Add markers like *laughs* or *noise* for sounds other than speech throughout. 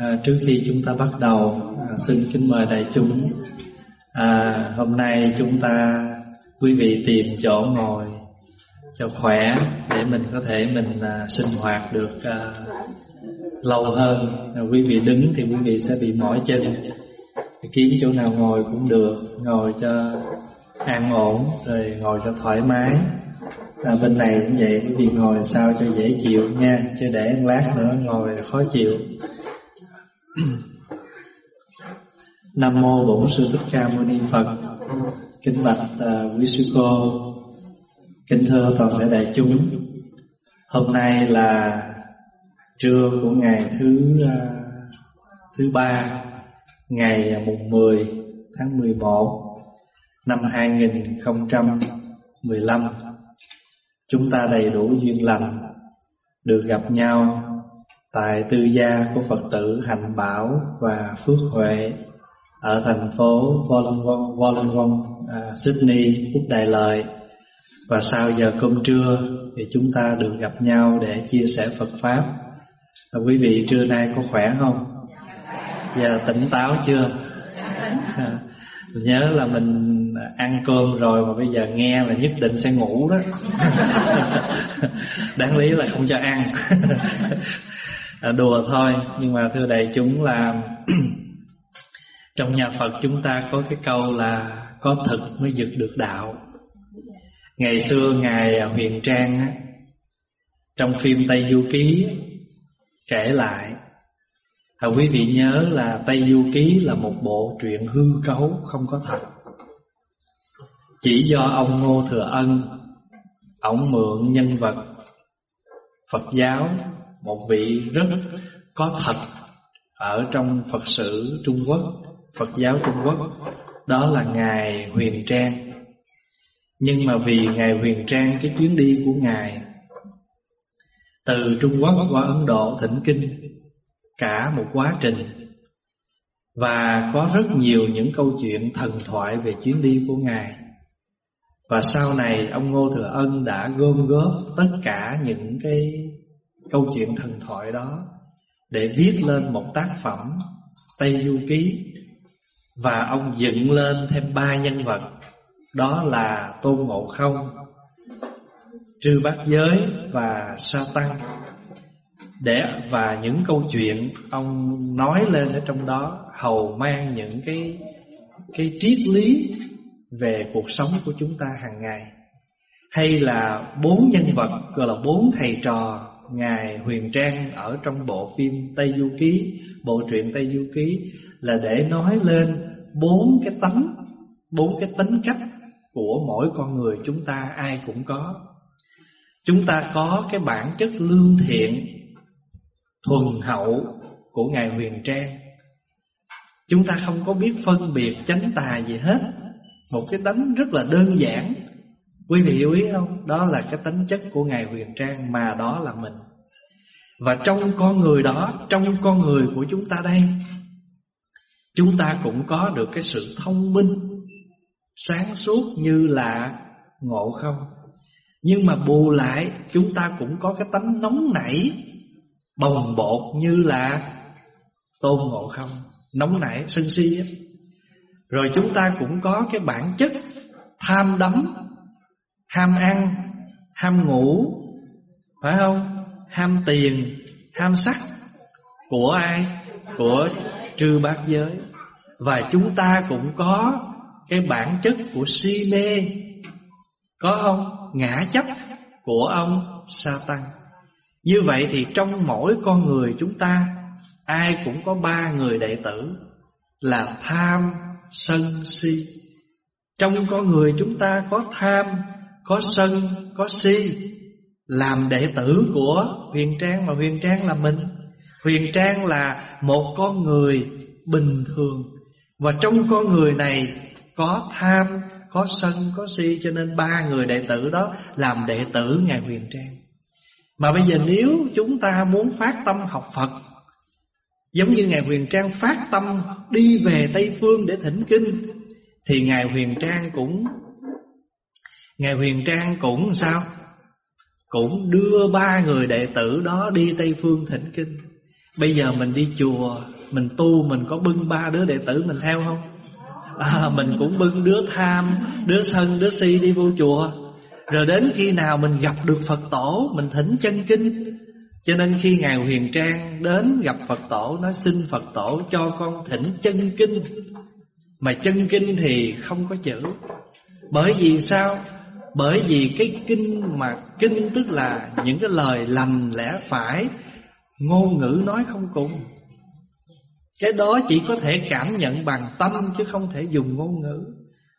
À, trước khi chúng ta bắt đầu, à, xin kính mời đại chúng. À, hôm nay chúng ta quý vị tìm chỗ ngồi cho khỏe để mình có thể mình à, sinh hoạt được à, lâu hơn. À, quý vị đứng thì quý vị sẽ bị mỏi chân. Kiếm chỗ nào ngồi cũng được, ngồi cho an ổn rồi ngồi cho thoải mái. À, bên này cũng vậy, quý vị ngồi sao cho dễ chịu nha, chứ để một lát nữa ngồi khó chịu. *coughs* Nam mô Bổn Sư Thích Ca Mâu Ni Phật. Kính bạch uh, quý sư cô, kính thưa toàn thể đại chúng. Hôm nay là trưa của ngày thứ uh, thứ ba, ngày mùng 10 tháng 11 năm 2015. Chúng ta đầy đủ duyên lành được gặp nhau tại tư gia của Phật tử Hạnh Bảo và Phước Huệ ở thành phố Wollongong, Wollongong uh, Sydney, Úc Đại Lợi. Và sau giờ cơm trưa thì chúng ta được gặp nhau để chia sẻ Phật Pháp. Và quý vị trưa nay có khỏe không? Giờ tỉnh táo chưa? Nhớ là mình ăn cơm rồi mà bây giờ nghe là nhất định sẽ ngủ đó *laughs* *laughs* Đáng lý là không cho ăn *laughs* à, đùa thôi nhưng mà thưa đại chúng là *clears throat* trong nhà Phật chúng ta có cái câu là có thực mới dựng được đạo. Ngày xưa ngài à, Huyền Trang á, trong phim Tây Du Ký kể lại à, quý vị nhớ là Tây Du Ký là một bộ truyện hư cấu không có thật. Chỉ do ông Ngô Thừa Ân ổng mượn nhân vật Phật giáo một vị rất có thật ở trong Phật sử Trung Quốc, Phật giáo Trung Quốc, đó là ngài Huyền Trang. Nhưng mà vì ngài Huyền Trang cái chuyến đi của ngài từ Trung Quốc qua Ấn Độ thỉnh kinh cả một quá trình và có rất nhiều những câu chuyện thần thoại về chuyến đi của ngài. Và sau này ông Ngô Thừa Ân đã gom góp tất cả những cái câu chuyện thần thoại đó để viết lên một tác phẩm Tây Du Ký. Và ông dựng lên thêm ba nhân vật. Đó là Tôn Ngộ Không, Trư Bát Giới và Sa Tăng. Để và những câu chuyện ông nói lên ở trong đó hầu mang những cái cái triết lý về cuộc sống của chúng ta hàng ngày. Hay là bốn nhân vật gọi là bốn thầy trò Ngài Huyền Trang ở trong bộ phim Tây Du Ký, bộ truyện Tây Du Ký là để nói lên bốn cái tánh, bốn cái tính cách của mỗi con người chúng ta ai cũng có. Chúng ta có cái bản chất lương thiện, thuần hậu của Ngài Huyền Trang. Chúng ta không có biết phân biệt chánh tà gì hết. Một cái tánh rất là đơn giản Quý vị hiểu ý không? Đó là cái tính chất của Ngài Huyền Trang, Mà đó là mình Và trong con người đó, Trong con người của chúng ta đây, Chúng ta cũng có được cái sự thông minh, Sáng suốt như là ngộ không Nhưng mà bù lại, Chúng ta cũng có cái tánh nóng nảy, Bồng bột như là Tôn ngộ không Nóng nảy, sân si ấy. Rồi chúng ta cũng có cái bản chất Tham đắm ham ăn, ham ngủ, phải không? Ham tiền, ham sắc của ai? Của trư bát giới. Và chúng ta cũng có cái bản chất của si mê, có không? Ngã chấp của ông sa tăng. Như vậy thì trong mỗi con người chúng ta ai cũng có ba người đệ tử là tham, sân, si. Trong con người chúng ta có tham, có sân, có si. Làm đệ tử của Huyền Trang Mà Huyền Trang là mình. Huyền Trang là một con người bình thường. Và trong con người này có tham, có sân, có si Cho nên ba người đệ tử đó làm đệ tử Ngài Huyền Trang. Mà bây giờ nếu chúng ta muốn phát tâm học Phật Giống như Ngài Huyền Trang phát tâm đi về Tây Phương để thỉnh kinh Thì Ngài Huyền Trang cũng Ngài Huyền Trang cũng sao? Cũng đưa ba người đệ tử đó đi Tây Phương thỉnh kinh. Bây giờ mình đi chùa Mình tu mình có bưng ba đứa đệ tử mình theo không? À, Mình cũng bưng đứa tham Đứa sân đứa si đi vô chùa. Rồi đến khi nào mình gặp được Phật tổ Mình thỉnh chân kinh. Cho nên khi Ngài Huyền Trang đến gặp Phật tổ Nói xin Phật tổ cho con thỉnh chân kinh. Mà chân kinh thì không có chữ. Bởi vì sao? Bởi vì cái kinh mà, Kinh tức là những cái lời lành lẽ phải, Ngôn ngữ nói không cùng. Cái đó chỉ có thể cảm nhận bằng tâm Chứ không thể dùng ngôn ngữ.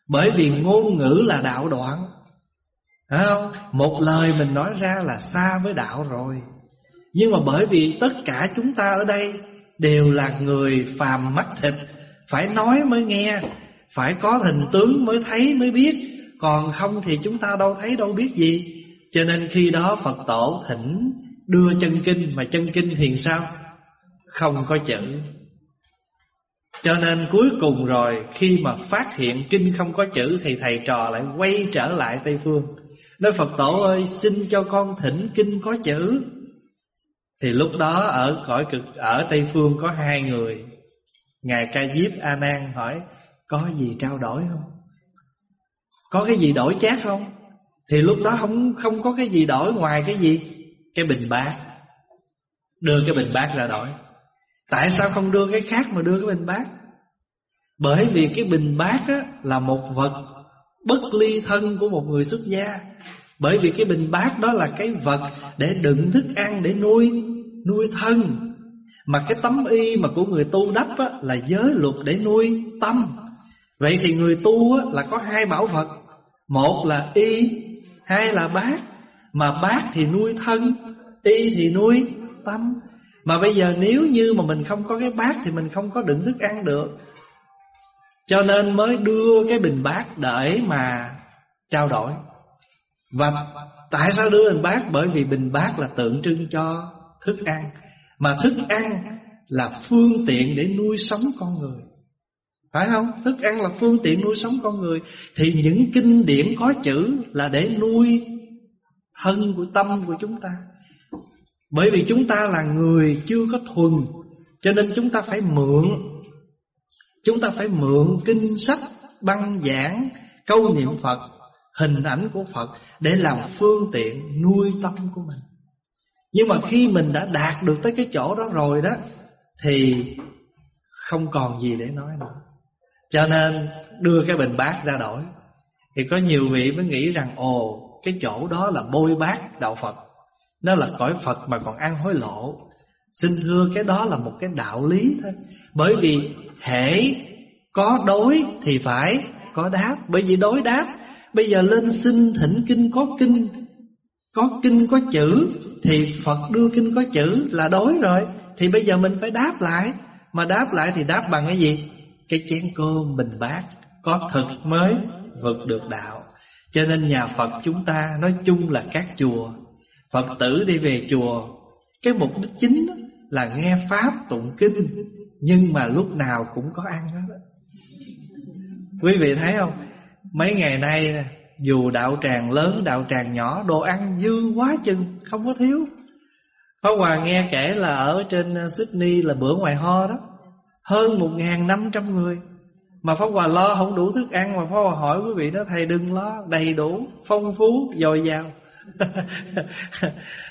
Bởi vì ngôn ngữ là đạo đoạn. Thấy không? Một lời mình nói ra là xa với đạo rồi. Nhưng mà bởi vì tất cả chúng ta ở đây Đều là người phàm mắt thịt, Phải nói mới nghe, Phải có hình tướng mới thấy mới biết. Còn không thì chúng ta đâu thấy, đâu biết gì. Cho nên khi đó Phật tổ thỉnh đưa chân kinh, mà chân kinh thì sao? Không có chữ. Cho nên cuối cùng rồi, khi mà phát hiện kinh không có chữ thì thầy trò lại quay trở lại tây phương. Nói, phật tổ ơi, xin cho con thỉnh kinh có chữ. Thì lúc đó ở cõi cực, ở tây phương có hai người. Ngài ca diếp a nan hỏi, có gì trao đổi không? Có cái gì đổi chát không? Thì lúc đó không không có cái gì đổi ngoài cái gì? Cái bình bát. Đưa cái bình bát ra đổi. Tại sao không đưa cái khác mà đưa cái bình bát? Bởi vì cái bình bát á, là một vật bất ly thân của một người xuất gia. Bởi vì cái bình bát đó là cái vật để đựng thức ăn để nuôi nuôi thân. Mà cái tấm y mà của người tu đắp á, là giới luật để nuôi tâm. Vậy thì người tu á, là có hai bảo vật. Một là y, hai là bát mà bác thì nuôi thân Y thì nuôi tâm. Mà bây giờ nếu như mà mình không có cái bát Thì mình không có đựng thức ăn được. Cho nên mới đưa cái bình bát Để mà trao đổi. Và tại sao đưa bình bát? Bởi vì bình bát là tượng trưng cho thức ăn. Mà thức ăn là phương tiện để nuôi sống con người phải không? Thức ăn là phương tiện nuôi sống con người. Thì những kinh điển có chữ là để nuôi thân của tâm của chúng ta. Bởi vì chúng ta là người chưa có thuần, Cho nên chúng ta phải mượn. Chúng ta phải mượn kinh sách, Băng giảng, Câu niệm Phật, Hình ảnh của Phật Để làm phương tiện nuôi tâm của mình. Nhưng mà khi mình đã đạt được tới cái chỗ đó rồi đó, Thì không còn gì để nói nữa. Cho nên đưa cái bình bát ra đổi. Thì có nhiều vị mới nghĩ rằng, Ồ, cái chỗ đó là bôi bát đạo Phật. Nó là cõi Phật mà còn ăn hối lộ. Xin thưa, cái đó là một cái đạo lý thôi. Bởi vì hễ có đối thì phải có đáp. Bởi vì đối đáp, Bây giờ lên xin thỉnh kinh có kinh Có kinh có chữ, Thì Phật đưa kinh có chữ là đối rồi. Thì bây giờ mình phải đáp lại. Mà đáp lại thì đáp bằng cái gì? Cái chén cơm bình bát Có thực mới vượt được đạo. Cho nên nhà Phật chúng ta nói chung là các chùa. Phật tử đi về chùa, Cái mục đích chính là nghe Pháp tụng kinh, Nhưng mà lúc nào cũng có ăn đó Quý vị thấy không? Mấy ngày nay Dù đạo tràng lớn, đạo tràng nhỏ, Đồ ăn dư quá chừng, Không có thiếu. Pháp Hòa nghe kể là ở trên ờ, Sydney Là bữa ngoài ho đó. Hơn 1.500 người. Mà Pháp Hòa lo không đủ thức ăn Mà Pháp Hòa hỏi quý vị đó Thầy đừng lo đầy đủ Phong phú dồi dào. *laughs*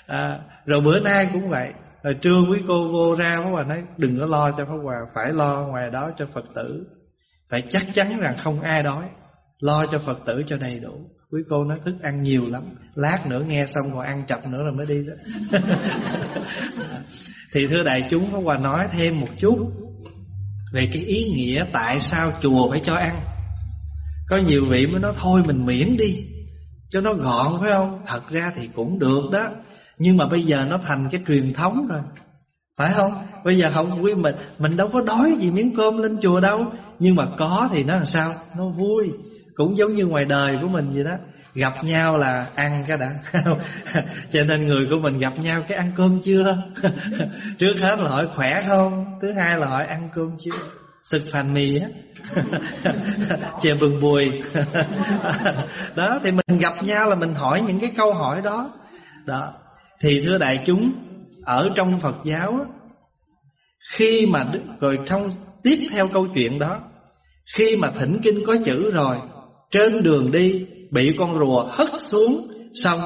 À, Rồi bữa nay cũng vậy. Rồi trưa quý cô vô ra Pháp Hòa nói đừng có lo cho Pháp Hòa Phải lo ngoài đó cho Phật tử. Phải chắc chắn rằng không ai đói. Lo cho Phật tử cho đầy đủ. Quý cô nói thức ăn nhiều lắm Lát nữa nghe xong còn ăn chậm nữa rồi mới đi đó. *laughs* Thì thưa đại chúng Pháp Hòa nói thêm một chút về cái ý nghĩa tại sao chùa phải cho ăn. Có nhiều vị mới nói, thôi mình miễn đi, Cho nó gọn, phải không? Thật ra thì cũng được đó, Nhưng mà bây giờ nó thành cái truyền thống rồi, Phải không? Bây giờ không quý mình Mình đâu có đói gì miếng cơm lên chùa đâu, Nhưng mà có thì nó làm sao? Nó vui, Cũng giống như ngoài đời của mình vậy đó. Gặp nhau là ăn cái đã. *laughs* Cho nên người của mình gặp nhau cái ăn cơm chưa? *laughs* Trước hết là hỏi khỏe không? Thứ hai là hỏi ăn cơm chưa? Sực phàn mì á. *laughs* Chè bừng bùi. Đó, thì mình gặp nhau là mình hỏi những cái câu hỏi đó. Đó. Thì thưa đại chúng, Ở trong Phật giáo Khi mà Rồi trong tiếp theo câu chuyện đó, Khi mà thỉnh kinh có chữ rồi, Trên đường đi Bị con rùa hất xuống, Xong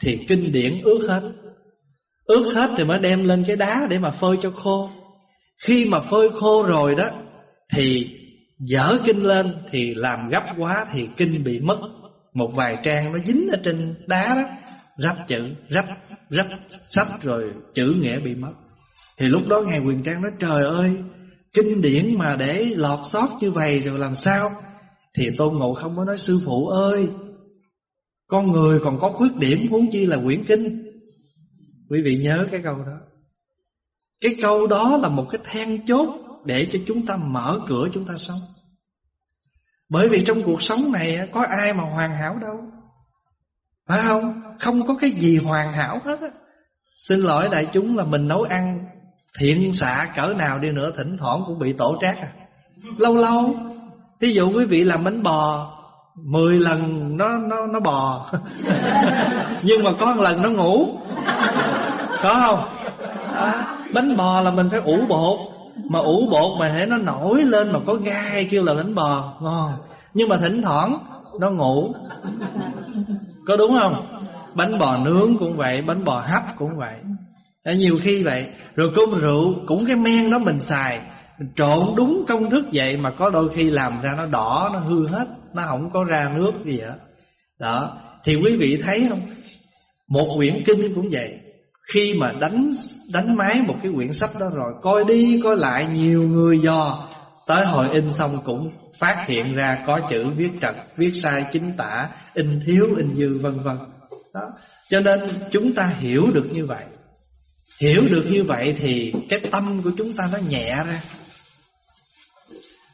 thì kinh điển ướt hết. Ướt hết thì mới đem lên cái đá Để mà phơi cho khô. Khi mà phơi khô rồi đó, Thì dở kinh lên Thì làm gấp quá Thì kinh bị mất. Một vài trang nó dính ở trên đá đó, Rách chữ, Rách rách, sách rồi chữ nghĩa bị mất. Thì lúc đó Ngài Quyền Trang nói, Trời ơi, Kinh điển mà để lọt sót như vậy rồi làm sao? Thì Tôn Ngộ không có nói, Sư phụ ơi con người còn có khuyết điểm huống chi là quyển kinh. Quý vị nhớ cái câu đó. Cái câu đó là một cái then chốt Để cho chúng ta mở cửa chúng ta sống. Bởi vì trong cuộc sống này Có ai mà hoàn hảo đâu. Phải không? Không có cái gì hoàn hảo hết á. Xin lỗi đại chúng là mình nấu ăn, Thiện xạ, cỡ nào đi nữa, Thỉnh thoảng cũng bị tổ trát à. Lâu lâu. Ví dụ quý vị làm bánh bò Mười lần nó nó nó bò. *laughs* Nhưng mà có một lần nó ngủ. Có không? À, Bánh bò là mình phải ủ bột. Mà ủ bột mà hãy nó nổi lên Mà có gai kêu là bánh bò. Ngon Nhưng mà thỉnh thoảng Nó ngủ. Có đúng không? Bánh bò nướng cũng vậy Bánh bò hấp cũng vậy. À, nhiều khi vậy. Rồi cơm rượu cũng cái men đó mình xài. Mình Trộn đúng công thức vậy Mà có đôi khi làm ra nó đỏ Nó hư hết. Nó không có ra nước gì hết. Đó. Thì quý vị thấy không? Một quyển kinh cũng vậy. Khi mà đánh đánh máy một cái quyển sách đó rồi, Coi đi, coi lại, nhiều người dò. Tới hồi in xong cũng phát hiện ra có chữ viết trật, Viết sai, chính tả, In thiếu, in dư, vân vân. Đó. Cho nên chúng ta hiểu được như vậy. Hiểu được như vậy thì cái tâm của chúng ta nó nhẹ ra.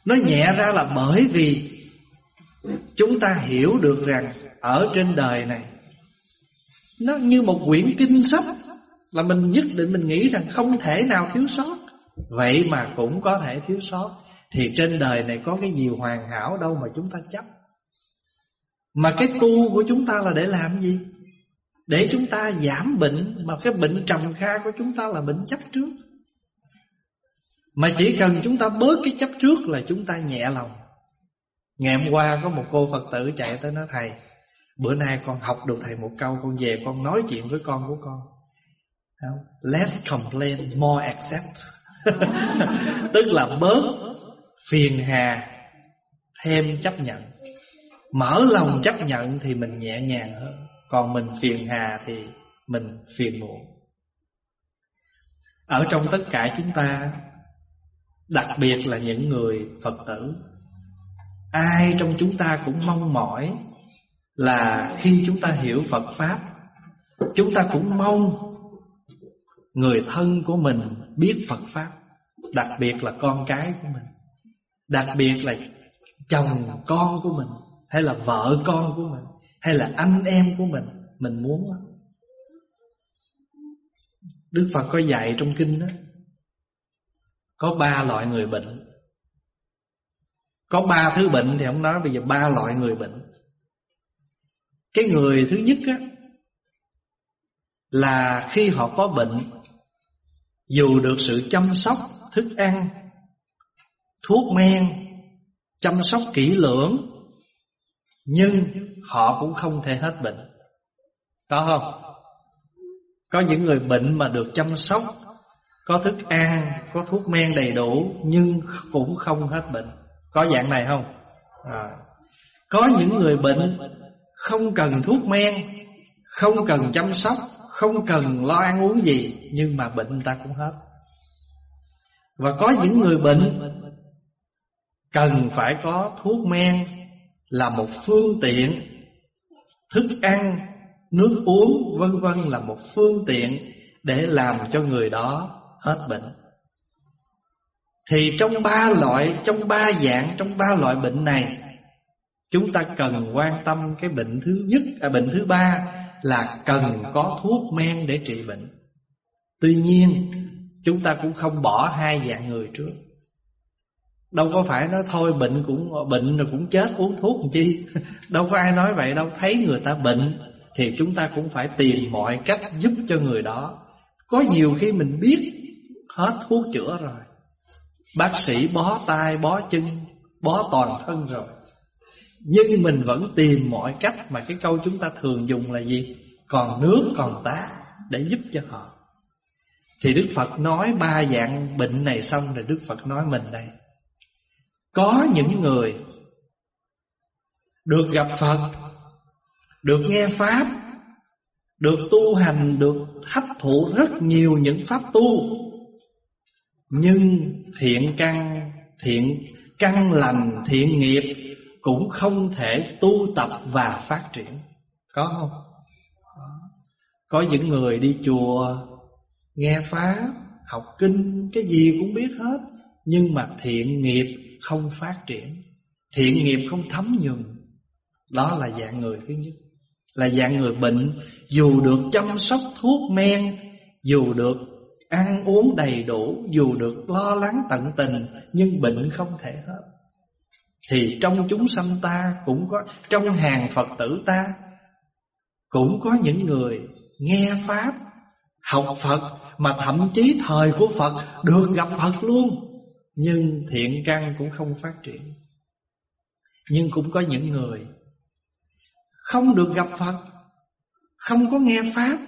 Nó nhẹ ra là bởi vì chúng ta hiểu được rằng ở trên đời này, nó như một quyển kinh sách là mình nhất định mình nghĩ rằng không thể nào thiếu sót. Vậy mà cũng có thể thiếu sót. Thì trên đời này có cái gì hoàn hảo đâu mà chúng ta chấp. Mà cái tu của chúng ta là để làm gì? Để chúng ta giảm bệnh, Mà cái bệnh trầm kha của chúng ta là bệnh chấp trước. Mà chỉ cần chúng ta bớt cái chấp trước là chúng ta nhẹ lòng. Ngày hôm qua có một cô Phật tử chạy tới nói thầy Bữa nay con học được thầy một câu Con về con nói chuyện với con của con. Less complain, more accept. *laughs* Tức là bớt phiền hà Thêm chấp nhận. Mở lòng chấp nhận thì mình nhẹ nhàng hơn. Còn mình phiền hà thì mình phiền muộn. Ở trong tất cả chúng ta Đặc biệt là những người Phật tử Ai trong chúng ta cũng mong mỏi Là khi chúng ta hiểu Phật Pháp, Chúng ta cũng mong Người thân của mình biết Phật Pháp, Đặc biệt là con cái của mình, Đặc biệt là chồng con của mình, Hay là vợ con của mình, hay là anh em của mình mình muốn lắm. Đức Phật có dạy trong kinh đó, Có ba loại người bệnh. Có ba thứ bệnh thì ông nói Bây giờ ba loại người bệnh. Cái người thứ nhất á Là khi họ có bệnh Dù được sự chăm sóc Thức ăn Thuốc men Chăm sóc kỹ lưỡng Nhưng họ cũng không thể hết bệnh. Có không? Có những người bệnh mà được chăm sóc Có thức ăn, có thuốc men đầy đủ Nhưng cũng không hết bệnh. Có dạng này không? À. Có những người bệnh Không cần thuốc men Không cần chăm sóc Không cần lo ăn uống gì Nhưng mà bệnh ta cũng hết Và có những người bệnh Cần phải có thuốc men Là một phương tiện thức ăn, nước uống vân vân là một phương tiện để làm cho người đó hết bệnh. Thì trong ba loại, trong ba dạng, trong ba loại bệnh này Chúng ta cần quan tâm cái bệnh thứ nhất, à, bệnh thứ ba là cần có thuốc men để trị bệnh. Tuy nhiên, chúng ta cũng không bỏ hai dạng người trước. Đâu có phải nói thôi bệnh cũng bệnh rồi cũng chết uống thuốc làm chi *laughs* Đâu có ai nói vậy đâu Thấy người ta bệnh Thì chúng ta cũng phải tìm mọi cách giúp cho người đó Có nhiều khi mình biết hết thuốc chữa rồi Bác sĩ bó tay, bó chân, Bó toàn thân rồi. Nhưng mình vẫn tìm mọi cách Mà cái câu chúng ta thường dùng là gì? Còn nước, còn tá Để giúp cho họ. Thì Đức Phật nói ba dạng bệnh này xong Rồi Đức Phật nói mình đây. Có những người Được gặp Phật, Được nghe Pháp, Được tu hành, Được hấp thụ rất nhiều những Pháp tu. Nhưng thiện căn Thiện căn lành, thiện nghiệp Cũng không thể tu tập và phát triển. Có không? Có. Những người đi chùa, Nghe Pháp, Học kinh, Cái gì cũng biết hết, Nhưng mà thiện nghiệp không phát triển. Thiện nghiệp không thấm nhuần. Đó là dạng người thứ nhất. Là dạng người bệnh, Dù được chăm sóc thuốc men, Dù được ăn uống đầy đủ, Dù được lo lắng tận tình, Nhưng bệnh không thể hết. Thì trong chúng sanh ta cũng có, Trong hàng Phật tử ta Cũng có những người nghe Pháp, Học Phật, Mà thậm chí thời của Phật Được gặp Phật luôn, Nhưng thiện căn cũng không phát triển. Nhưng cũng có những người Không được gặp Phật, Không có nghe Pháp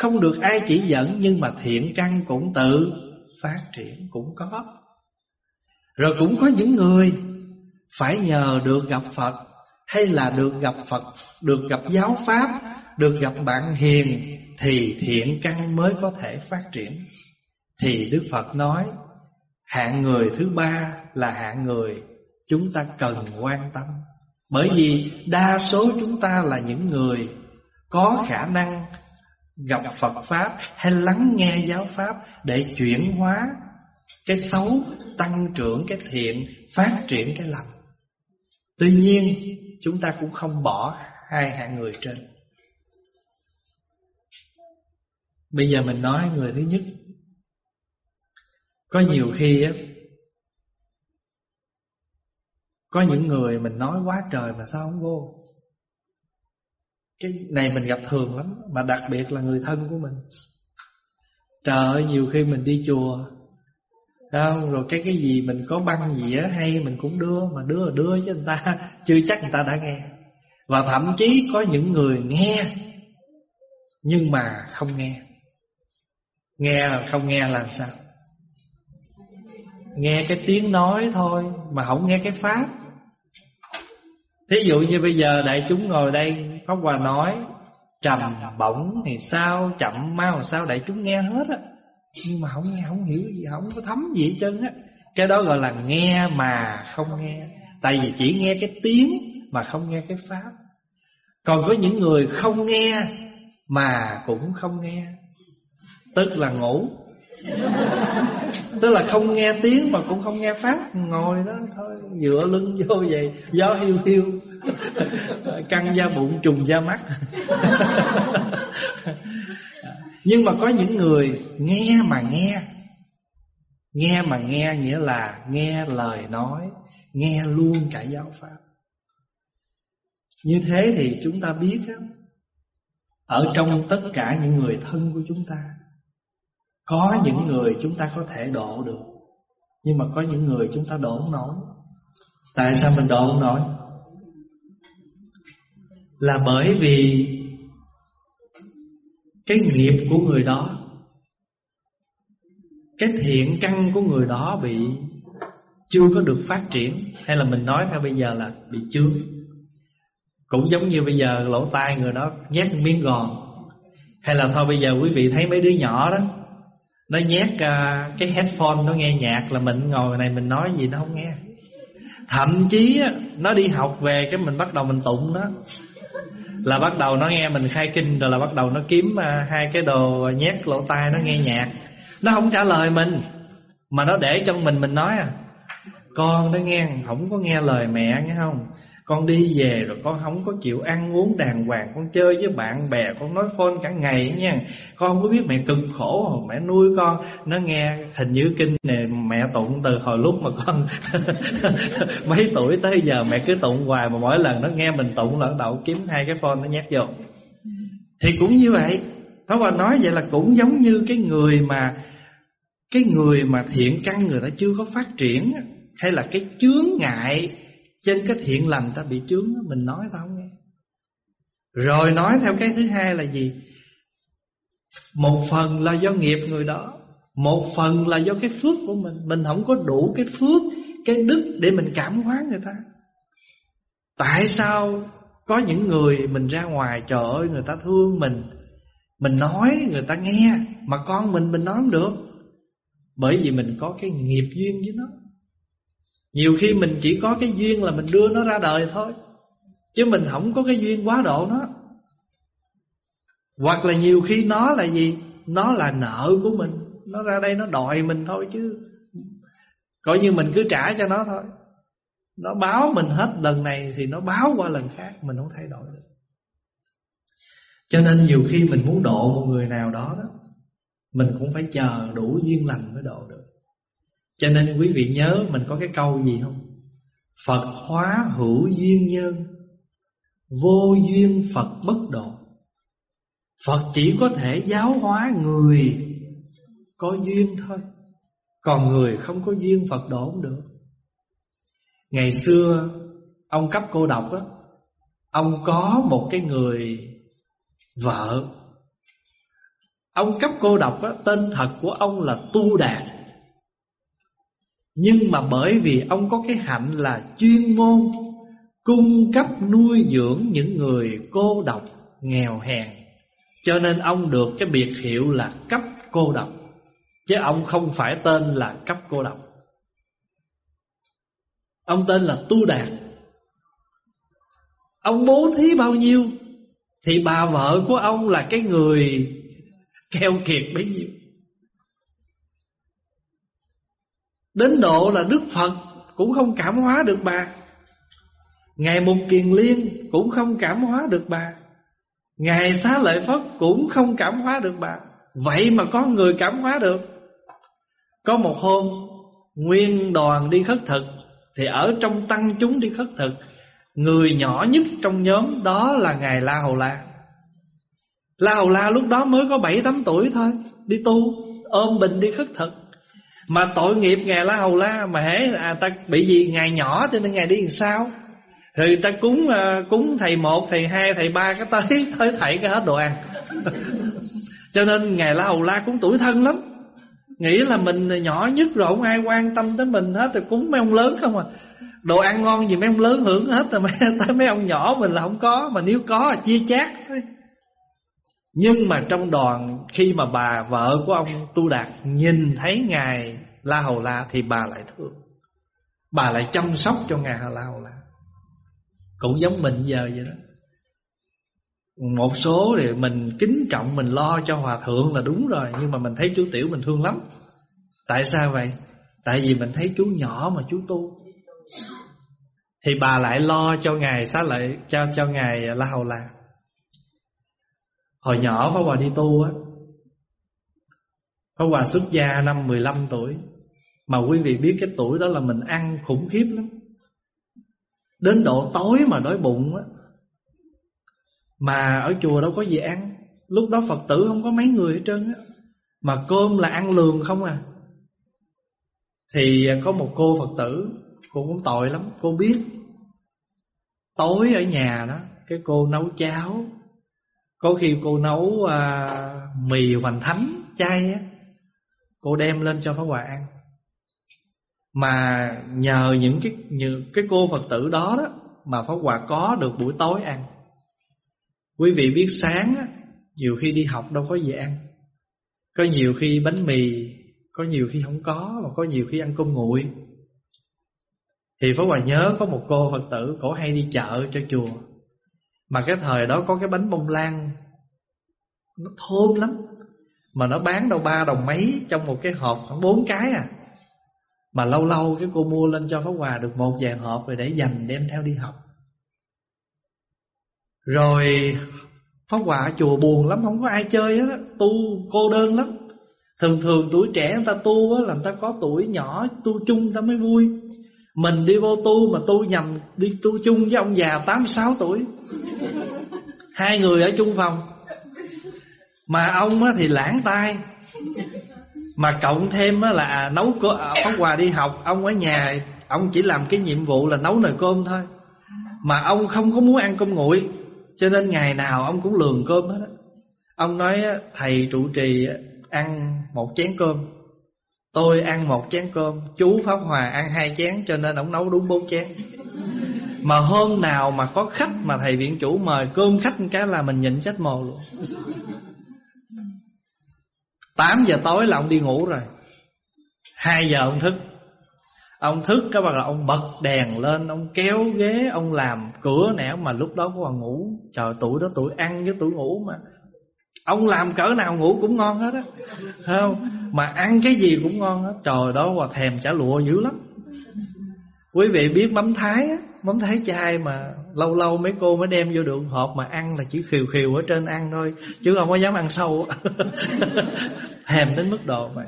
không được ai chỉ dẫn, Nhưng mà thiện căn cũng tự phát triển, Cũng có. Rồi cũng có những người Phải nhờ được gặp Phật, Hay là được gặp Phật, Được gặp giáo Pháp, Được gặp bạn hiền, Thì thiện căn mới có thể phát triển. Thì Đức Phật nói, Hạng người thứ ba là hạng người chúng ta cần quan tâm. Bởi vì đa số chúng ta là những người có khả năng gặp Phật Pháp hay lắng nghe giáo Pháp để chuyển hóa cái xấu, tăng trưởng cái thiện, phát triển cái lành. Tuy nhiên, chúng ta cũng không bỏ hai hạng người trên. Bây giờ mình nói người thứ nhất Có nhiều khi á Có những người mình nói quá trời mà sao không vô cái này mình gặp thường lắm, Mà đặc biệt là người thân của mình. Trời ơi, nhiều khi mình đi chùa không? Rồi cái cái gì mình có băng gì hay mình cũng đưa, Mà đưa là đưa chứ người ta *laughs* Chưa chắc người ta đã nghe. Và thậm chí có những người nghe, Nhưng mà không nghe. Nghe là không nghe làm sao? Nghe cái tiếng nói thôi, Mà không nghe cái pháp. Thí dụ như bây giờ đại chúng ngồi đây Pháp Hòa nói, Trầm bổng thì sao, Chậm mau thì sao? Đại chúng nghe hết á. Nhưng mà không nghe, không hiểu gì, Không có thấm gì hết trơn á. Cái đó gọi là nghe mà không nghe. Tại vì chỉ nghe cái tiếng Mà không nghe cái pháp. Còn có những người không nghe Mà cũng không nghe. Tức là ngủ. Tức là không nghe tiếng mà cũng không nghe pháp. Ngồi đó thôi, Dựa lưng vô vậy, Gió hiu hiu. *laughs* Căng da bụng trùng da mắt. *laughs* Nhưng mà có những người Nghe mà nghe. Nghe mà nghe nghĩa là Nghe lời nói Nghe luôn cả giáo pháp. Như thế thì chúng ta biết đó, Ở trong tất cả những người thân của chúng ta có những người chúng ta có thể độ được Nhưng mà có những người chúng ta độ không nổi. Tại sao mình độ không nổi? Là bởi vì Cái nghiệp của người đó Cái thiện căn của người đó bị Chưa có được phát triển Hay là mình nói theo bây giờ là bị chướng. Cũng giống như bây giờ lỗ tai người đó nhét miếng gòn Hay là thôi bây giờ quý vị thấy mấy đứa nhỏ đó nó nhét uh, cái headphone nó nghe nhạc là mình ngồi này mình nói gì nó không nghe. Thậm chí á, nó đi học về cái mình bắt đầu mình tụng đó là bắt đầu nó nghe mình khai kinh, rồi là bắt đầu nó kiếm à, hai cái đồ nhét lỗ tai nó nghe nhạc. Nó không trả lời mình, mà nó để trong mình mình nói à con nó nghe, không có nghe lời mẹ nghe không? Con đi về rồi con không có chịu ăn uống đàng hoàng, Con chơi với bạn bè, Con nói phone cả ngày nha. Con không có biết mẹ cực khổ Mẹ nuôi con. Nó nghe hình như kinh này Mẹ tụng từ hồi lúc mà con *laughs* Mấy tuổi tới giờ, mẹ cứ tụng hoài Mà mỗi lần nó nghe mình tụng lẫn đầu kiếm hai cái phone nó nhét vô. Thì cũng như vậy, Pháp Hòa nói vậy là cũng giống như cái người mà, Cái người mà thiện căn người ta chưa có phát triển Hay là cái chướng ngại trên cái thiện lành ta bị chướng Mình nói ta không nghe. Rồi nói theo cái thứ hai là gì? Một phần là do nghiệp người đó, Một phần là do cái phước của mình. Mình không có đủ cái phước, Cái đức để mình cảm hóa người ta. Tại sao có những người mình ra ngoài, trời ơi, người ta thương mình Mình nói, người ta nghe, Mà con mình mình nói không được? Bởi vì mình có cái nghiệp duyên với nó. Nhiều khi mình chỉ có cái duyên là mình đưa nó ra đời thôi. Chứ mình không có cái duyên quá độ nó. Hoặc là nhiều khi nó là gì? Nó là nợ của mình. Nó ra đây nó đòi mình thôi chứ. Coi như mình cứ trả cho nó thôi. Nó báo mình hết lần này Thì nó báo qua lần khác. Mình không thay đổi được. Cho nên nhiều khi mình muốn độ một người nào đó đó, Mình cũng phải chờ đủ duyên lành mới độ được. Cho nên quý vị nhớ Mình có cái câu gì không? Phật hóa hữu duyên nhân, Vô duyên Phật bất độ. Phật chỉ có thể giáo hóa người Có duyên thôi, Còn người không có duyên Phật độ không được. Ngày xưa, Ông cấp cô độc á, Ông có một cái người Vợ. Ông cấp cô độc á, Tên thật của ông là Tu Đạt. Nhưng mà bởi vì ông có cái hạnh là chuyên môn Cung cấp nuôi dưỡng những người cô độc nghèo hèn. Cho nên ông được cái biệt hiệu là cấp cô độc. Chứ ông không phải tên là cấp cô độc. Ông tên là Tu Đạt. Ông bố thí bao nhiêu Thì bà vợ của ông là cái người Keo kiệt bấy nhiêu. Đến độ là Đức Phật Cũng không cảm hóa được bà. Ngài Mục Kiền Liên Cũng không cảm hóa được bà. Ngài Xá Lợi Phất Cũng không cảm hóa được bà. Vậy mà có người cảm hóa được. Có một hôm, Nguyên đoàn đi khất thực, thì ở trong tăng chúng đi khất thực, Người nhỏ nhất trong nhóm đó là Ngài La Hầu La. La Hầu La lúc đó mới có 7-8 tuổi thôi, Đi tu, ôm bình đi khất thực. Mà tội nghiệp Ngài La Hầu La Mà hễ à, ta bị gì Ngài nhỏ cho nên Ngài đi làm sao? Rồi ta cúng à, cúng thầy một, thầy hai, thầy ba Cái tới *laughs* tới thầy cái hết đồ ăn. *laughs* Cho nên Ngài La Hầu La cũng tuổi thân lắm. Nghĩ là mình nhỏ nhất rồi Không ai quan tâm tới mình hết Rồi cúng mấy ông lớn không à. Đồ ăn ngon gì mấy ông lớn hưởng hết Rồi mấy, *laughs* tới mấy ông nhỏ mình là không có Mà nếu có là chia chác. Thôi Nhưng mà trong đoàn Khi mà bà vợ của ông Tu Đạt Nhìn thấy Ngài La Hầu La Thì bà lại thương. Bà lại chăm sóc cho Ngài La Hầu La. Cũng giống mình giờ vậy đó. Một số thì mình kính trọng, Mình lo cho hòa thượng là đúng rồi, Nhưng mà mình thấy chú Tiểu mình thương lắm. Tại sao vậy? Tại vì mình thấy chú nhỏ mà chú tu. Thì bà lại lo cho ngài xá lợi, Cho cho ngài La Hầu La. Hồi nhỏ Pháp Hòa đi tu á, Pháp Hòa xuất gia năm 15 tuổi. Mà quý vị biết cái tuổi đó là mình ăn khủng khiếp lắm. Đến độ tối mà đói bụng á. Mà ở chùa đâu có gì ăn. Lúc đó Phật tử không có mấy người hết trơn á. Mà cơm là ăn lường không à. Thì có một cô Phật tử Cô cũng tội lắm Cô biết. Tối ở nhà đó Cái cô nấu cháo. Có khi cô nấu à, mì hoành thánh chay á. Cô đem lên cho Pháp Hòa ăn. Mà nhờ những cái những cái cô Phật tử đó đó Mà Pháp Hòa có được buổi tối ăn. Quý vị biết sáng á, Nhiều khi đi học đâu có gì ăn. Có nhiều khi bánh mì Có nhiều khi không có Mà có nhiều khi ăn cơm nguội. Thì Pháp Hòa nhớ có một cô Phật tử Cổ hay đi chợ cho chùa. Mà cái thời đó có cái bánh bông lan Nó thơm lắm. Mà nó bán đâu ba đồng mấy Trong một cái hộp khoảng bốn cái à. Mà lâu lâu cái cô mua lên cho Pháp Hòa Được một vài hộp rồi để dành đem theo đi học. Rồi Pháp Hòa chùa buồn lắm, Không có ai chơi hết Tu cô đơn lắm. Thường thường tuổi trẻ người ta tu á, Là người ta có tuổi nhỏ, tu chung người ta mới vui. Mình đi vô tu mà tu nhầm, Đi tu chung với ông già 86 tuổi. Hai người ở chung phòng. Mà ông á thì lãng tai mà cộng thêm là nấu có à, Pháp Hòa đi học, Ông ở nhà, Ông chỉ làm cái nhiệm vụ là nấu nồi cơm thôi. Mà ông không có muốn ăn cơm nguội, Cho nên ngày nào ông cũng lường cơm hết á. Ông nói thầy trụ trì ăn một chén cơm. Tôi ăn một chén cơm, Chú Pháp Hòa ăn hai chén, Cho nên ông nấu đúng bốn chén. Mà hôm nào mà có khách Mà thầy viện chủ mời cơm khách cái là mình nhịn chết mồ luôn. 8 giờ tối là ông đi ngủ rồi. 2 giờ ông thức. Ông thức các bạn là ông bật đèn lên, Ông kéo ghế, Ông làm cửa nẻo mà lúc đó còn ngủ. Trời, tuổi đó tuổi ăn với tuổi ngủ mà. Ông làm cỡ nào ngủ cũng ngon hết á. Không? Mà ăn cái gì cũng ngon hết. Trời, đó mà thèm chả lụa dữ lắm. Quý vị biết mắm thái á? Mắm thái chai mà Lâu lâu mấy cô mới đem vô đường hộp Mà ăn là chỉ khiều khiều ở trên ăn thôi, Chứ không có dám ăn sâu. *laughs* Thèm đến mức độ vậy.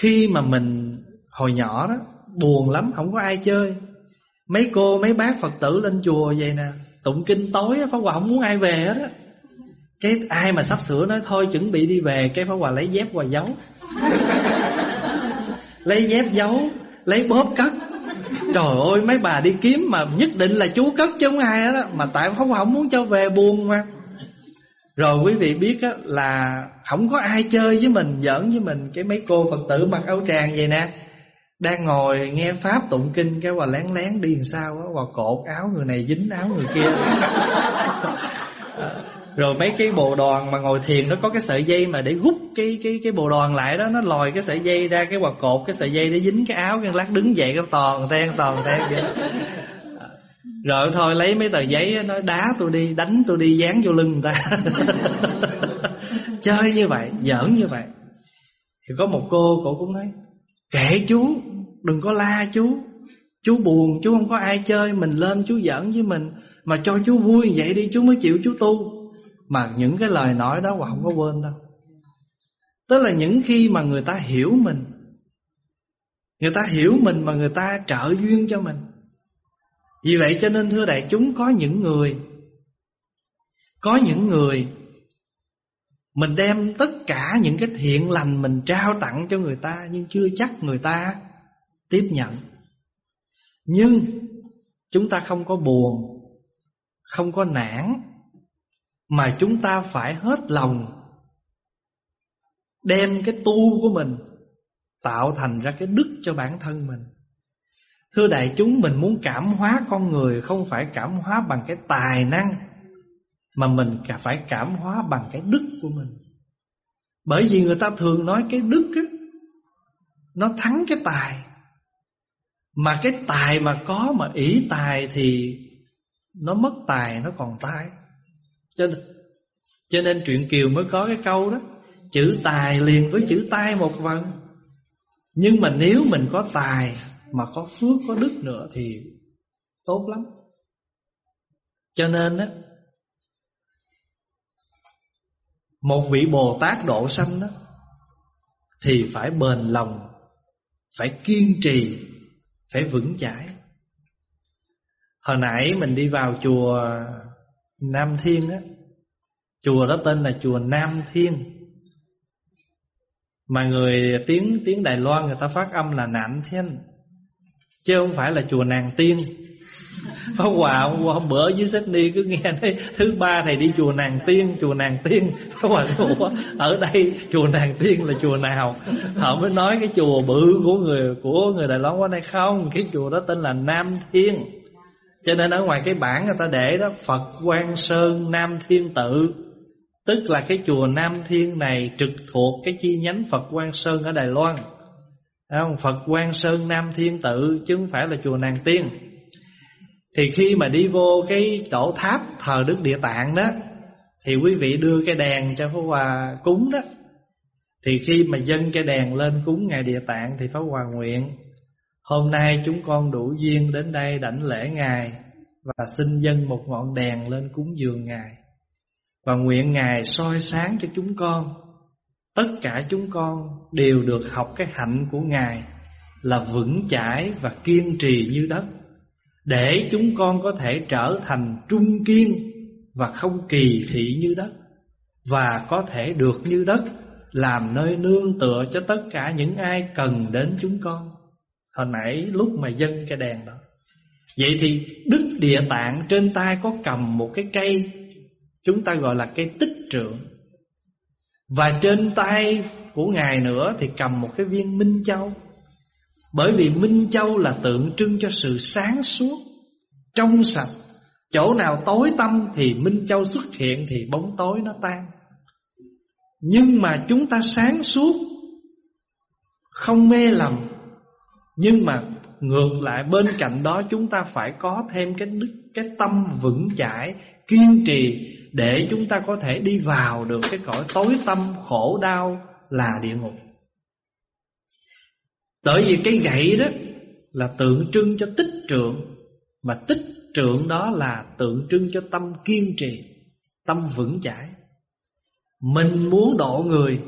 Khi mà mình Hồi nhỏ đó, Buồn lắm, không có ai chơi. Mấy cô, mấy bác Phật tử lên chùa vậy nè, Tụng kinh tối Pháp Hòa không muốn ai về hết á. Cái ai mà sắp sửa nói, thôi chuẩn bị đi về. Cái Pháp Hòa lấy dép qua giấu. *laughs* Lấy dép giấu, Lấy bóp cất Trời ơi, mấy bà đi kiếm mà nhất định là chú cất chứ không ai đó Mà tại không không muốn cho về buồn mà. Rồi quý vị biết á, là Không có ai chơi với mình, Giỡn với mình. Cái mấy cô Phật tử mặc áo tràng vậy nè, đang ngồi nghe Pháp tụng kinh, Cái hòa lén lén đi làm sao á, Hòa cột áo người này dính áo người kia. *laughs* Rồi mấy cái bồ đoàn mà ngồi thiền Nó có cái sợi dây mà để hút cái cái cái bồ đoàn lại đó Nó lòi cái sợi dây ra Cái hòa cột cái sợi dây để dính cái áo Cái lát đứng dậy cái toàn ten toàn ten vậy. *laughs* Rồi thôi lấy mấy tờ giấy Nói đá tôi đi Đánh tôi đi dán vô lưng người ta. *laughs* Chơi như vậy Giỡn như vậy. Thì có một cô Cổ cũng nói Kệ chú Đừng có la chú. Chú buồn chú không có ai chơi Mình lên chú giỡn với mình. Mà cho chú vui vậy đi chú mới chịu chú tu mà những cái lời nói đó Hòa không có quên đâu. Tức là những khi mà người ta hiểu mình, Người ta hiểu mình Mà người ta trợ duyên cho mình. Vì vậy cho nên, thưa đại chúng, Có những người, Có những người mình đem tất cả những cái thiện lành mình trao tặng cho người ta Nhưng chưa chắc người ta tiếp nhận. Nhưng chúng ta không có buồn, Không có nản mà chúng ta phải hết lòng Đem cái tu của mình Tạo thành ra cái đức cho bản thân mình. Thưa đại chúng, mình muốn cảm hóa con người Không phải cảm hóa bằng cái tài năng, mà mình phải cảm hóa bằng cái đức của mình. Bởi vì người ta thường nói cái đức á, Nó thắng cái tài. Mà cái tài mà có mà ỷ tài thì Nó mất tài, nó còn tài cho, cho nên truyện Kiều mới có cái câu đó Chữ tài liền với chữ tai một vần Nhưng mà nếu mình có tài Mà có phước có đức nữa thì tốt lắm. Cho nên á Một vị Bồ Tát độ sanh đó Thì phải bền lòng Phải kiên trì Phải vững chãi. Hồi nãy mình đi vào chùa Nam Thiên á. Chùa đó tên là chùa Nam Thiên. Mà người tiếng tiếng Đài Loan người ta phát âm là Nạn Thiên. Chứ không phải là chùa Nàng Tiên. Pháp Hòa hôm, hôm bữa với Sydney cứ nghe thấy Thứ ba thầy đi chùa Nàng Tiên Chùa Nàng Tiên. Pháp Hòa Ủa, Ở đây chùa Nàng Tiên là chùa nào? Họ mới nói cái chùa bự của người Của người Đài Loan qua đây không? Cái chùa đó tên là Nam Thiên. Cho nên ở ngoài cái bảng người ta để đó, Phật, Quang, Sơn, Nam, Thiên, Tự. Tức là cái chùa Nam, Thiên này Trực thuộc cái chi nhánh Phật, Quang, Sơn ở Đài Loan. Không? Phật, Quang, Sơn, Nam, Thiên, Tự, Chứ không phải là chùa Nàng Tiên. Thì khi mà đi vô cái tổ tháp thờ Đức Địa Tạng đó, Thì quý vị đưa cái đèn cho Pháp Hòa cúng đó. Thì khi mà dâng cái đèn lên cúng Ngài Địa Tạng Thì Pháp Hòa nguyện. Hôm nay chúng con đủ duyên đến đây đảnh lễ Ngài Và xin dâng một ngọn đèn lên cúng dường Ngài. Và nguyện Ngài soi sáng cho chúng con. Tất cả chúng con đều được học cái hạnh của Ngài Là vững chãi và kiên trì như đất, để chúng con có thể trở thành trung kiên và không kỳ thị như đất, Và có thể được như đất Làm nơi nương tựa cho tất cả những ai cần đến chúng con. Hồi nãy lúc mà dâng cái đèn đó. Vậy thì Đức Địa Tạng trên tay có cầm một cái cây, Chúng ta gọi là cây tích trượng Và trên tay của Ngài nữa thì cầm một cái viên Minh Châu. Bởi vì Minh Châu là tượng trưng cho sự sáng suốt, Trong sạch. Chỗ nào tối tâm thì Minh Châu xuất hiện thì bóng tối nó tan. Nhưng mà chúng ta sáng suốt, Không mê lầm nhưng mà ngược lại bên cạnh đó chúng ta phải có thêm cái đức cái tâm vững chãi kiên trì để chúng ta có thể đi vào được cái cõi tối tâm khổ đau là địa ngục. Bởi vì cái gậy đó là tượng trưng cho tích trượng mà tích trượng đó là tượng trưng cho tâm kiên trì, tâm vững chãi. Mình muốn độ người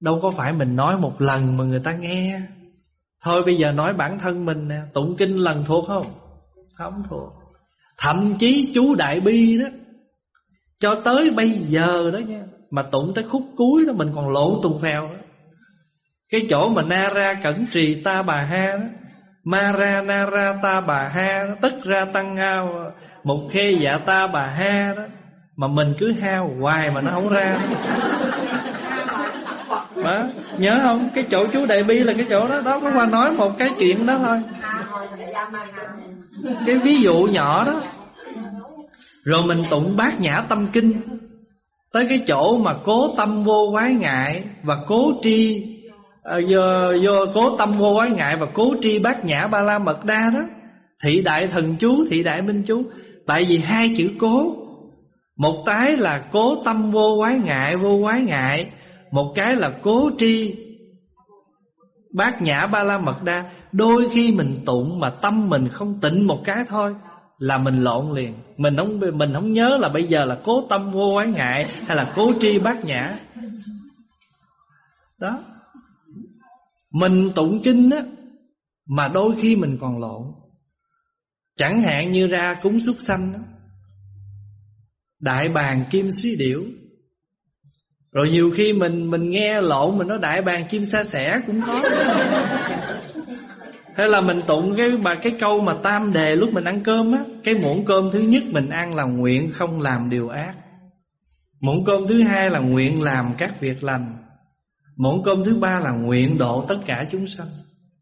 đâu có phải mình nói một lần mà người ta nghe. Thôi bây giờ nói bản thân mình nè Tụng kinh lần thuộc không? Không thuộc. Thậm chí chú Đại Bi đó Cho tới bây giờ đó nha Mà tụng tới khúc cuối đó Mình còn lộn tùng phèo đó. Cái chỗ mà na ra cẩn trì ta bà ha đó Ma ra na ra ta bà ha đó, Tất ra tăng ngao Một khê dạ ta bà ha đó Mà mình cứ hao hoài mà nó không ra. đó, nhớ không? Cái chỗ chú đại bi là cái chỗ đó. Đó có qua nói một cái chuyện đó thôi. Cái ví dụ nhỏ đó. Rồi mình tụng bát nhã tâm kinh. Tới cái chỗ mà cố tâm vô quái ngại và cố tri à, vô cố tâm vô quái ngại và cố tri bát nhã ba la mật đa đó. Thị đại thần chú thị đại minh chú. Tại vì hai chữ cố. Một cái là cố tâm vô quái ngại vô quái ngại một cái là cố tri Bát nhã ba la mật đa. Đôi khi mình tụng mà tâm mình không tịnh một cái thôi Là mình lộn liền. Mình không mình không nhớ là bây giờ là cố tâm vô quán ngại Hay là cố tri bát nhã. Đó. Mình tụng kinh á, Mà đôi khi mình còn lộn. Chẳng hạn như ra cúng súc sanh đó. Đại bàng kim suy điểu rồi nhiều khi mình mình nghe lộn, mình nói đại bàng chim sa sẻ cũng có. Hay là mình tụng cái bà, cái câu mà tam đề lúc mình ăn cơm á, cái muỗng cơm thứ nhất mình ăn là nguyện không làm điều ác. Muỗng cơm thứ hai là nguyện làm các việc lành. Muỗng cơm thứ ba là nguyện độ tất cả chúng sanh.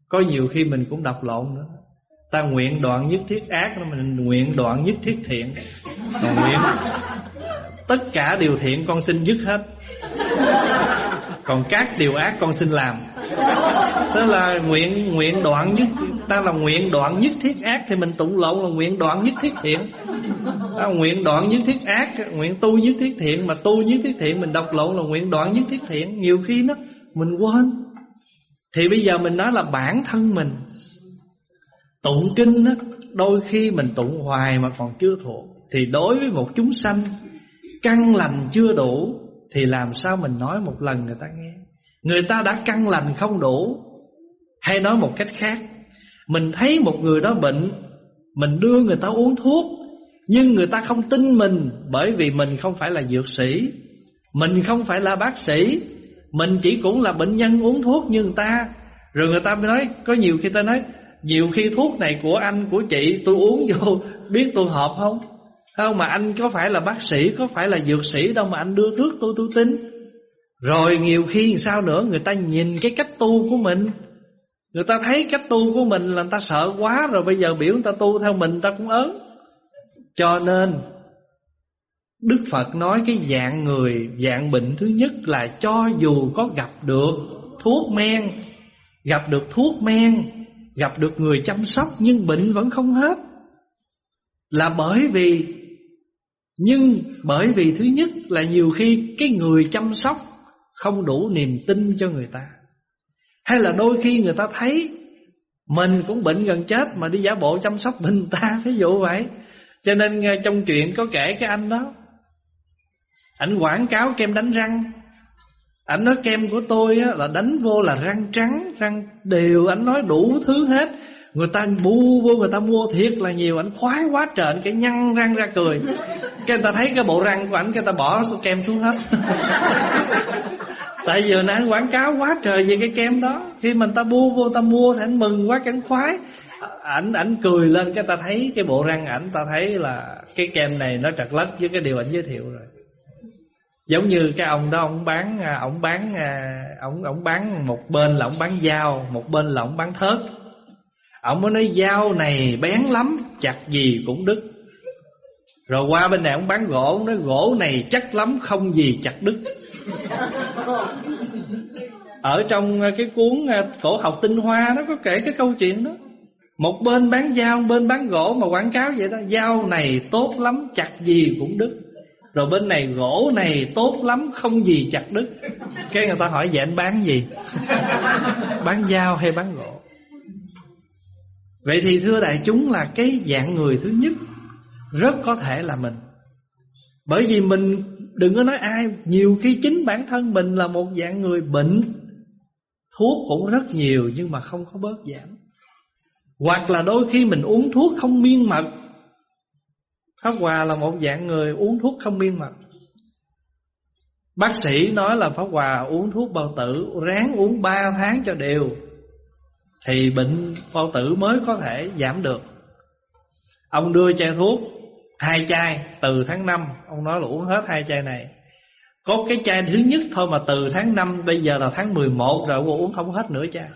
Có nhiều khi mình cũng đọc lộn nữa. Ta nguyện đoạn nhất thiết ác, mình nguyện đoạn nhất thiết thiện. Còn nguyện tất cả điều thiện con xin dứt hết. Còn các điều ác con xin làm. Tức là nguyện nguyện đoạn nhất ta là nguyện đoạn nhất thiết ác thì mình tụng lộn là nguyện đoạn nhất thiết thiện. Ta nguyện đoạn nhất thiết ác nguyện tu nhất thiết thiện mà tu nhất thiết thiện mình đọc lộn là nguyện đoạn nhất thiết thiện. Nhiều khi nó mình quên. Thì bây giờ mình nói là bản thân mình. Tụng kinh đó, đôi khi mình tụng hoài mà còn chưa thuộc. Thì đối với một chúng sanh căn lành chưa đủ, thì làm sao mình nói một lần người ta nghe? Người ta đã căn lành không đủ, Hay nói một cách khác, Mình thấy một người đó bệnh, Mình đưa người ta uống thuốc, Nhưng người ta không tin mình Bởi vì mình không phải là dược sĩ, Mình không phải là bác sĩ, Mình chỉ cũng là bệnh nhân uống thuốc như người ta. Rồi người ta mới nói, Có nhiều khi ta nói, Nhiều khi thuốc này của anh, của chị, tôi uống vô, *laughs* Biết tôi hợp không? Không, mà anh có phải là bác sĩ, Có phải là dược sĩ đâu mà anh đưa thuốc tôi tôi tin. Rồi nhiều khi sao nữa, Người ta nhìn cái cách tu của mình. Người ta thấy cách tu của mình là người ta sợ quá Rồi bây giờ biểu người ta tu theo mình, người ta cũng ớn. Cho nên, Đức Phật nói cái dạng người, Dạng bệnh thứ nhất là cho dù có gặp được thuốc men, Gặp được thuốc men, Gặp được người chăm sóc Nhưng bệnh vẫn không hết. Là bởi vì nhưng bởi vì thứ nhất là nhiều khi cái người chăm sóc không đủ niềm tin cho người ta. Hay là đôi khi người ta thấy mình cũng bệnh gần chết mà đi giả bộ chăm sóc *laughs* mình ta, ví dụ vậy. Cho nên ờ, trong chuyện có kể cái anh đó. Anh quảng cáo kem đánh răng. Anh nói kem của tôi là đánh vô là răng trắng, răng đều, anh nói đủ thứ hết. Người ta bu vô người ta mua thiệt là nhiều. Ảnh khoái quá trời cái nhăn răng ra cười. Cái người ta thấy cái bộ răng của ảnh Cái người ta bỏ kem xuống hết. *laughs* Tại vì nãy quảng cáo quá trời về cái kem đó. Khi mình ta bu vô ta mua Thì anh mừng quá cái khoái. Ảnh ảnh cười lên cái ta thấy cái bộ răng ảnh ta thấy là cái kem này nó trật lất với cái điều ảnh giới thiệu rồi. Giống như cái ông đó ông bán à, ông bán à, ông ông bán một bên là ông bán dao một bên là ông bán thớt ông mới nói, dao này bén lắm, chặt gì cũng đứt. Rồi qua bên này ông bán gỗ, ông nói, gỗ này chắc lắm, không gì chặt đứt. Ở trong cái cuốn à, cổ học tinh hoa nó có kể cái câu chuyện đó. Một bên bán dao bên bán gỗ mà quảng cáo vậy đó. Dao này tốt lắm, chặt gì cũng đứt. Rồi bên này, gỗ này tốt lắm, không gì chặt đứt. Cái người ta hỏi, vậy anh bán gì? *laughs* Bán dao hay bán gỗ? Vậy thì, thưa đại chúng, là cái dạng người thứ nhất Rất có thể là mình. Bởi vì mình đừng có nói ai, Nhiều khi chính bản thân mình là một dạng người bệnh, Thuốc cũng rất nhiều nhưng mà không có bớt giảm. Hoặc là đôi khi mình uống thuốc không miên mật. Pháp Hòa là một dạng người uống thuốc không miên mật. Bác sĩ nói là Pháp Hòa uống thuốc bao tử, Ráng uống 3 tháng cho đều. Thì bệnh bao tử mới có thể giảm được. Ông đưa chai thuốc, hai chai, từ tháng 5 Ông nói là uống hết hai chai này. Có cái chai thứ nhất thôi mà từ tháng 5 Bây giờ là tháng 11 rồi, ông uống không hết nửa chai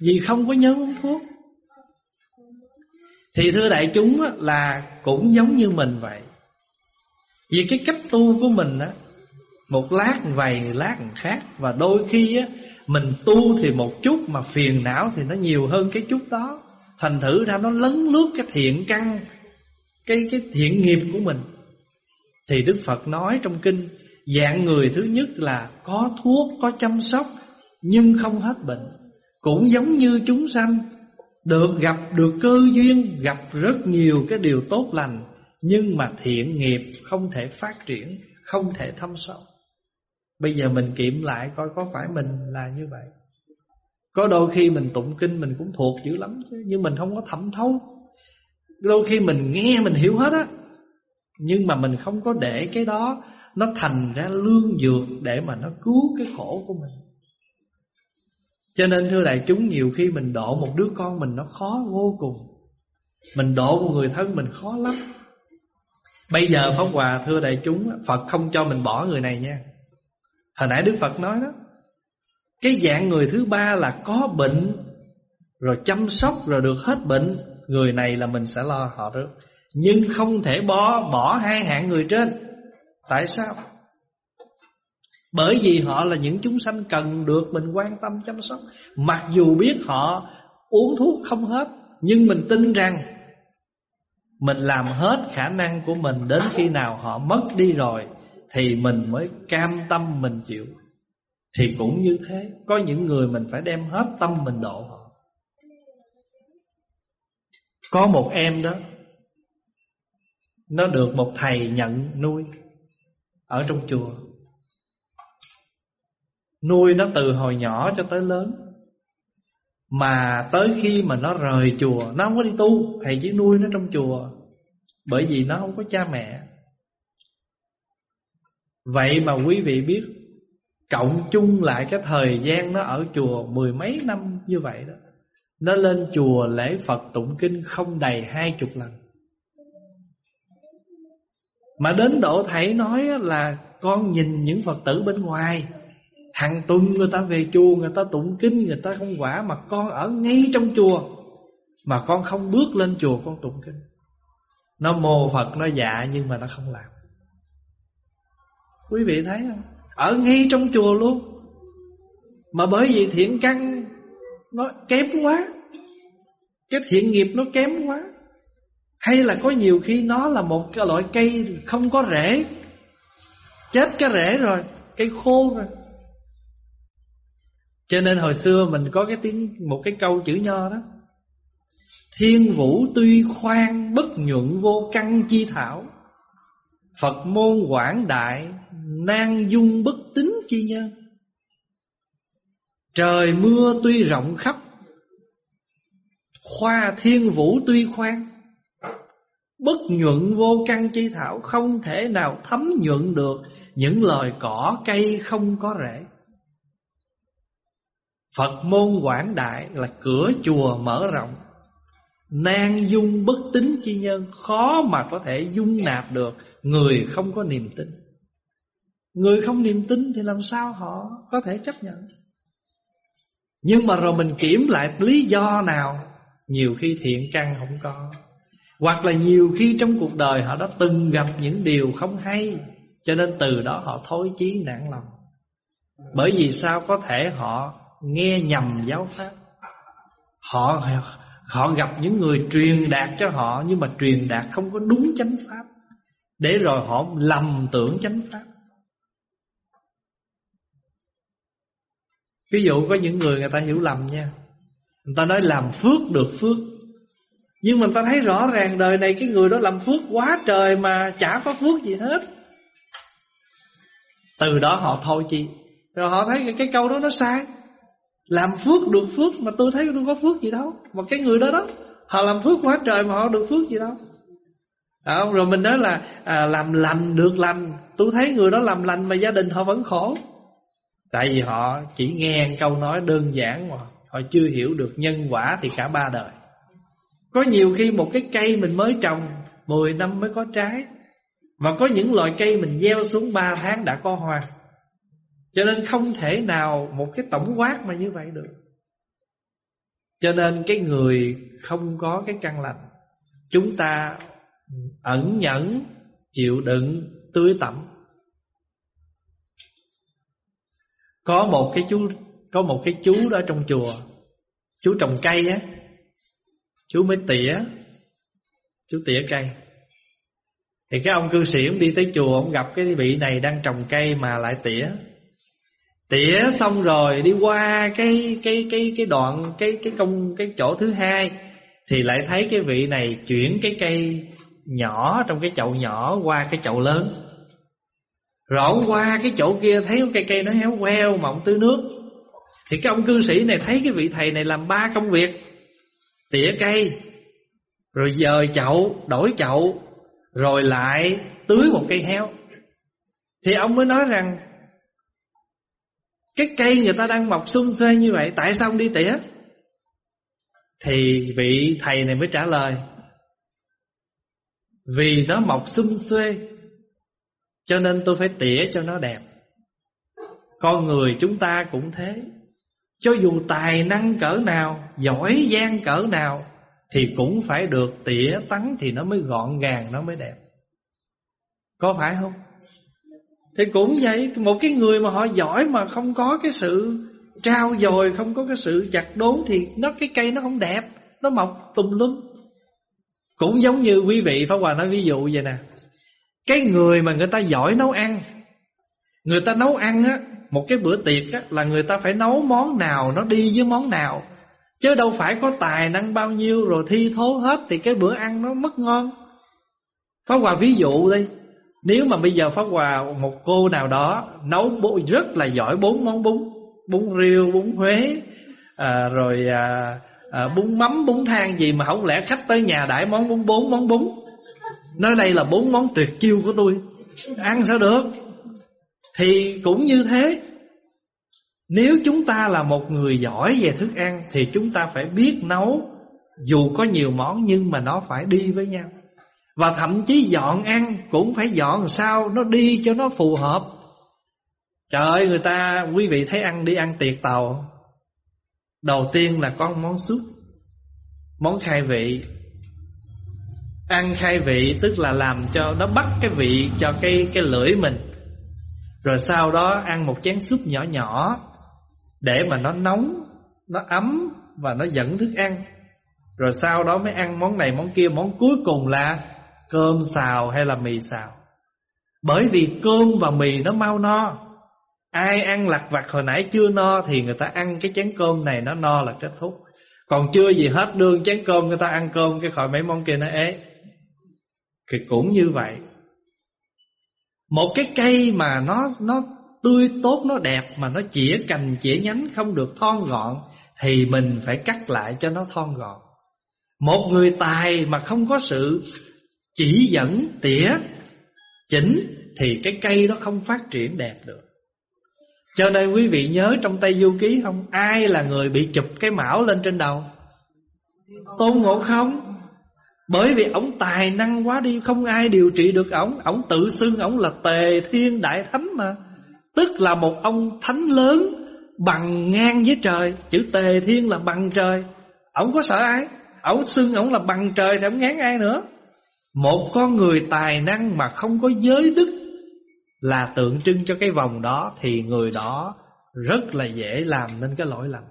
vì không có nhớ uống thuốc. Thì thưa đại chúng là cũng giống như mình vậy. Vì cái cách tu của mình á một lát vầy lát khác. Và đôi khi á Mình tu thì một chút Mà phiền não thì nó nhiều hơn cái chút đó. Thành thử ra nó lấn lướt cái thiện căn Cái cái thiện nghiệp của mình. Thì Đức Phật nói trong kinh Dạng người thứ nhất là có thuốc, có chăm sóc Nhưng không hết bệnh. Cũng giống như chúng sanh Được gặp được cơ duyên Gặp rất nhiều cái điều tốt lành Nhưng mà thiện nghiệp không thể phát triển Không thể thâm sâu. Bây giờ mình kiểm lại coi có phải mình là như vậy. Có đôi khi mình tụng kinh mình cũng thuộc dữ lắm chứ, Nhưng mình không có thẩm thấu. Đôi khi mình nghe, mình hiểu hết á, Nhưng mà mình không có để cái đó Nó thành ra lương dược Để mà nó cứu cái khổ của mình. Cho nên thưa đại chúng, nhiều khi mình độ một đứa con mình nó khó vô cùng. Mình độ một người thân mình khó lắm. Bây giờ Pháp Hòa, thưa đại chúng, Phật không cho mình bỏ người này nha. Hồi nãy Đức Phật nói đó, Cái dạng người thứ ba là có bệnh, Rồi chăm sóc, rồi được hết bệnh, Người này là mình sẽ lo họ trước Nhưng không thể bỏ bỏ hai hạng người trên. Tại sao? Bởi vì họ là những chúng sanh cần được mình quan tâm chăm sóc. Mặc dù biết họ uống thuốc không hết, Nhưng mình tin rằng Mình làm hết khả năng của mình Đến khi nào họ mất đi rồi. Thì mình mới cam tâm mình chịu. Thì cũng như thế, Có những người mình phải đem hết tâm mình độ họ. Có một em đó, Nó được một thầy nhận nuôi Ở trong chùa. Nuôi nó từ hồi nhỏ cho tới lớn. Mà tới khi mà nó rời chùa, Nó không có đi tu, Thầy chỉ nuôi nó trong chùa. Bởi vì nó không có cha mẹ. Vậy mà quý vị biết, Cộng chung lại cái thời gian nó ở chùa Mười mấy năm như vậy đó, Nó lên chùa lễ Phật tụng kinh Không đầy hai chục lần. Mà đến độ thầy nói là Con nhìn những Phật tử bên ngoài Hàng tuần người ta về chùa, Người ta tụng kinh, Người ta không quả Mà con ở ngay trong chùa, Mà con không bước lên chùa con tụng kinh. Nó mô Phật, nó dạ Nhưng mà nó không làm. Quý vị thấy không? Ở ngay trong chùa luôn. Mà bởi vì thiện căn Nó kém quá, Cái thiện nghiệp nó kém quá. Hay là có nhiều khi nó là một cái loại cây Không có rễ. Chết cái rễ rồi, Cây khô rồi. Cho nên hồi xưa mình có cái tiếng, một cái câu chữ nho đó. Thiên vũ tuy khoan bất nhuận vô căn chi thảo. Phật môn quảng đại nan dung bất tính chi nhân. Trời mưa tuy rộng khắp, Khoa thiên vũ tuy khoan. Bất nhuận vô căn chi thảo Không thể nào thấm nhuận được, Những lời cỏ cây không có rễ. Phật môn quảng đại là cửa chùa mở rộng. Nan dung bất tính chi nhân Khó mà có thể dung nạp được, Người không có niềm tin. Người không niềm tin thì làm sao họ có thể chấp nhận? Nhưng mà rồi mình kiểm lại lý do nào? Nhiều khi thiện căn không có. Hoặc là nhiều khi trong cuộc đời họ đã từng gặp những điều không hay, Cho nên từ đó họ thối chí nản lòng. Bởi vì sao? Có thể họ nghe nhầm giáo pháp. Họ họ gặp những người truyền đạt cho họ, Nhưng mà truyền đạt không có đúng chánh pháp. Để rồi họ lầm tưởng chánh pháp. Ví dụ có những người người ta hiểu lầm nha. Người ta nói làm phước được phước. Nhưng mà người ta thấy rõ ràng đời này Cái người đó làm phước quá trời Mà chả có phước gì hết. Từ đó họ thôi chi. Rồi họ thấy cái, cái câu đó nó sai. Làm phước được phước Mà tôi thấy tôi có phước gì đâu. Mà cái người đó đó Họ làm phước quá trời mà họ được phước gì đâu. À, Rồi mình nói là à, Làm lành được lành. Tôi thấy người đó làm lành mà gia đình họ vẫn khổ. Tại vì họ chỉ nghe câu nói đơn giản mà Họ chưa hiểu được nhân quả thì cả ba đời. Có nhiều khi một cái cây mình mới trồng 10 năm mới có trái Và có những loại cây mình gieo xuống 3 tháng đã có hoa. Cho nên không thể nào một cái tổng quát mà như vậy được. Cho nên cái người không có cái căn lành Chúng ta ẩn nhẫn, chịu đựng, tươi tẩm. Có một cái chú, Có một cái chú đó trong chùa. Chú trồng cây á. Chú mới tỉa. Chú tỉa cây. Thì cái ông cư sĩ ông đi tới chùa, Ông gặp cái vị này đang trồng cây mà lại tỉa. Tỉa xong rồi, đi qua cái cái cái cái đoạn, cái cái công, cái chỗ thứ hai, thì lại thấy cái vị này chuyển cái cây nhỏ trong cái chậu nhỏ qua cái chậu lớn. Rồi qua cái chỗ kia thấy cây cây nó héo queo mà ông tưới nước. Thì cái ông cư sĩ này thấy cái vị thầy này làm ba công việc. Tỉa cây Rồi dời chậu, đổi chậu Rồi lại tưới một cây héo. Thì ông mới nói rằng Cái cây người ta đang mọc xung xuê như vậy Tại sao ông đi tỉa? Thì vị thầy này mới trả lời Vì nó mọc xung xuê cho nên tôi phải tỉa cho nó đẹp. Con người chúng ta cũng thế. Cho dù tài năng cỡ nào, Giỏi giang cỡ nào, Thì cũng phải được tỉa tắn Thì nó mới gọn gàng, Nó mới đẹp. Có phải không? Thì cũng vậy, Một cái người mà họ giỏi mà không có cái sự Trao dồi, Không có cái sự chặt đốn Thì nó, cái cây nó không đẹp, Nó mọc tùm lum. Cũng giống như quý vị Pháp Hòa nói ví dụ vậy nè cái người mà người ta giỏi nấu ăn Người ta nấu ăn á Một cái bữa tiệc á Là người ta phải nấu món nào Nó đi với món nào. Chứ đâu phải có tài năng bao nhiêu Rồi thi thố hết Thì cái bữa ăn nó mất ngon. Pháp Hòa ví dụ đi Nếu mà bây giờ Pháp Hòa Một cô nào đó Nấu bộ rất là giỏi bốn món bún Bún riêu, bún Huế à, Rồi à, à, bún mắm, bún than gì Mà không lẽ khách tới nhà đãi món bún bốn món bún. Nói đây là bốn món tuyệt chiêu của tôi. Ăn sao được? Thì cũng như thế. Nếu chúng ta là một người giỏi về thức ăn, Thì chúng ta phải biết nấu, Dù có nhiều món nhưng mà nó phải đi với nhau. Và thậm chí dọn ăn Cũng phải dọn sao Nó đi cho nó phù hợp. Trời ơi, người ta, Quý vị thấy ăn đi ăn tiệc tàu. Đầu tiên là có món súp, Món khai vị. Ăn khai vị tức là làm cho nó bắt cái vị cho cái cái lưỡi mình. Rồi sau đó ăn một chén súp nhỏ nhỏ Để mà nó nóng, nó ấm và nó dẫn thức ăn. Rồi sau đó mới ăn món này món kia. Món cuối cùng là cơm xào hay là mì xào. Bởi vì cơm và mì nó mau no. Ai ăn lặt vặt hồi nãy chưa no Thì người ta ăn cái chén cơm này nó no là kết thúc. Còn chưa gì hết đương chén cơm người ta ăn cơm Cái khỏi mấy món kia nó ế thì cũng như vậy Một cái cây mà nó nó tươi tốt, nó đẹp Mà nó chĩa cành chĩa nhánh không được thon gọn, Thì mình phải cắt lại cho nó thon gọn Một người tài mà không có sự chỉ dẫn, tỉa, chỉnh, thì cái cây đó không phát triển đẹp được. Cho nên quý vị nhớ trong Tây Du Ký không? Ai là người bị chụp cái mão lên trên đầu? Tôn Ngộ Không. Bởi vì ổng tài năng quá đi, không ai điều trị được ổng. Ổng tự xưng ổng là Tề Thiên Đại Thánh mà. Tức là một ông thánh lớn bằng ngang với trời. Chữ Tề Thiên là bằng trời. Ổng có sợ ai? Ổng xưng ổng là bằng trời thì ổng ngán ai nữa? Một con người tài năng mà không có giới đức là tượng trưng cho cái vòng đó thì người đó rất là dễ làm nên cái lỗi lầm.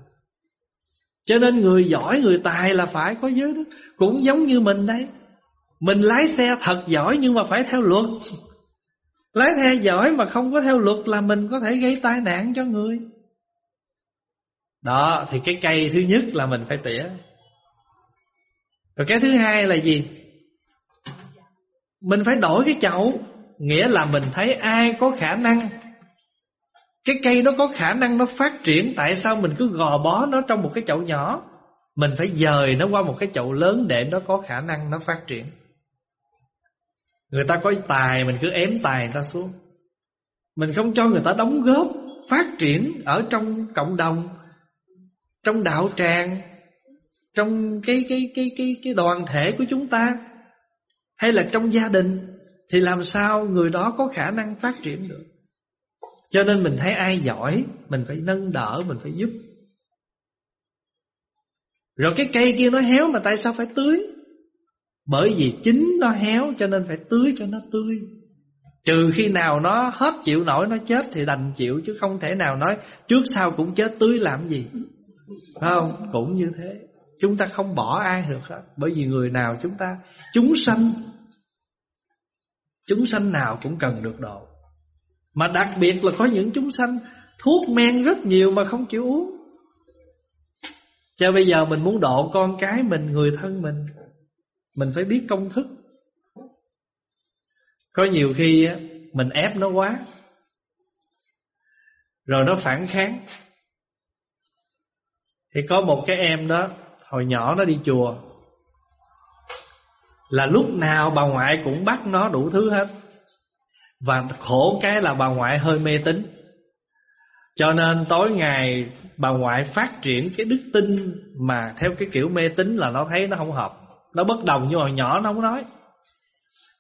Cho nên người giỏi, người tài là phải có giới đức. Cũng giống như mình đây. Mình lái xe thật giỏi nhưng mà phải theo luật. *laughs* Lái xe giỏi mà không có theo luật là mình có thể gây tai nạn cho người. Đó, thì cái cây thứ nhất là mình phải tỉa. Rồi cái thứ hai là gì? Mình phải đổi cái chậu Nghĩa là mình thấy ai có khả năng cái cây nó có khả năng nó phát triển, Tại sao mình cứ gò bó nó trong một cái chậu nhỏ? Mình phải dời nó qua một cái chậu lớn Để nó có khả năng nó phát triển. Người ta có tài, Mình cứ ém tài người ta xuống. Mình không cho người ta đóng góp, Phát triển ở trong cộng đồng, Trong đạo tràng, Trong cái cái cái cái cái đoàn thể của chúng ta, Hay là trong gia đình, thì làm sao người đó có khả năng phát triển được? Cho nên mình thấy ai giỏi Mình phải nâng đỡ, mình phải giúp. Rồi cái cây kia nó héo mà tại sao phải tưới? Bởi vì chính nó héo cho nên phải tưới cho nó tươi. Trừ khi nào nó hết chịu nổi nó chết thì đành chịu Chứ không thể nào nói trước sau cũng chết tưới làm gì. Phải không? Cũng như thế. Chúng ta không bỏ ai được hết. Bởi vì người nào chúng ta Chúng sanh Chúng sanh nào cũng cần được độ. Mà đặc biệt là có những chúng sanh Thuốc men rất nhiều mà không chịu uống. Cho bây giờ mình muốn độ con cái mình, Người thân mình Mình phải biết công thức. Có nhiều khi Mình ép nó quá, Rồi nó phản kháng. Thì có một cái em đó, Hồi nhỏ nó đi chùa, là lúc nào bà ngoại cũng bắt nó đủ thứ hết. Và khổ cái là bà ngoại hơi mê tín. Cho nên tối ngày bà ngoại phát triển cái đức tin Mà theo cái kiểu mê tín là nó thấy nó không hợp. Nó bất đồng nhưng mà nhỏ nó không nói.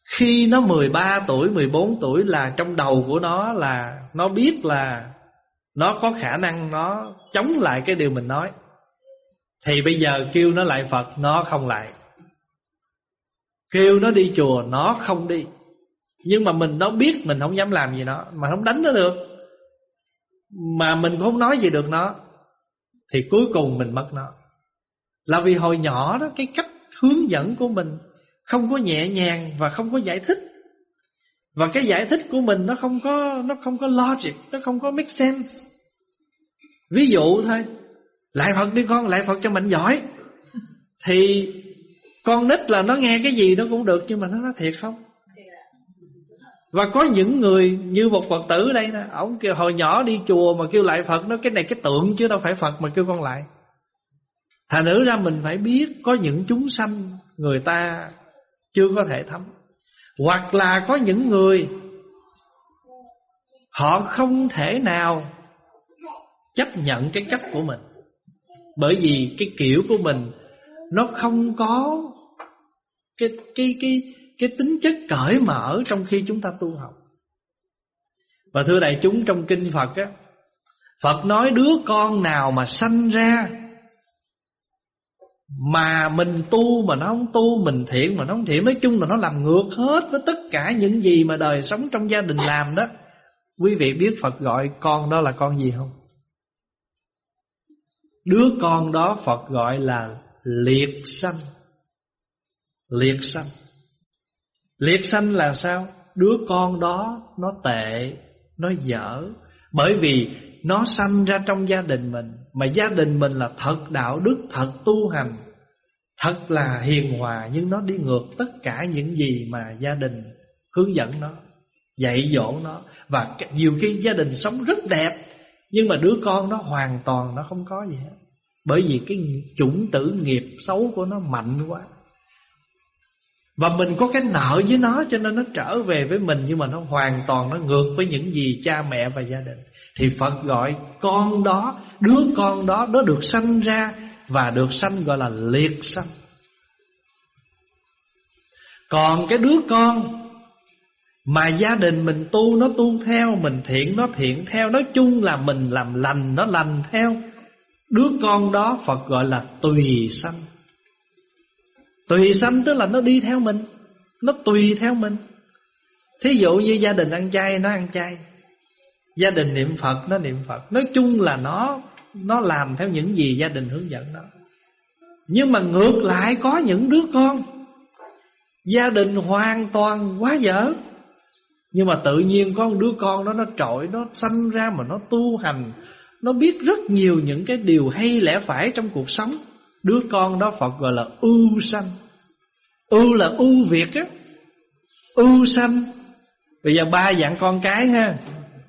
Khi nó 13 tuổi, 14 tuổi là trong đầu của nó là Nó biết là nó có khả năng nó chống lại cái điều mình nói. Thì bây giờ kêu nó lại Phật Nó không lại. Kêu nó đi chùa Nó không đi. Nhưng mà mình nó biết mình không dám làm gì nó, Mà không đánh nó được. Mà mình cũng không nói gì được nó, Thì cuối cùng mình mất nó. Là vì hồi nhỏ đó, Cái cách hướng dẫn của mình Không có nhẹ nhàng và không có giải thích. Và cái giải thích của mình Nó không có, nó không có logic, Nó không có make sense. Ví dụ thôi, Lại Phật đi con, Lại Phật cho mạnh giỏi. Thì con nít là nó nghe cái gì nó cũng được, Nhưng mà nó nói thiệt không? Và có những người như một Phật tử đây nè Ông kêu hồi nhỏ đi chùa mà kêu lại Phật Nó cái này cái tượng chứ đâu phải Phật mà kêu con lại. Thành nữ ra mình phải biết Có những chúng sanh Người ta chưa có thể thấm. Hoặc là có những người Họ không thể nào Chấp nhận cái cách của mình. Bởi vì cái kiểu của mình Nó không có cái cái cái cái tính chất cởi mở trong khi chúng ta tu học. Và thưa đại chúng trong kinh Phật á, Phật nói đứa con nào mà sanh ra mà mình tu mà nó không tu Mình thiện mà nó không thiện Nói chung là nó làm ngược hết Với tất cả những gì mà đời sống trong gia đình làm đó Quý vị biết Phật gọi con đó là con gì không? Đứa con đó Phật gọi là liệt sanh Liệt sanh Liệt sanh là sao? Đứa con đó nó tệ, Nó dở. Bởi vì nó sanh ra trong gia đình mình, Mà gia đình mình là thật đạo đức, Thật tu hành. Thật là hiền hòa, Nhưng nó đi ngược tất cả những gì mà gia đình hướng dẫn nó, Dạy dỗ nó. Và nhiều khi gia đình sống rất đẹp, Nhưng mà đứa con nó hoàn toàn nó không có gì hết. Bởi vì cái chủng tử nghiệp xấu của nó mạnh quá. Và mình có cái nợ với nó Cho nên nó trở về với mình, Nhưng mà nó hoàn toàn nó ngược với những gì cha mẹ và gia đình. Thì Phật gọi con đó, Đứa con đó, Nó được sanh ra Và được sanh gọi là liệt sanh. Còn cái đứa con mà gia đình mình tu, nó tu theo, Mình thiện, nó thiện theo, Nói chung là mình làm lành, nó lành theo. Đứa con đó Phật gọi là tùy sanh. Tùy sanh tức là nó đi theo mình, Nó tùy theo mình. Thí dụ như gia đình ăn chay, Nó ăn chay. Gia đình niệm Phật, nó niệm Phật. Nói chung là nó Nó làm theo những gì gia đình hướng dẫn nó. Nhưng mà ngược lại có những đứa con, Gia đình hoàn toàn quá dở. Nhưng mà tự nhiên có một đứa con đó, nó trội, Nó sanh ra mà nó tu hành. Nó biết rất nhiều những cái điều hay lẽ phải trong cuộc sống. Đứa con đó Phật gọi là ưu sanh. Ưu là ưu việt á. Ưu sanh. Bây giờ ba dạng con cái ha.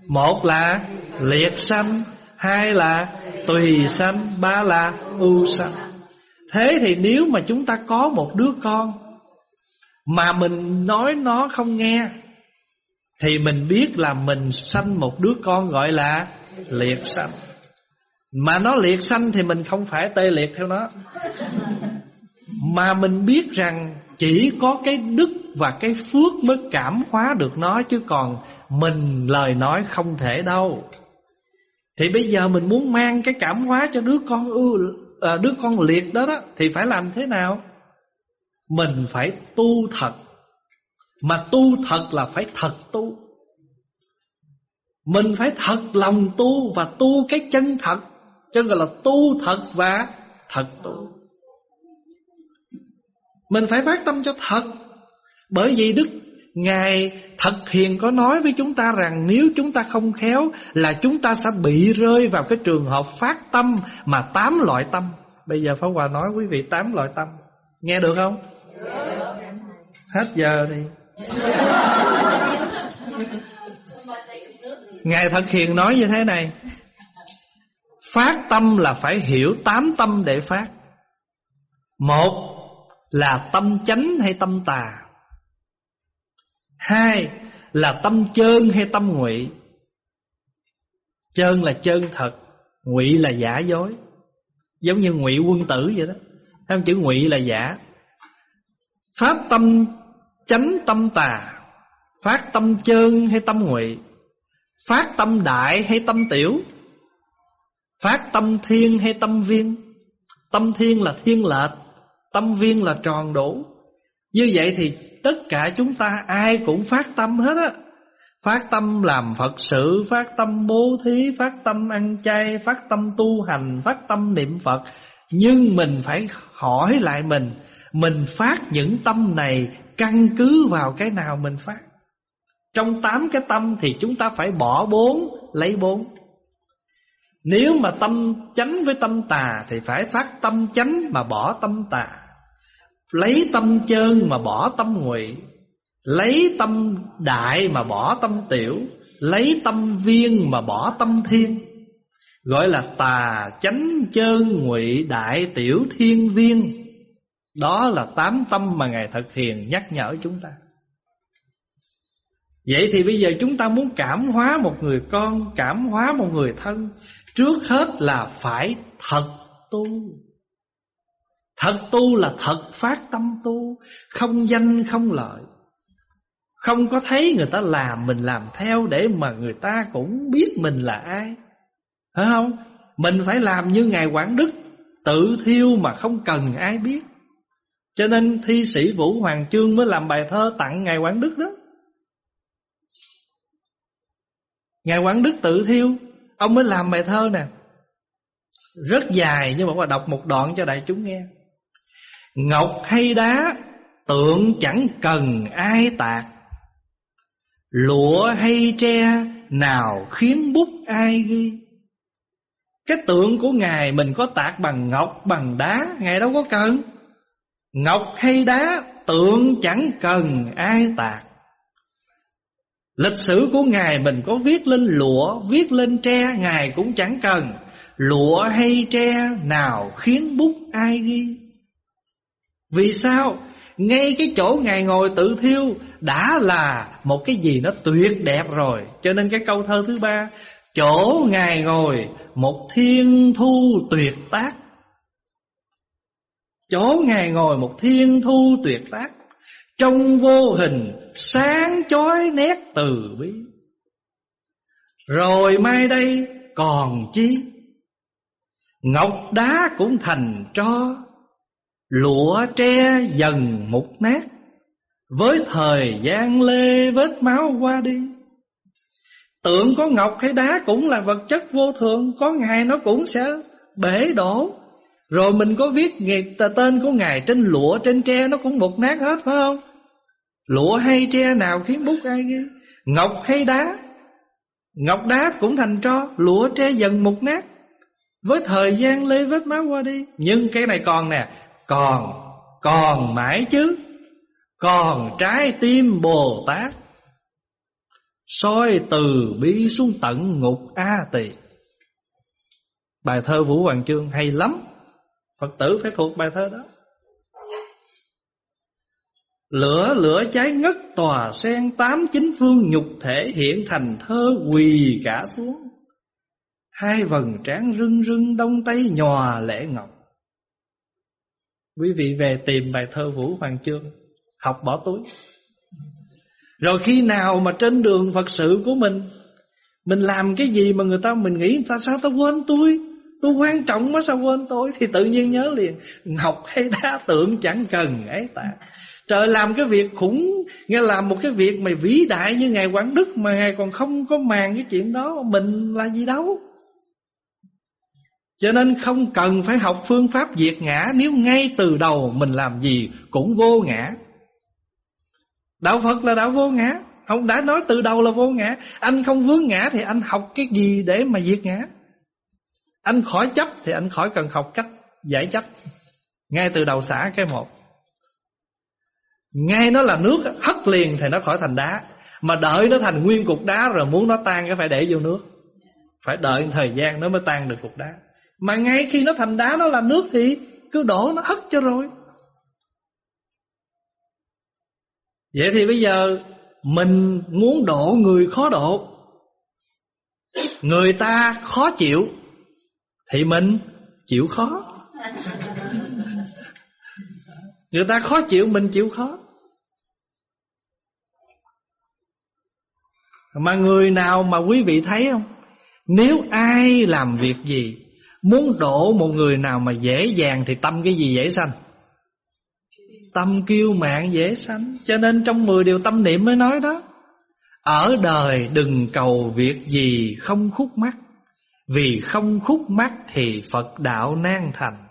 Một là liệt sanh, Hai là tùy sanh, Ba là ưu sanh. Thế thì nếu mà chúng ta có một đứa con Mà mình nói nó không nghe, thì mình biết là mình sanh một đứa con gọi là liệt sanh. Mà nó liệt sanh thì mình không phải tê liệt theo nó. Mà mình biết rằng chỉ có cái đức và cái phước mới cảm hóa được nó Chứ còn mình lời nói không thể đâu. Thì bây giờ mình muốn mang cái cảm hóa cho đứa con ưu à, Đứa con liệt đó đó Thì phải làm thế nào? Mình phải tu thật. Mà tu thật là phải thật tu. Mình phải thật lòng tu Và tu cái chân thật. Chân gọi là tu thật và thật tu. Mình phải phát tâm cho thật. Bởi vì Đức Ngài thật hiền có nói với chúng ta rằng Nếu chúng ta không khéo Là chúng ta sẽ bị rơi vào cái trường hợp phát tâm Mà tám loại tâm. Bây giờ Pháp Hòa nói quý vị tám loại tâm. Nghe được không? Hết giờ thì Ngài Thật Hiền nói như thế này. Phát tâm là phải hiểu tám tâm để phát. Một là tâm chánh hay tâm tà. Hai là tâm chơn hay tâm ngụy. Chơn là chân thật, Ngụy là giả dối. Giống như ngụy quân tử vậy đó. Thấy chữ ngụy là giả. Phát tâm Chánh, tâm tà. Phát tâm chơn hay tâm ngụy. Phát tâm đại hay tâm tiểu. Phát tâm thiên hay tâm viên? Tâm thiên là thiên lệch, Tâm viên là tròn đủ. Như vậy thì tất cả chúng ta ai cũng phát tâm hết á. Phát tâm làm Phật sự, Phát tâm bố thí, Phát tâm ăn chay, Phát tâm tu hành, Phát tâm niệm Phật. Nhưng mình phải hỏi lại mình Mình phát những tâm này căn cứ vào cái nào mình phát? Trong tám cái tâm thì chúng ta phải bỏ bốn, Lấy bốn. Nếu mà tâm chánh với tâm tà Thì phải phát tâm chánh mà bỏ tâm tà. Lấy tâm chơn mà bỏ tâm ngụy. Lấy tâm đại mà bỏ tâm tiểu. Lấy tâm viên mà bỏ tâm thiên. Gọi là tà chánh chơn ngụy đại tiểu thiên viên. Đó là tám tâm mà Ngài thực hiện nhắc nhở chúng ta. Vậy thì bây giờ chúng ta muốn cảm hóa một người con, Cảm hóa một người thân. Trước hết là phải thật tu Thật tu là thật phát tâm tu Không danh không lợi Không có thấy người ta làm Mình làm theo để mà người ta cũng biết mình là ai Phải không? Mình phải làm như Ngài Quảng Đức Tự thiêu mà không cần ai biết cho nên thi sĩ Vũ Hoàng Chương mới làm bài thơ tặng Ngài Quảng Đức đó. Ngài Quảng Đức tự thiêu, ông mới làm bài thơ nè. Rất dài nhưng mà ông đọc một đoạn cho đại chúng nghe. Ngọc hay đá tượng chẳng cần ai tạc. Lụa hay tre nào khiến bút ai ghi. Cái tượng của Ngài mình có tạc bằng ngọc, bằng đá, Ngài đâu có cần. Ngọc hay đá tượng chẳng cần ai tạc Lịch sử của Ngài mình có viết lên lụa, Viết lên tre, Ngài cũng chẳng cần. Lụa hay tre nào khiến bút ai ghi? Vì sao? Ngay cái chỗ Ngài ngồi tự thiêu Đã là một cái gì nó tuyệt đẹp rồi. Cho nên cái câu thơ thứ ba, Chỗ Ngài ngồi Một thiên thu tuyệt tác. Chỗ Ngài ngồi một thiên thu tuyệt tác. Trong vô hình, sáng chói nét từ bi. Rồi mai đây còn chi? Ngọc đá cũng thành tro, Lụa tre dần mục nát. Với thời gian lê vết máu qua đi. Tượng có ngọc hay đá cũng là vật chất vô thường, Có ngày nó cũng sẽ bể đổ. Rồi mình có viết tên của Ngài trên lụa, trên tre Nó cũng một nát hết, phải không? Lụa hay tre nào khiến bút ai ghi Ngọc hay đá? Ngọc đá cũng thành tro, Lụa, tre dần một nát. Với thời gian lê vết máu qua đi, Nhưng cái này còn nè, Còn Còn mãi chứ. Còn trái tim Bồ Tát. Soi từ bi xuống tận ngục A Tỳ. Bài thơ Vũ Hoàng Chương hay lắm. Phật tử phải thuộc bài thơ đó. Lửa lửa cháy ngất tòa sen, Tám chính phương nhục thể hiện thành thơ quỳ cả xuống. Hai vần trán rưng rưng, đông tây nhòa lễ ngọc. Quý vị về tìm bài thơ Vũ Hoàng Chương, Học bỏ túi. Rồi khi nào mà trên đường Phật sự của mình Mình làm cái gì mà người ta Mình nghĩ ta sao ta quên tôi Tôi quan trọng quá sao quên tôi? Thì tự nhiên nhớ liền, Ngọc hay đá tượng chẳng cần ấy ta. Trời làm cái việc khủng, Nghe làm một cái việc mà vĩ đại như Ngài Quảng Đức Mà Ngài còn không có màng cái chuyện đó, Mình là gì đâu? Cho nên không cần phải học phương pháp diệt ngã, Nếu ngay từ đầu mình làm gì cũng vô ngã. Đạo Phật là đạo vô ngã Ông đã nói từ đầu là vô ngã. Anh không vướng ngã thì anh học cái gì để mà diệt ngã? Anh khỏi chấp thì anh khỏi cần học cách giải chấp. Ngay từ đầu xả cái một. Ngay nó là nước hất liền thì nó khỏi thành đá. Mà đợi nó thành nguyên cục đá rồi muốn nó tan, cái phải để vô nước. Phải đợi thời gian nó mới tan được cục đá. Mà ngay khi nó thành đá, nó là nước thì cứ đổ nó hất cho rồi. Vậy thì bây giờ mình muốn độ người khó độ Người ta khó chịu thì mình chịu khó. Người ta khó chịu, mình chịu khó. Mà người nào mà quý vị thấy không? Nếu ai làm việc gì, Muốn đổ một người nào mà dễ dàng Thì tâm cái gì dễ sanh? Tâm kiêu mạng dễ sanh. Cho nên trong 10 điều tâm niệm mới nói đó, Ở đời đừng cầu việc gì không khúc mắc. Vì không khúc mắc thì Phật đạo nan thành.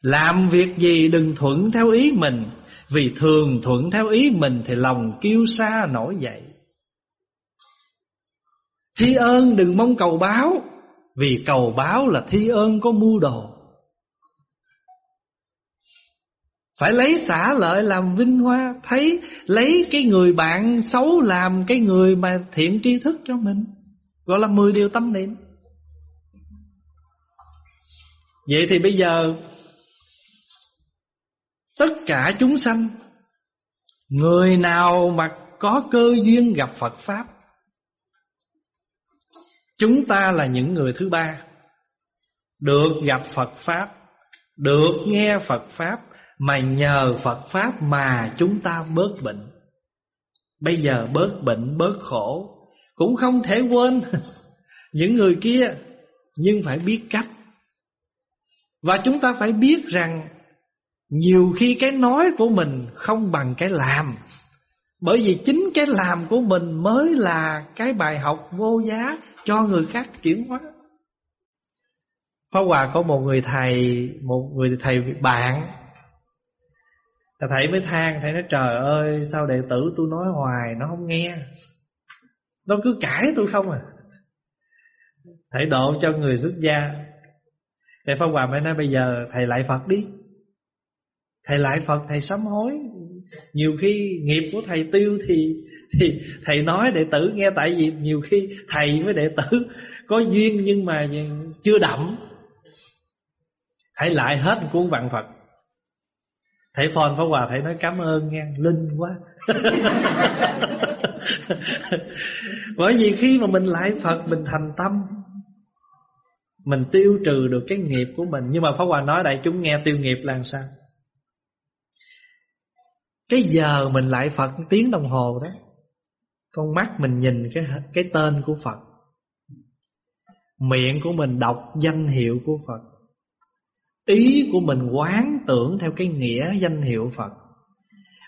Làm việc gì đừng thuận theo ý mình, Vì thường thuận theo ý mình Thì lòng kiêu sa nổi dậy. Thi ơn đừng mong cầu báo, Vì cầu báo là thi ơn có mưu đồ. Phải lấy xả lợi làm vinh hoa, Thấy lấy cái người bạn xấu làm cái người mà thiện tri thức cho mình. Gọi là 10 điều tâm niệm. Vậy thì bây giờ, Tất cả chúng sanh, Người nào mà có cơ duyên gặp Phật Pháp, Chúng ta là những người thứ ba. Được gặp Phật Pháp, Được nghe Phật Pháp, Mà nhờ Phật Pháp mà chúng ta bớt bệnh. Bây giờ bớt bệnh, bớt khổ, Cũng không thể quên. *laughs* Những người kia, Nhưng phải biết cách. Và chúng ta phải biết rằng Nhiều khi cái nói của mình Không bằng cái làm. Bởi vì chính cái làm của mình Mới là cái bài học vô giá cho người khác chuyển hóa. Pháp Hòa có một người thầy, Một người thầy bạn. Thầy mới than, Thầy nói, trời ơi, sao đệ tử tôi nói hoài, Nó không nghe? Nó cứ cãi tôi không à. Thầy độ cho người xuất gia. Thầy Pháp Hòa mới nói, bây giờ Thầy lại Phật đi. Thầy lại Phật, thầy sám hối. Nhiều khi nghiệp của thầy tiêu thì thì thầy nói đệ tử nghe, tại vì nhiều khi thầy với đệ tử. Có duyên nhưng mà chưa đậm. Hãy lại hết cuốn vạn Phật. Thầy Phòn Pháp Hòa, thầy nói, cảm ơn nghe, Linh quá. *laughs* Bởi vì khi mà mình lại Phật, Mình thành tâm mình tiêu trừ được cái nghiệp của mình. Nhưng mà Pháp Hòa nói đại chúng nghe tiêu nghiệp là sao? Cái giờ mình lại Phật, tiếng đồng hồ đó. Con mắt mình nhìn cái cái tên của Phật. Miệng của mình đọc danh hiệu của Phật. Ý của mình quán tưởng theo cái nghĩa danh hiệu Phật.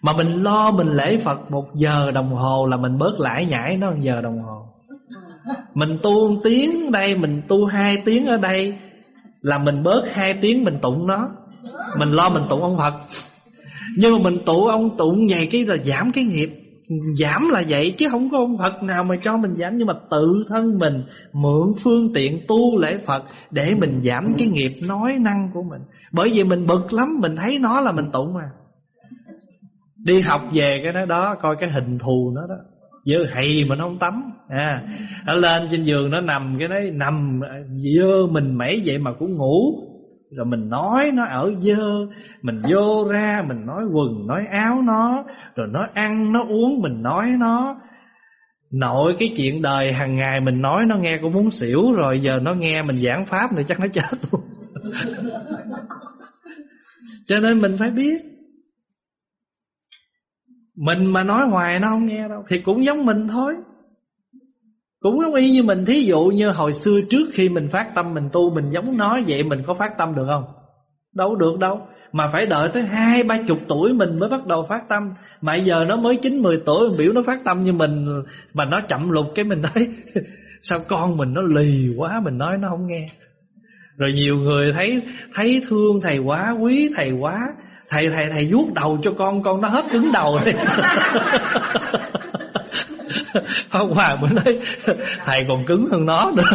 Mà mình lo mình lễ Phật một giờ đồng hồ là mình bớt lãi nhảy nó một giờ đồng hồ. Mình tu tiếng đây, mình tu hai tiếng ở đây Là mình bớt hai tiếng mình tụng nó. Mình lo mình tụng ông Phật. Nhưng mà mình tụng ông tụng vậy cái là giảm cái nghiệp. Giảm là vậy chứ không có ông Phật nào mà cho mình giảm. Nhưng mà tự thân mình mượn phương tiện tu lễ Phật Để mình giảm cái nghiệp nói năng của mình. Bởi vì mình bực lắm Mình thấy nó là mình tụng mà. Đi học về cái đó đó Coi cái hình thù nó đó. Dơ hay mà nó không tắm. À, Nó lên trên giường nó nằm Cái đấy nằm dơ mình mẩy vậy mà cũng ngủ. Rồi mình nói nó ở dơ Mình vô ra Mình nói quần nói áo nó Rồi nó ăn nó uống Mình nói nó. Nội cái chuyện đời hàng ngày mình nói nó nghe cũng muốn xỉu Rồi giờ nó nghe mình giảng pháp nữa chắc nó chết luôn. *laughs* Cho nên mình phải biết. Mình mà nói hoài nó không nghe đâu. Thì cũng giống mình thôi. Cũng giống y như mình. Thí dụ như hồi xưa trước khi mình phát tâm, mình tu, Mình giống nói vậy, mình có phát tâm được không? Đâu được đâu. Mà phải đợi tới hai, ba chục tuổi mình mới bắt đầu phát tâm. Mà giờ nó mới chín, mười tuổi Mình biểu nó phát tâm như mình, Mà nó chậm lục cái mình đấy. *laughs* Sao con mình nó lì quá, Mình nói nó không nghe. Rồi nhiều người thấy thấy thương thầy quá, Quý thầy quá Thầy thầy thầy vuốt đầu cho con Con nó hết cứng đầu rồi Pháp Hòa mới nói Thầy còn cứng hơn nó nữa. *laughs*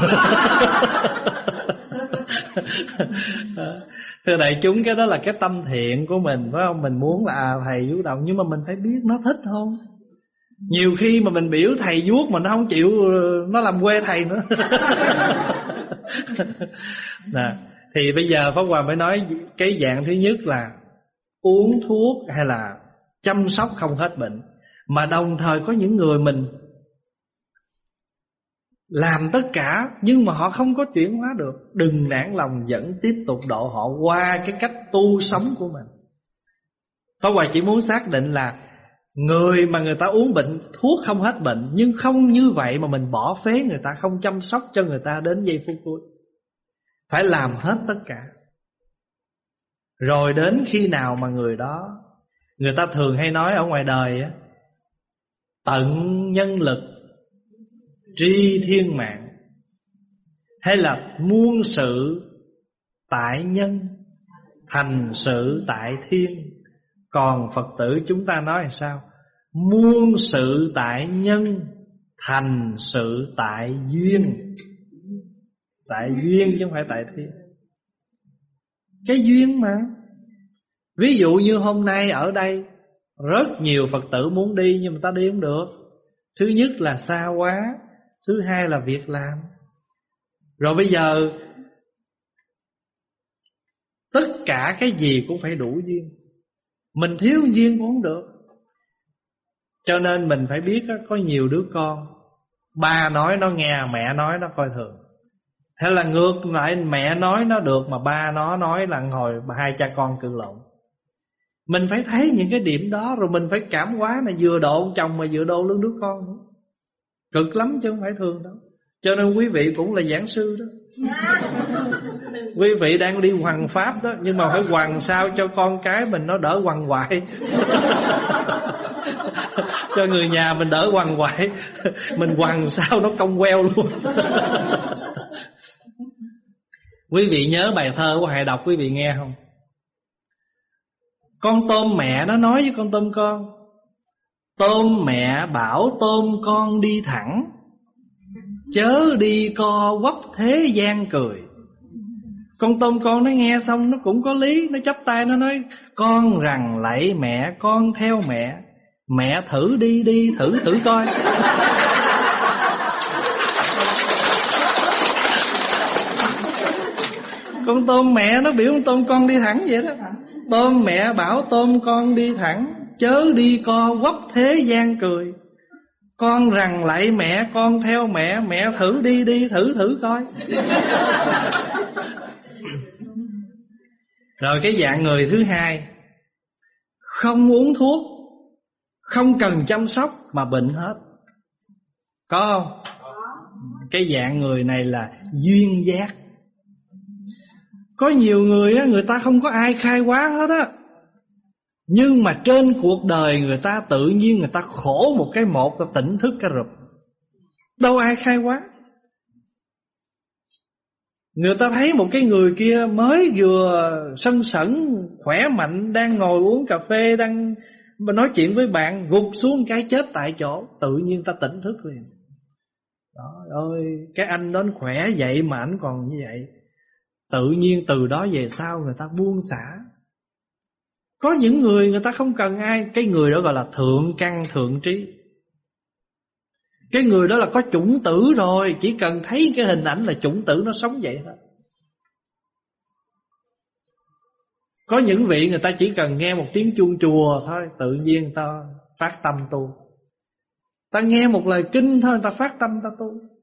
Thưa đại chúng cái đó là cái tâm thiện của mình Phải không? Mình muốn là à, thầy vuốt đầu Nhưng mà mình phải biết nó thích không? Nhiều khi mà mình biểu thầy vuốt Mà nó không chịu Nó làm quê thầy nữa. *laughs* Nè Thì bây giờ Pháp Hòa mới nói Cái dạng thứ nhất là Uống thuốc hay là Chăm sóc không hết bệnh, Mà đồng thời có những người mình làm tất cả nhưng mà họ không có chuyển hóa được. Đừng nản lòng vẫn tiếp tục độ họ qua cái cách tu sống của mình. Pháp Hòa chỉ muốn xác định là Người mà người ta uống bệnh, Thuốc không hết bệnh, Nhưng không như vậy mà mình bỏ phế người ta, Không chăm sóc cho người ta đến giây phút cuối. Phải làm hết tất cả. Rồi đến khi nào mà người đó, Người ta thường hay nói ở ngoài đời á, Tận nhân lực tri thiên mạng, hay là muôn sự tại nhân, thành sự tại thiên. Còn phật tử chúng ta nói là sao? Muôn sự tại nhân, thành sự tại duyên. Tại duyên chứ không phải tại thiên cái duyên mà. Ví dụ như hôm nay ở đây, rất nhiều phật tử muốn đi nhưng mà ta đi không được. Thứ nhất là xa quá, Thứ hai là việc làm. Rồi bây giờ, Tất cả cái gì cũng phải đủ duyên. Mình thiếu duyên cũng không được. Cho nên mình phải biết có nhiều đứa con, Ba nói nó nghe, Mẹ nói nó coi thường. Hay là ngược lại mẹ nói nó được Mà ba nó nói là ngồi hai cha con cự lộn. Mình phải thấy những cái điểm đó Rồi mình phải cảm hóa là vừa độ ông chồng Mà vừa độ lưng đứa con nữa. Cực lắm chứ không phải thường đâu. Cho nên quý vị cũng là giảng sư đó. *laughs* Quý vị đang đi hoàng pháp đó Nhưng mà phải hoàng sao cho con cái mình nó đỡ hoàng hoại *laughs* Cho người nhà mình đỡ hoàng hoại Mình hoàng sao nó cong queo luôn *laughs* Quý vị nhớ bài thơ của Hải đọc quý vị nghe không? Con tôm mẹ nó nói với con tôm con, Tôm mẹ bảo tôm con đi thẳng, Chớ đi co quắp thế gian cười. Con tôm con nó nghe xong nó cũng có lý, Nó chấp tay nó nói, Con rằng lạy mẹ, con theo mẹ Mẹ thử đi đi thử thử coi. Con tôm mẹ nó biểu con tôm con đi thẳng vậy đó. Tôm mẹ bảo tôm con đi thẳng Chớ đi co quắp thế gian cười. Con rằng lại mẹ Con theo mẹ Mẹ thử đi đi thử thử coi. *coughs* Rồi cái dạng người thứ hai. Không uống thuốc Không cần chăm sóc Mà bệnh hết. Có không? Cái dạng người này là duyên giác có nhiều người á, người ta không có ai khai quá hết á Nhưng mà trên cuộc đời người ta tự nhiên người ta khổ một cái một ta tỉnh thức cái rụp Đâu ai khai quá Người ta thấy một cái người kia mới vừa sân sẩn, khỏe mạnh, đang ngồi uống cà phê, đang nói chuyện với bạn, gục xuống cái chết tại chỗ, tự nhiên ta tỉnh thức liền. Đó ơi, cái anh đó khỏe vậy mà anh còn như vậy. Tự nhiên từ đó về sau người ta buông xả. Có những người người ta không cần ai, cái người đó gọi là thượng căn thượng trí. Cái người đó là có chủng tử rồi. Chỉ cần thấy cái hình ảnh là chủng tử nó sống vậy thôi. Có những vị người ta chỉ cần nghe một tiếng chuông chùa thôi Tự nhiên người ta phát tâm tu. Ta nghe một lời kinh thôi người ta phát tâm ta tu.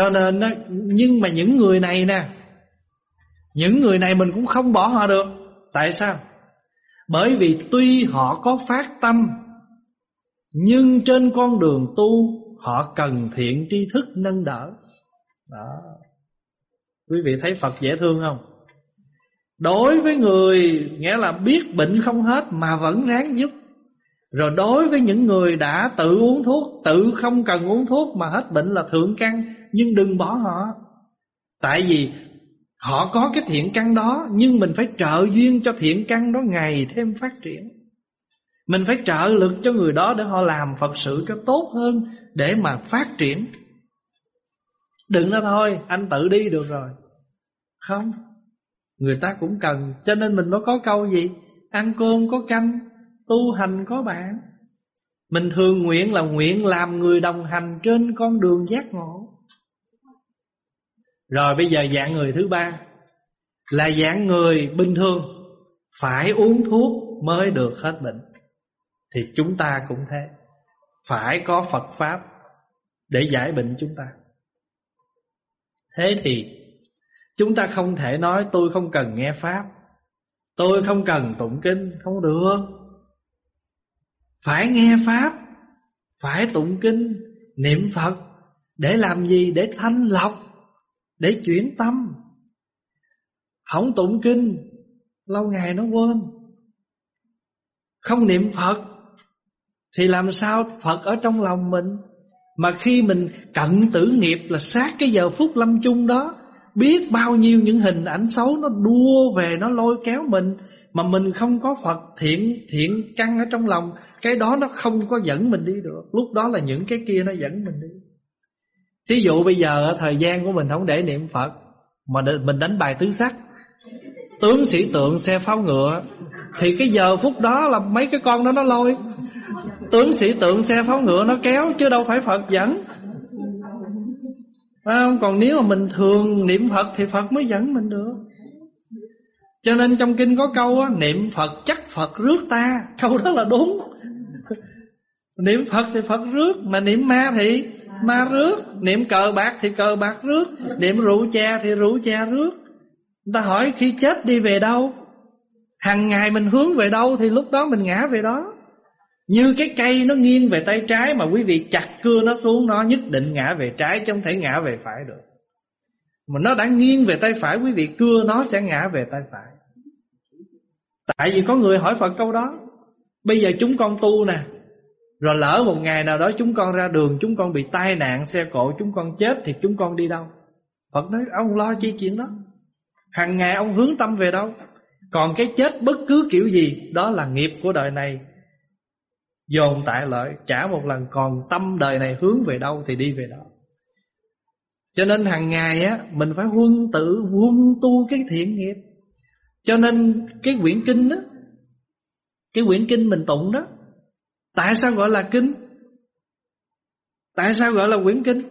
Cho nên Nhưng mà những người này nè, Những người này mình cũng không bỏ họ được. Tại sao? Bởi vì tuy họ có phát tâm, nhưng trên con đường tu, Họ cần thiện tri thức nâng đỡ. Đó. Quý vị thấy Phật dễ thương không? Đối với người, Nghĩa là biết bệnh không hết Mà vẫn ráng giúp. Rồi đối với những người đã tự uống thuốc, Tự không cần uống thuốc Mà hết bệnh là thượng căn nhưng đừng bỏ họ. Tại vì họ có cái thiện căn đó, Nhưng mình phải trợ duyên cho thiện căn đó Ngày thêm phát triển. Mình phải trợ lực cho người đó để họ làm Phật sự cho tốt hơn, Để mà phát triển. Đừng nói thôi, anh tự đi được rồi. Không. Người ta cũng cần, Cho nên mình mới có câu gì? Ăn cơm có canh, Tu hành có bạn. Mình thường nguyện là nguyện làm người đồng hành Trên con đường giác ngộ. Rồi bây giờ dạng người thứ ba Là dạng người bình thường, Phải uống thuốc mới được hết bệnh. Thì chúng ta cũng thế, Phải có Phật Pháp Để giải bệnh chúng ta. Thế thì Chúng ta không thể nói tôi không cần nghe Pháp, Tôi không cần tụng kinh, Không được. Phải nghe Pháp, Phải tụng kinh, Niệm Phật, Để làm gì? Để thanh lọc. Để chuyển tâm. Không tụng kinh, Lâu ngày nó quên. Không niệm Phật, thì làm sao Phật ở trong lòng mình? Mà khi mình cận tử nghiệp là sát cái giờ phút lâm chung đó, Biết bao nhiêu những hình ảnh xấu nó đua về, nó lôi kéo mình, Mà mình không có Phật thiện thiện căn ở trong lòng, Cái đó nó không có dẫn mình đi được. Lúc đó là những cái kia nó dẫn mình đi. Thí dụ bây giờ thời gian của mình không để niệm Phật Mà mình đánh bài tứ sắc Tướng sĩ tượng xe pháo ngựa Thì cái giờ phút đó là mấy cái con đó nó lôi. Tướng sĩ tượng xe pháo ngựa nó kéo Chứ đâu phải Phật dẫn. Phải không? Còn nếu mà mình thường niệm Phật Thì Phật mới dẫn mình được. Cho nên trong kinh có câu á, Niệm Phật chắc Phật rước ta. Câu đó là đúng. Niệm Phật thì Phật rước Mà niệm ma thì ma rước, Niệm cờ bạc thì cờ bạc rước, Niệm rượu cha thì rượu cha rước. Người ta hỏi, khi chết đi về đâu? Hằng ngày mình hướng về đâu Thì lúc đó mình ngã về đó. Như cái cây nó nghiêng về tay trái Mà quý vị chặt cưa nó xuống, Nó nhất định ngã về trái chứ không thể ngã về phải được. Mà nó đã nghiêng về tay phải, Quý vị cưa nó sẽ ngã về tay phải. Tại vì có người hỏi Phật câu đó, Bây giờ chúng con tu nè rồi lỡ một ngày nào đó chúng con ra đường, Chúng con bị tai nạn, xe cộ, Chúng con chết thì chúng con đi đâu? Phật nói, ông lo chi chuyện đó? Hằng ngày ông hướng tâm về đâu? Còn cái chết bất cứ kiểu gì, Đó là nghiệp của đời này. Dồn tại lợi, trả một lần, Còn tâm đời này hướng về đâu thì đi về đó. Cho nên hàng ngày á, Mình phải huân tự huân tu cái thiện nghiệp. Cho nên cái quyển kinh đó Cái quyển kinh mình tụng đó Tại sao gọi là kinh Tại sao gọi là quyển kinh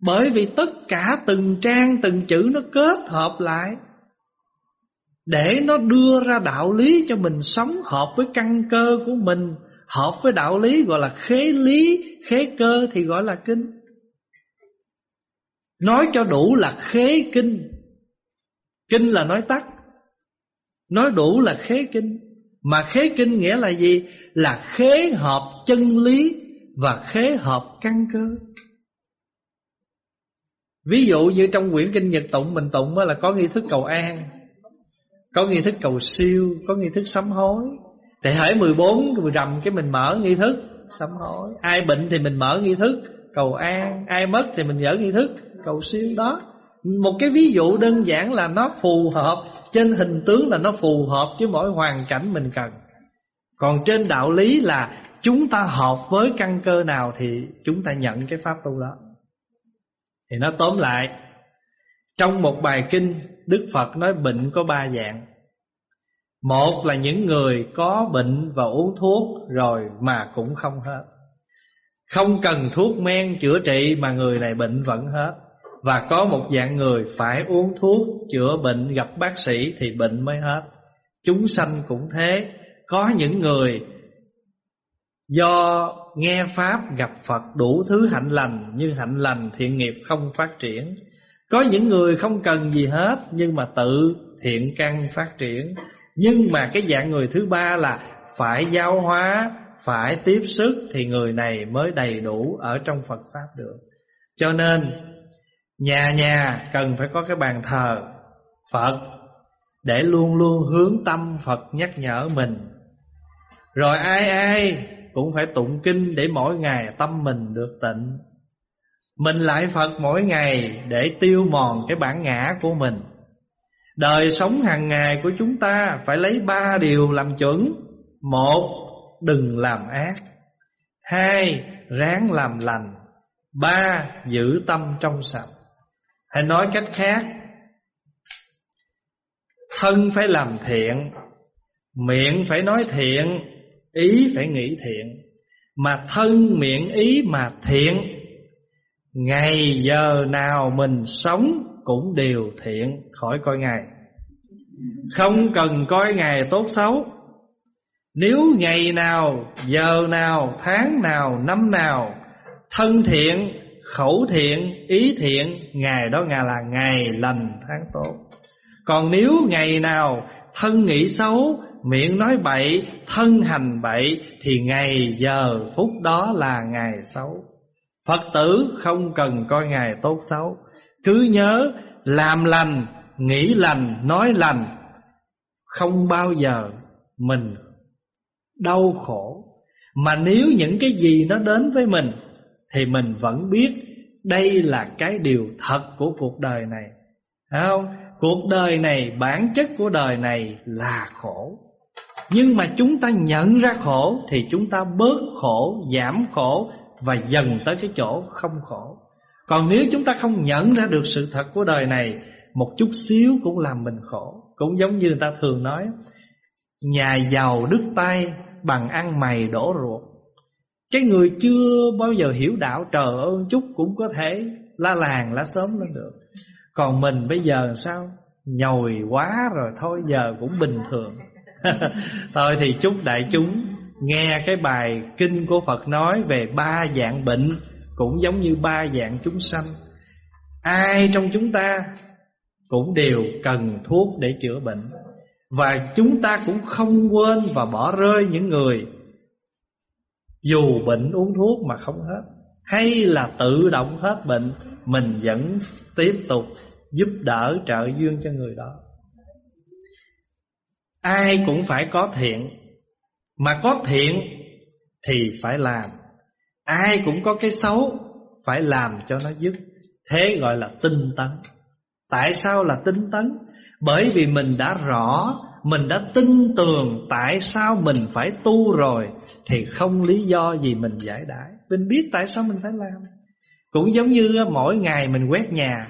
Bởi vì tất cả từng trang, từng chữ nó kết hợp lại Để nó đưa ra đạo lý cho mình sống hợp với căn cơ của mình. Hợp với đạo lý gọi là khế lý, Khế cơ thì gọi là kinh Nói cho đủ là khế kinh. Kinh là nói tắt. Nói đủ là khế kinh. Mà khế kinh nghĩa là gì? Là khế hợp chân lý Và khế hợp căn cơ. Ví dụ như trong quyển kinh Nhật Tụng, Mình tụng là có nghi thức cầu an, Có nghi thức cầu siêu, Có nghi thức sám hối. Thì hãy 14 rằm cái mình mở nghi thức sám hối. Ai bệnh thì mình mở nghi thức cầu an, Ai mất thì mình mở nghi thức cầu siêu. Đó, Một cái ví dụ đơn giản là nó phù hợp, Trên hình tướng là nó phù hợp với mỗi hoàn cảnh mình cần. Còn trên đạo lý là Chúng ta hợp với căn cơ nào Thì chúng ta nhận cái pháp tu đó. Thì nó tóm lại, Trong một bài kinh, Đức Phật nói bệnh có ba dạng. Một là những người có bệnh và uống thuốc Rồi mà cũng không hết. Không cần thuốc men chữa trị Mà người này bệnh vẫn hết. Và có một dạng người phải uống thuốc chữa bệnh gặp bác sĩ thì bệnh mới hết. Chúng sanh cũng thế có những người do nghe Pháp gặp Phật đủ thứ hạnh lành, Như hạnh lành thiện nghiệp không phát triển. Có những người không cần gì hết, Nhưng mà tự thiện căn phát triển. Nhưng mà cái dạng người thứ ba là Phải giáo hóa, Phải tiếp sức, Thì người này mới đầy đủ Ở trong Phật Pháp được. Cho nên, Nhà nhà cần phải có cái bàn thờ Phật Để luôn luôn hướng tâm Phật nhắc nhở mình. Rồi ai ai? Cũng phải tụng kinh Để mỗi ngày tâm mình được tịnh. Mình lại Phật mỗi ngày Để tiêu mòn cái bản ngã của mình. Đời sống hàng ngày của chúng ta Phải lấy ba điều làm chuẩn. Một, đừng làm ác. Hai, ráng làm lành. Ba, giữ tâm trong sạch. Hay nói cách khác. Thân phải làm thiện Miệng phải nói thiện Ý phải nghĩ thiện. Mà thân miệng ý mà thiện Ngày giờ nào mình sống Cũng đều thiện. Khỏi coi ngày Không cần coi ngày tốt xấu. Nếu ngày nào Giờ nào Tháng nào Năm nào Thân thiện Khẩu thiện, ý thiện Ngày đó ngày là ngày lành tháng tốt. Còn nếu ngày nào thân nghĩ xấu Miệng nói bậy, thân hành bậy Thì ngày giờ phút đó là ngày xấu Phật tử không cần coi ngày tốt xấu Cứ nhớ làm lành, nghĩ lành, nói lành Không bao giờ mình đau khổ Mà nếu những cái gì nó đến với mình thì mình vẫn biết đây là cái điều thật của cuộc đời này. Thấy không? Cuộc đời này, bản chất của đời này là khổ. Nhưng mà chúng ta nhận ra khổ thì chúng ta bớt khổ, giảm khổ và dần tới cái chỗ không khổ. Còn nếu chúng ta không nhận ra được sự thật của đời này, một chút xíu cũng làm mình khổ. Cũng giống như người ta thường nói, nhà giàu đứt tay bằng ăn mày đổ ruột. Cái người chưa bao giờ hiểu đạo trời ơn chút cũng có thể la làng la sớm lên được Còn mình bây giờ sao? Nhồi quá rồi thôi giờ cũng bình thường *laughs* Thôi thì chúc đại chúng nghe cái bài kinh của Phật nói về ba dạng bệnh Cũng giống như ba dạng chúng sanh. Ai trong chúng ta cũng đều cần thuốc để chữa bệnh. Và chúng ta cũng không quên và bỏ rơi những người dù bệnh uống thuốc mà không hết, Hay là tự động hết bệnh, Mình vẫn tiếp tục giúp đỡ trợ duyên cho người đó. Ai cũng phải có thiện. Mà có thiện thì phải làm. Ai cũng có cái xấu, Phải làm cho nó dứt. Thế gọi là tinh tấn. Tại sao là tinh tấn? Bởi vì mình đã rõ, mình đã tin tưởng tại sao mình phải tu rồi, Thì không lý do gì mình giải đãi. Mình biết tại sao mình phải làm. Cũng giống như mỗi ngày mình quét nhà.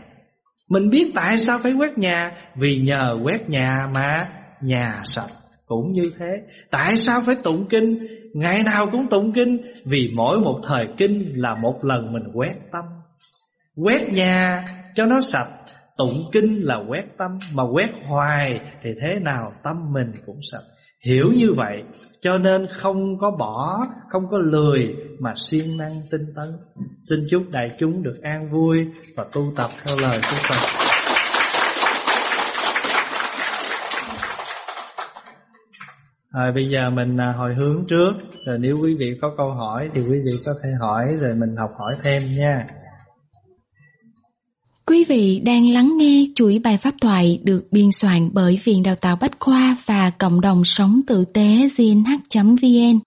Mình biết tại sao phải quét nhà? Vì nhờ quét nhà mà nhà sạch. Cũng như thế. Tại sao phải tụng kinh? Ngày nào cũng tụng kinh. Vì mỗi một thời kinh là một lần mình quét tâm. Quét nhà cho nó sạch. Tụng kinh là quét tâm. Mà quét hoài thì thế nào tâm mình cũng sạch. Hiểu như vậy, Cho nên không có bỏ, Không có lười Mà siêng năng tinh tấn. Xin chúc đại chúng được an vui Và tu tập theo lời của Phật Rồi bây giờ mình à, hồi hướng trước Rồi nếu quý vị có câu hỏi Thì quý vị có thể hỏi, Rồi mình học hỏi thêm nha Quý vị đang lắng nghe chuỗi bài pháp thoại được biên soạn bởi Viện Đào tạo Bách Khoa và Cộng đồng Sống Tử tế gnh.vn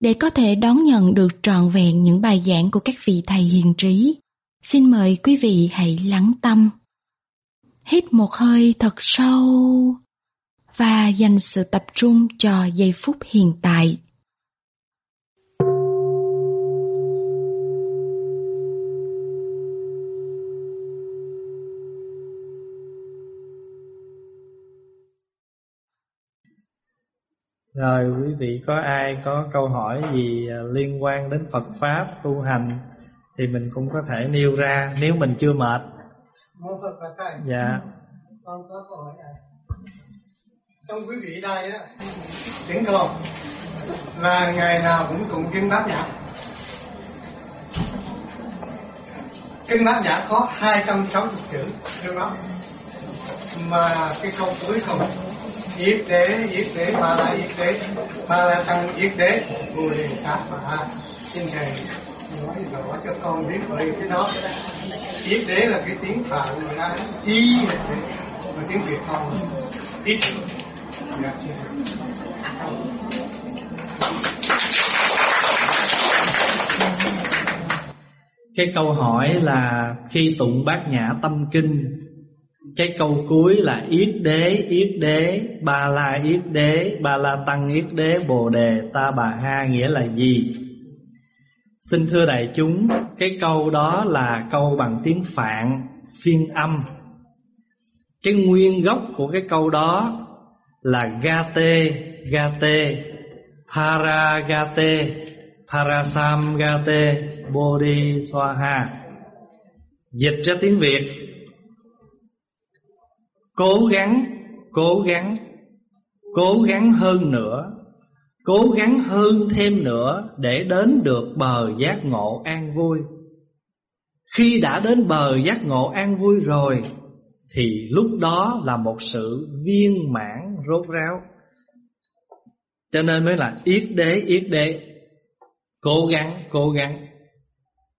để có thể đón nhận được trọn vẹn những bài giảng của các vị thầy hiền trí. Xin mời quý vị hãy lắng tâm. Hít một hơi thật sâu và dành sự tập trung cho giây phút hiện tại. Rồi quý vị có ai có câu hỏi gì à, liên quan đến Phật Pháp tu hành Thì mình cũng có thể nêu ra nếu mình chưa mệt. Dạ. Con có câu hỏi này trong quý vị đây á Tiếng không Là ngày nào cũng tụng kinh bát nhã. Kinh bát nhã có 260 chữ Đúng không? Mà cái câu cuối không yết đế yết đế mà là yết đế mà là tăng yết đế bồ đề mà ma xin thầy nói rõ cho con biết bởi cái đó. Yết đế là cái tiếng phạn mà y mà tiếng việt không. Ít cái câu hỏi là khi tụng bát nhã tâm kinh, cái câu cuối là yết đế yết đế, ba la yết đế, ba la tăng yết đế, bồ đề, ta bà ha nghĩa là gì? Xin thưa đại chúng, cái câu đó là câu bằng tiếng phạn, phiên âm. Cái nguyên gốc của cái câu đó là gate gate para gate parasam gate bodhi swaha. Dịch ra tiếng việt. Cố gắng, cố gắng, cố gắng hơn nữa Cố gắng hơn thêm nữa để đến được bờ giác ngộ an vui. Khi đã đến bờ giác ngộ an vui rồi Thì lúc đó là một sự viên mãn rốt ráo. Cho nên mới là yết đế yết đế. Cố gắng, cố gắng.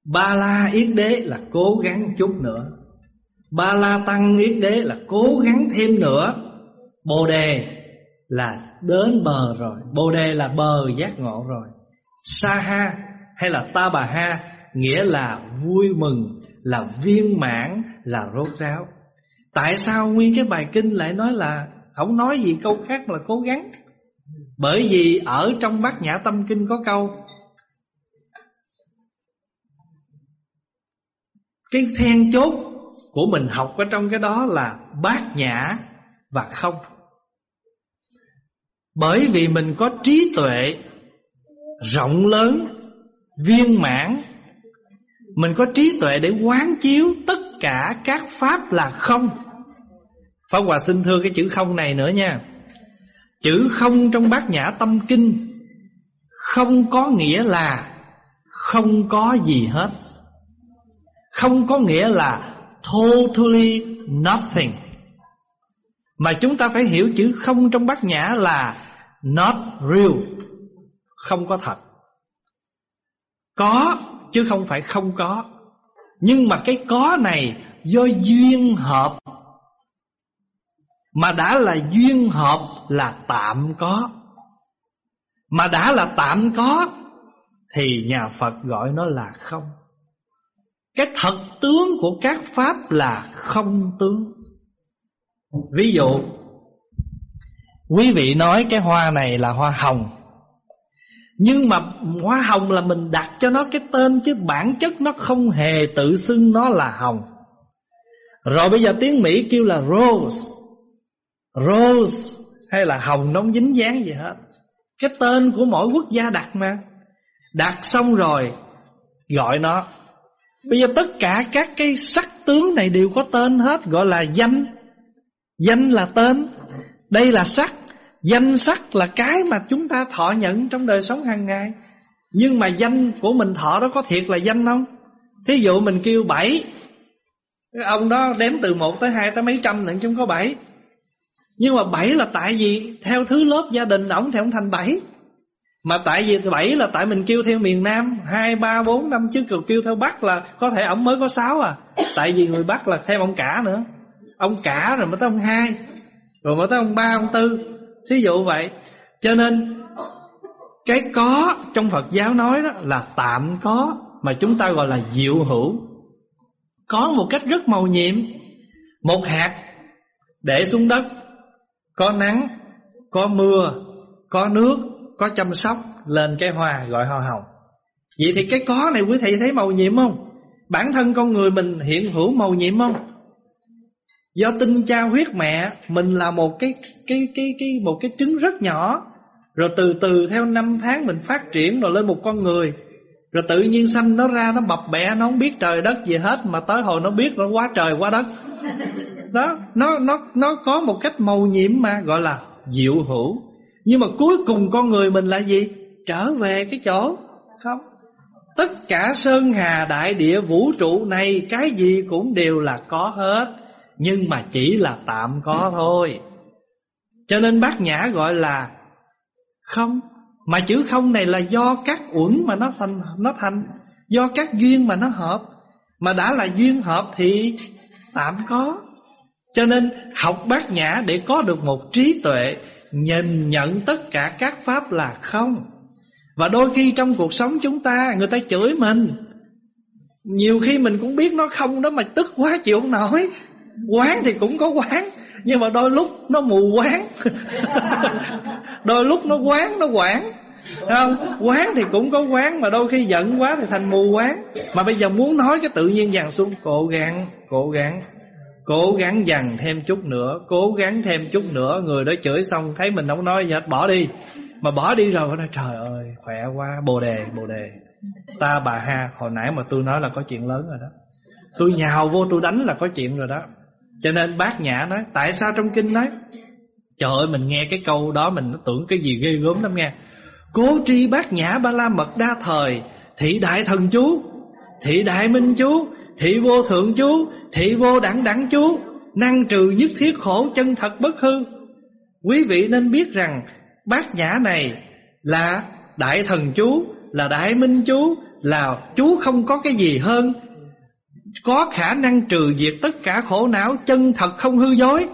Ba la yết đế là cố gắng chút nữa. Ba la tăng yết đế là cố gắng thêm nữa. Bồ đề là đến bờ rồi. Bồ đề là bờ giác ngộ rồi. Sa ha hay là ta bà ha Nghĩa là vui mừng Là viên mãn Là rốt ráo. Tại sao nguyên cái bài kinh lại nói là không nói gì câu khác là cố gắng. Bởi vì ở trong bát nhã tâm kinh có câu, Cái then chốt của mình học ở trong cái đó là bát nhã và không. Bởi vì mình có trí tuệ rộng lớn, viên mãn, mình có trí tuệ để quán chiếu tất cả các pháp là không. Pháp Hòa xin thưa cái chữ không này nữa nha Chữ không trong bát nhã tâm kinh Không có nghĩa là Không có gì hết Không có nghĩa là totally nothing. Mà chúng ta phải hiểu chữ không trong bát nhã là not real, không có thật. Có chứ không phải không có. Nhưng mà cái có này do duyên hợp mà đã là duyên hợp là tạm có. Mà đã là tạm có, Thì nhà Phật gọi nó là không. Cái thật tướng của các pháp là không tướng. Ví dụ, Quý vị nói cái hoa này là hoa hồng. Nhưng mà hoa hồng là mình đặt cho nó cái tên Chứ bản chất nó không hề tự xưng nó là hồng. Rồi bây giờ tiếng Mỹ kêu là rose. Rose. Hay là hồng nóng dính dáng gì hết. Cái tên của mỗi quốc gia đặt mà. Đặt xong rồi, Gọi nó. Bây giờ tất cả các cái sắc tướng này đều có tên hết, Gọi là danh. Danh là tên. Đây là sắc. Danh sắc là cái mà chúng ta thọ nhận trong đời sống hàng ngày. Nhưng mà danh của mình thọ đó có thiệt là danh không? Thí dụ mình kêu bảy, Ông đó đếm từ một tới hai tới mấy trăm nữa chúng có bảy. Nhưng mà bảy là tại vì Theo thứ lớp gia đình ổng thì ổng thành bảy. Mà tại vì bảy là tại mình kêu theo miền Nam, hai, ba, bốn, năm chứ còn kêu theo Bắc là Có thể ổng mới có sáu à. Tại vì người Bắc là theo ông cả nữa. Ông cả rồi mới tới ông hai, Rồi mới tới ông ba, ông tư. Thí dụ vậy. Cho nên, Cái có trong Phật giáo nói đó là tạm có Mà chúng ta gọi là diệu hữu. Có một cách rất màu nhiệm. Một hạt Để xuống đất có nắng, Có mưa, Có nước, Có chăm sóc, Lên cái hoa gọi hoa hồng. Vậy thì cái có này quý thầy thấy màu nhiệm không? Bản thân con người mình hiện hữu màu nhiệm không? Do tinh cha huyết mẹ, Mình là một cái cái cái cái, một cái trứng rất nhỏ. Rồi từ từ theo năm tháng mình phát triển Rồi lên một con người. Rồi tự nhiên sanh nó ra, nó bập bẹ, Nó không biết trời đất gì hết, Mà tới hồi nó biết nó quá trời quá đất. Đó, Nó nó nó có một cách màu nhiệm mà, Gọi là diệu hữu. Nhưng mà cuối cùng con người mình là gì? Trở về cái chỗ Không? Tất cả sơn hà, đại địa, vũ trụ này, Cái gì cũng đều là có hết. Nhưng mà chỉ là tạm có thôi. Cho nên bác Nhã gọi là Không mà chữ không này là do các uẩn mà nó thành nó thành, Do các duyên mà nó hợp. Mà đã là duyên hợp thì tạm có. Cho nên học bát nhã để có được một trí tuệ, Nhìn nhận tất cả các pháp là không. Và đôi khi trong cuộc sống chúng ta, Người ta chửi mình. Nhiều khi mình cũng biết nó không đó Mà tức quá chịu không nổi. Quán thì cũng có quán nhưng mà đôi lúc nó mù quán *laughs* đôi lúc nó quán nó quản không? Quán thì cũng có quán mà đôi khi giận quá thì thành mù quán mà bây giờ muốn nói cái tự nhiên dằn xuống cố gắng cố gắng cố gắng dằn thêm chút nữa cố gắng thêm chút nữa. Người đó chửi xong thấy mình không nói gì hết bỏ đi. Mà bỏ đi rồi nói trời ơi khỏe quá bồ đề bồ đề. Ta bà ha hồi nãy mà tôi nói là có chuyện lớn rồi đó. Tôi nhào vô tôi đánh là có chuyện rồi đó cho nên bác nhã nói, Tại sao trong kinh nói? Trời ơi, mình nghe cái câu đó Mình tưởng cái gì ghê gớm lắm nghe. Cố tri bác nhã ba la mật đa thời, Thị đại thần chú, Thị đại minh chú, Thị vô thượng chú, Thị vô đẳng đẳng chú, Năng trừ nhất thiết khổ chân thật bất hư. Quý vị nên biết rằng Bát nhã này là đại thần chú, Là đại minh chú, Là chú không có cái gì hơn có khả năng trừ diệt tất cả khổ não chân thật không hư dối.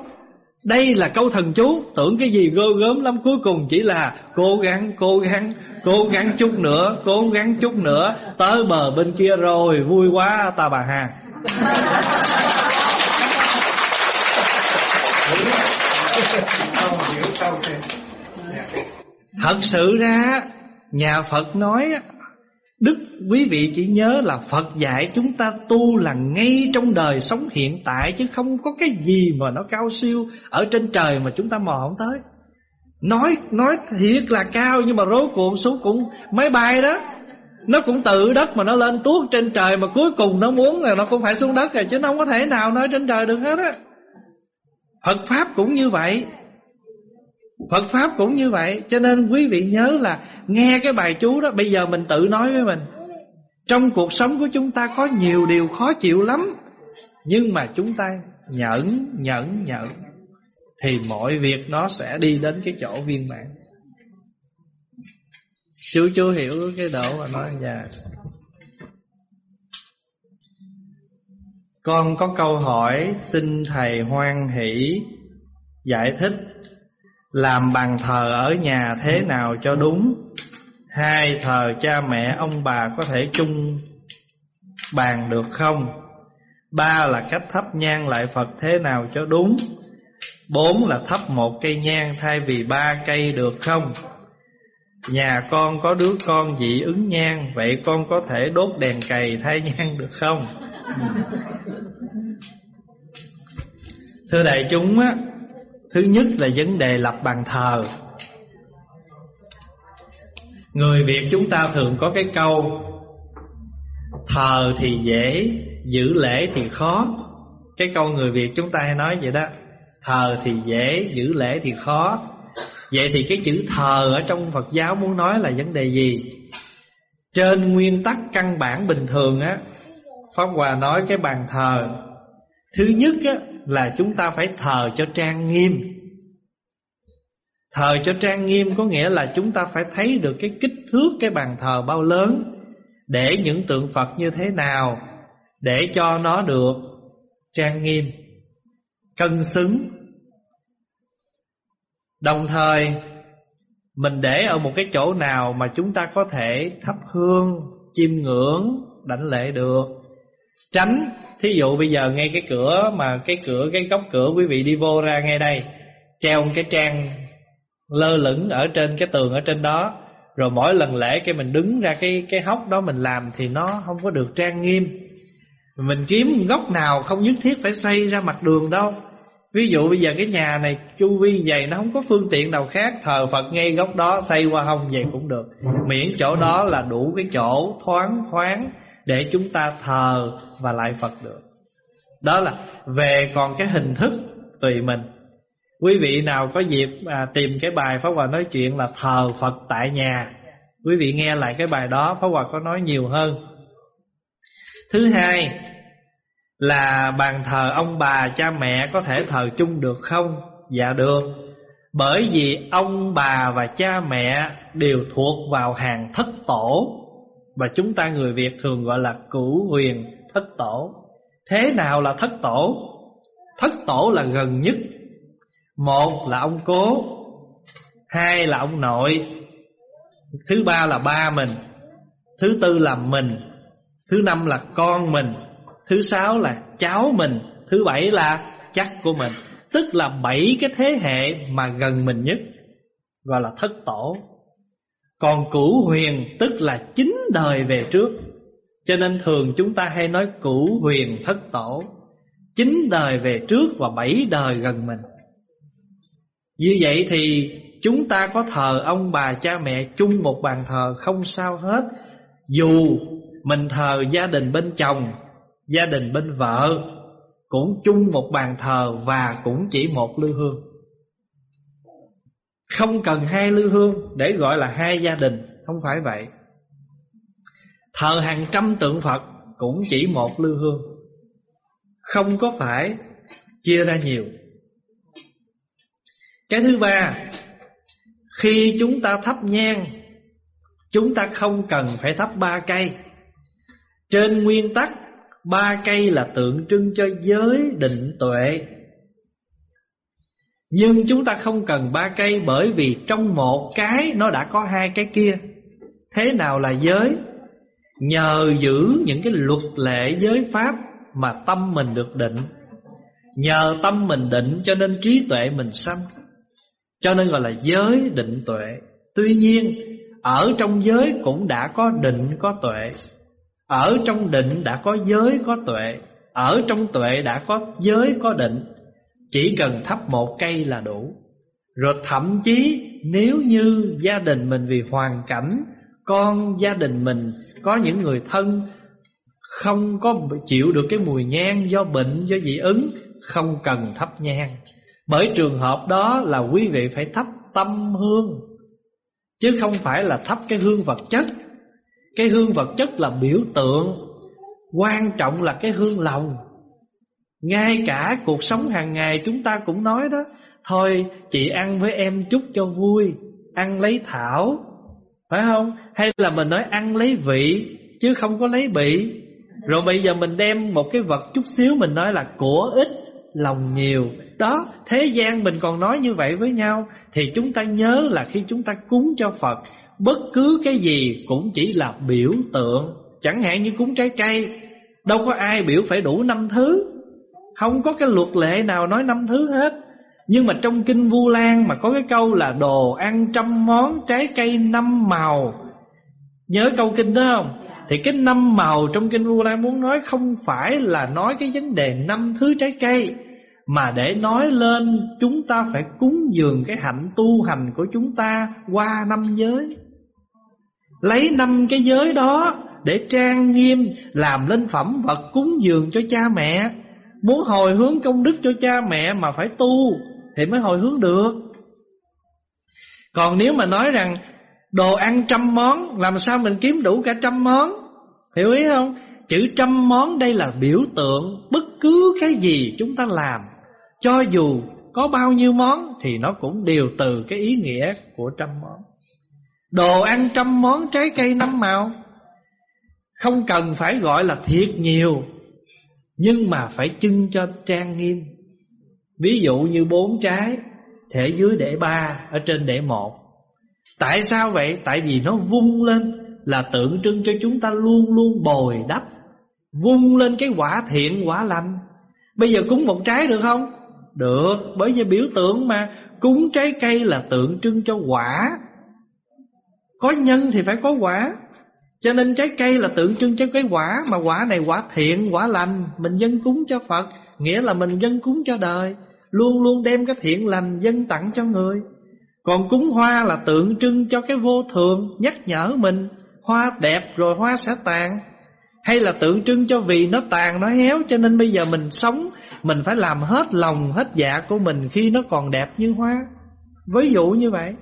Đây là câu thần chú. Tưởng cái gì gơ gớm lắm. Cuối cùng chỉ là cố gắng cố gắng cố gắng chút nữa cố gắng chút nữa. Tới bờ bên kia rồi. Vui quá ta bà hà thật sự ra nhà phật nói Đức, quý vị chỉ nhớ là Phật dạy chúng ta tu là ngay trong đời sống hiện tại Chứ không có cái gì mà nó cao siêu Ở trên trời mà chúng ta mò không tới. Nói nói thiệt là cao nhưng mà rốt cuộc xuống cũng máy bay đó. Nó cũng tự đất mà nó lên tuốt trên trời Mà cuối cùng nó muốn là nó cũng phải xuống đất rồi Chứ nó không có thể nào nói trên trời được hết á. Phật Pháp cũng như vậy. Phật Pháp cũng như vậy. Cho nên quý vị nhớ là Nghe cái bài chú đó, Bây giờ mình tự nói với mình. Trong cuộc sống của chúng ta có nhiều điều khó chịu lắm, Nhưng mà chúng ta nhẫn nhẫn nhẫn Thì mọi việc nó sẽ đi đến cái chỗ viên mãn. Chú chú hiểu cái độ mà nói dạ. Con có câu hỏi xin thầy hoan hỷ giải thích làm bàn thờ ở nhà thế nào cho đúng? Hai thờ cha mẹ ông bà có thể chung bàn được không? Ba là cách thắp nhang lại Phật thế nào cho đúng? Bốn là thắp một cây nhang thay vì ba cây được không? Nhà con có đứa con dị ứng nhang Vậy con có thể đốt đèn cầy thay nhang được không? Thưa đại chúng á Thứ nhất là vấn đề lập bàn thờ. Người Việt chúng ta thường có cái câu Thờ thì dễ Giữ lễ thì khó. Cái câu người Việt chúng ta hay nói vậy đó Thờ thì dễ Giữ lễ thì khó. Vậy thì cái chữ thờ ở trong Phật giáo muốn nói là vấn đề gì? Trên nguyên tắc căn bản bình thường á Pháp Hòa nói cái bàn thờ. Thứ nhất á, là chúng ta phải thờ cho trang nghiêm. Thờ cho trang nghiêm có nghĩa là chúng ta phải thấy được cái kích thước cái bàn thờ bao lớn, Để những tượng Phật như thế nào, Để cho nó được trang nghiêm, Cân xứng. Đồng thời, Mình để ở một cái chỗ nào mà chúng ta có thể thắp hương, Chiêm ngưỡng, Đảnh lễ được. Tránh Thí dụ bây giờ ngay cái cửa mà cái cửa, cái góc cửa quý vị đi vô ra ngay đây, Treo cái trang lơ lửng ở trên cái tường ở trên đó, Rồi mỗi lần lễ cái mình đứng ra cái cái hốc đó mình làm thì nó không có được trang nghiêm. Mình kiếm góc nào không nhất thiết phải xây ra mặt đường đâu. Ví dụ bây giờ cái nhà này chu vi vậy, nó không có phương tiện nào khác, Thờ Phật ngay góc đó, xây qua hông vậy cũng được. Miễn chỗ đó là đủ cái chỗ thoáng khoáng để chúng ta thờ và lại Phật được. Đó là về còn cái hình thức tùy mình. Quý vị nào có dịp à, tìm cái bài Pháp Hòa nói chuyện là thờ Phật tại nhà Quý vị nghe lại cái bài đó Pháp Hòa có nói nhiều hơn. Thứ hai là bàn thờ ông bà cha mẹ có thể thờ chung được không? Dạ được. Bởi vì ông bà và cha mẹ đều thuộc vào hàng thất tổ. Và chúng ta người Việt thường gọi là cửu huyền thất tổ. Thế nào là thất tổ? Thất tổ là gần nhất. Một là ông cố, Hai là ông nội, Thứ ba là ba mình, Thứ tư là mình, Thứ năm là con mình, Thứ sáu là cháu mình, Thứ bảy là chắc của mình. Tức là bảy cái thế hệ mà gần mình nhất, Gọi là thất tổ. Còn cửu huyền tức là chín đời về trước. Cho nên thường chúng ta hay nói cửu huyền thất tổ. Chín đời về trước và bảy đời gần mình. Như vậy thì chúng ta có thờ ông bà cha mẹ chung một bàn thờ không sao hết. Dù mình thờ gia đình bên chồng, Gia đình bên vợ, Cũng chung một bàn thờ Và cũng chỉ một lư hương. Không cần hai lư hương Để gọi là hai gia đình, Không phải vậy. Thờ hàng trăm tượng Phật Cũng chỉ một lư hương. Không có phải Chia ra nhiều. Cái thứ ba, Khi chúng ta thắp nhang, Chúng ta không cần phải thắp ba cây. Trên nguyên tắc, Ba cây là tượng trưng cho giới định tuệ. Nhưng chúng ta không cần ba cây Bởi vì trong một cái nó đã có hai cái kia. Thế nào là giới? Nhờ giữ những cái luật lệ giới pháp Mà tâm mình được định. Nhờ tâm mình định cho nên trí tuệ mình sanh, Cho nên gọi là giới định tuệ. Tuy nhiên, ở trong giới cũng đã có định, có tuệ. Ở trong định đã có giới, có tuệ. Ở trong tuệ đã có giới, có định. Chỉ cần thắp một cây là đủ. Rồi thậm chí, nếu như gia đình mình vì hoàn cảnh, Con gia đình mình có những người thân Không có chịu được cái mùi nhang do bệnh, do dị ứng, Không cần thắp nhang. Bởi trường hợp đó là quý vị phải thắp tâm hương, Chứ không phải là thắp cái hương vật chất. Cái hương vật chất là biểu tượng, Quan trọng là cái hương lòng. Ngay cả cuộc sống hàng ngày chúng ta cũng nói đó Thôi chị ăn với em chút cho vui Ăn lấy thảo. Phải không? Hay là mình nói ăn lấy vị Chứ không có lấy bị Rồi bây giờ mình đem một cái vật chút xíu Mình nói là của ít lòng nhiều. Đó, thế gian mình còn nói như vậy với nhau Thì chúng ta nhớ là khi chúng ta cúng cho Phật Bất cứ cái gì cũng chỉ là biểu tượng. Chẳng hạn như cúng trái cây Đâu có ai biểu phải đủ năm thứ. Không có cái luật lệ nào nói năm thứ hết. Nhưng mà trong Kinh Vu Lan mà có cái câu là Đồ ăn trăm món trái cây năm màu. Nhớ câu kinh đó không? Thì cái năm màu trong Kinh Vu Lan muốn nói Không phải là nói cái vấn đề năm thứ trái cây mà để nói lên chúng ta phải cúng dường cái hạnh tu hành của chúng ta qua năm giới. Lấy năm cái giới đó Để trang nghiêm Làm lên phẩm vật cúng dường cho cha mẹ Muốn hồi hướng công đức cho cha mẹ Mà phải tu Thì mới hồi hướng được. Còn nếu mà nói rằng Đồ ăn trăm món, Làm sao mình kiếm đủ cả trăm món? Hiểu ý không? Chữ trăm món đây là biểu tượng Bất cứ cái gì chúng ta làm. Cho dù có bao nhiêu món Thì nó cũng đều từ cái ý nghĩa của trăm món. Đồ ăn trăm món trái cây năm màu Không cần phải gọi là thiệt nhiều nhưng mà phải trưng cho trang nghiêm. Ví dụ như bốn trái, thể dưới để ba, Ở trên để một. Tại sao vậy? Tại vì nó vung lên Là tượng trưng cho chúng ta luôn luôn bồi đắp. Vung lên cái quả thiện, quả lành. Bây giờ cúng một trái được không? Được, Bởi vì biểu tượng mà. Cúng trái cây là tượng trưng cho quả. Có nhân thì phải có quả. Cho nên trái cây là tượng trưng cho cái quả Mà quả này quả thiện, quả lành Mình dân cúng cho Phật Nghĩa là mình dân cúng cho đời Luôn luôn đem cái thiện lành dân tặng cho người. Còn cúng hoa là tượng trưng cho cái vô thường Nhắc nhở mình Hoa đẹp rồi hoa sẽ tàn. Hay là tượng trưng cho vì nó tàn nó héo Cho nên bây giờ mình sống Mình phải làm hết lòng hết dạ của mình Khi nó còn đẹp như hoa. Ví dụ như vậy.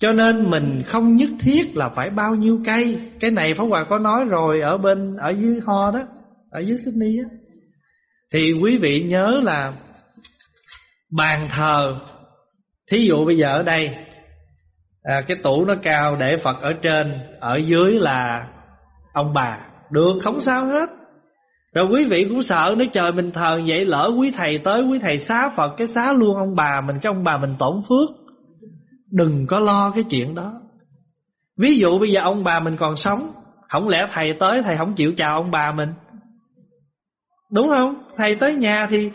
Cho nên mình không nhất thiết là phải bao nhiêu cây. Cái này Pháp Hòa có nói rồi Ở bên ở dưới Ho đó Ở dưới Sydney á. Thì quý vị nhớ là Bàn thờ Thí dụ bây giờ ở đây à, Cái tủ nó cao để Phật ở trên Ở dưới là ông bà. Được không sao hết. Rồi quý vị cũng sợ nếu trời mình thờ vậy Lỡ quý thầy tới quý thầy xá Phật Cái xá luôn ông bà mình Cái ông bà mình tổn phước. Đừng có lo cái chuyện đó. Ví dụ bây giờ ông bà mình còn sống, Không lẽ thầy tới thầy không chịu chào ông bà mình? Đúng không? Thầy tới nhà thì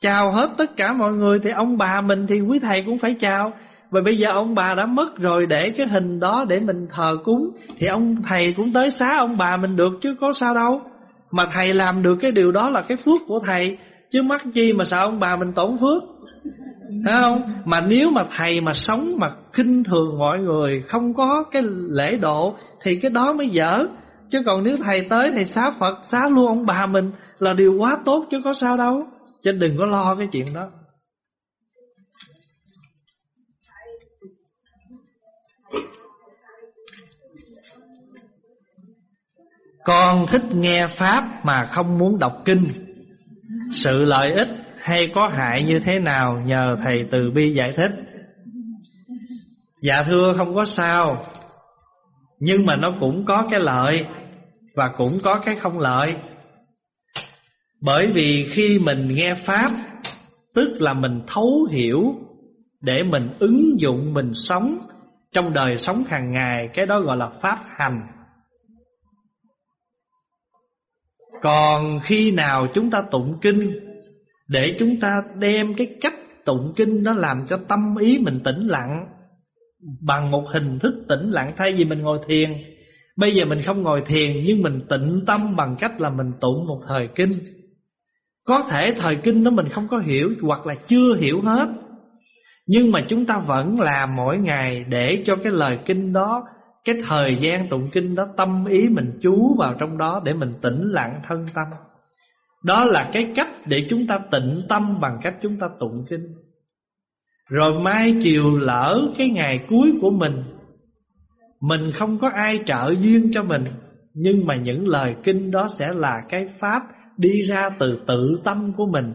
chào hết tất cả mọi người, Thì ông bà mình thì quý thầy cũng phải chào. Và bây giờ ông bà đã mất rồi, Để cái hình đó để mình thờ cúng, Thì ông thầy cũng tới xá ông bà mình được Chứ có sao đâu. Mà thầy làm được cái điều đó là cái phước của thầy, Chứ mắc chi mà sợ ông bà mình tổn phước. Thấy không? Mà nếu mà thầy mà sống mà khinh thường mọi người, Không có cái lễ độ, Thì cái đó mới dở. Chứ còn nếu thầy tới, thầy xá Phật, Xá luôn ông bà mình, Là điều quá tốt chứ có sao đâu. Chứ đừng có lo cái chuyện đó. Con thích nghe Pháp mà không muốn đọc kinh. Sự lợi ích hay có hại như thế nào? Nhờ Thầy Từ Bi giải thích. Dạ thưa, không có sao. Nhưng mà nó cũng có cái lợi Và cũng có cái không lợi. Bởi vì khi mình nghe Pháp, Tức là mình thấu hiểu Để mình ứng dụng mình sống Trong đời sống hàng ngày, Cái đó gọi là Pháp hành. Còn khi nào chúng ta tụng kinh để chúng ta đem cái cách tụng kinh Nó làm cho tâm ý mình tĩnh lặng, Bằng một hình thức tĩnh lặng Thay vì mình ngồi thiền Bây giờ mình không ngồi thiền, Nhưng mình tịnh tâm bằng cách là mình tụng một thời kinh Có thể thời kinh đó mình không có hiểu Hoặc là chưa hiểu hết, Nhưng mà chúng ta vẫn làm mỗi ngày Để cho cái lời kinh đó, cái thời gian tụng kinh đó, tâm ý mình chú vào trong đó để mình tĩnh lặng thân tâm. Đó là cái cách để chúng ta tịnh tâm bằng cách chúng ta tụng kinh. Rồi mai chiều lỡ cái ngày cuối của mình Mình không có ai trợ duyên cho mình Nhưng mà những lời kinh đó sẽ là cái pháp Đi ra từ tự tâm của mình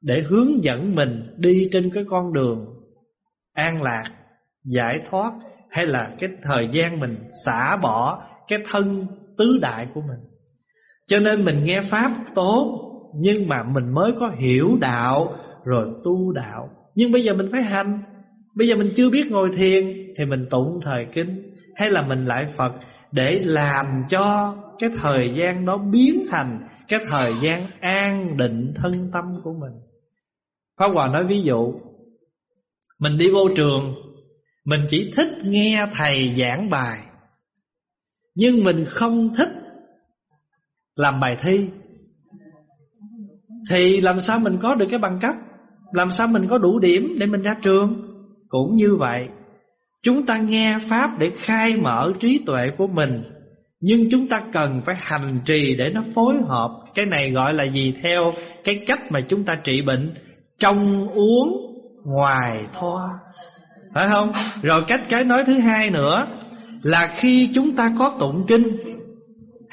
Để hướng dẫn mình đi trên cái con đường An lạc, giải thoát hay là cái thời gian mình xả bỏ cái thân tứ đại của mình. Cho nên mình nghe pháp tốt, nhưng mà mình mới có hiểu đạo, rồi tu đạo. Nhưng bây giờ mình phải hành. Bây giờ mình chưa biết ngồi thiền, thì mình tụng thời kinh hay là mình lại Phật để làm cho cái thời gian đó biến thành cái thời gian an định thân tâm của mình. Pháp Hòa nói ví dụ, Mình đi vô trường, mình chỉ thích nghe thầy giảng bài, Nhưng mình không thích làm bài thi. Thì làm sao mình có được cái bằng cấp? Làm sao mình có đủ điểm để mình ra trường? Cũng như vậy, Chúng ta nghe Pháp để khai mở trí tuệ của mình, Nhưng chúng ta cần phải hành trì để nó phối hợp. Cái này gọi là gì? Theo cái cách mà chúng ta trị bệnh Trong uống ngoài thoa. Phải không? Rồi cách cái nói thứ hai nữa Là khi chúng ta có tụng kinh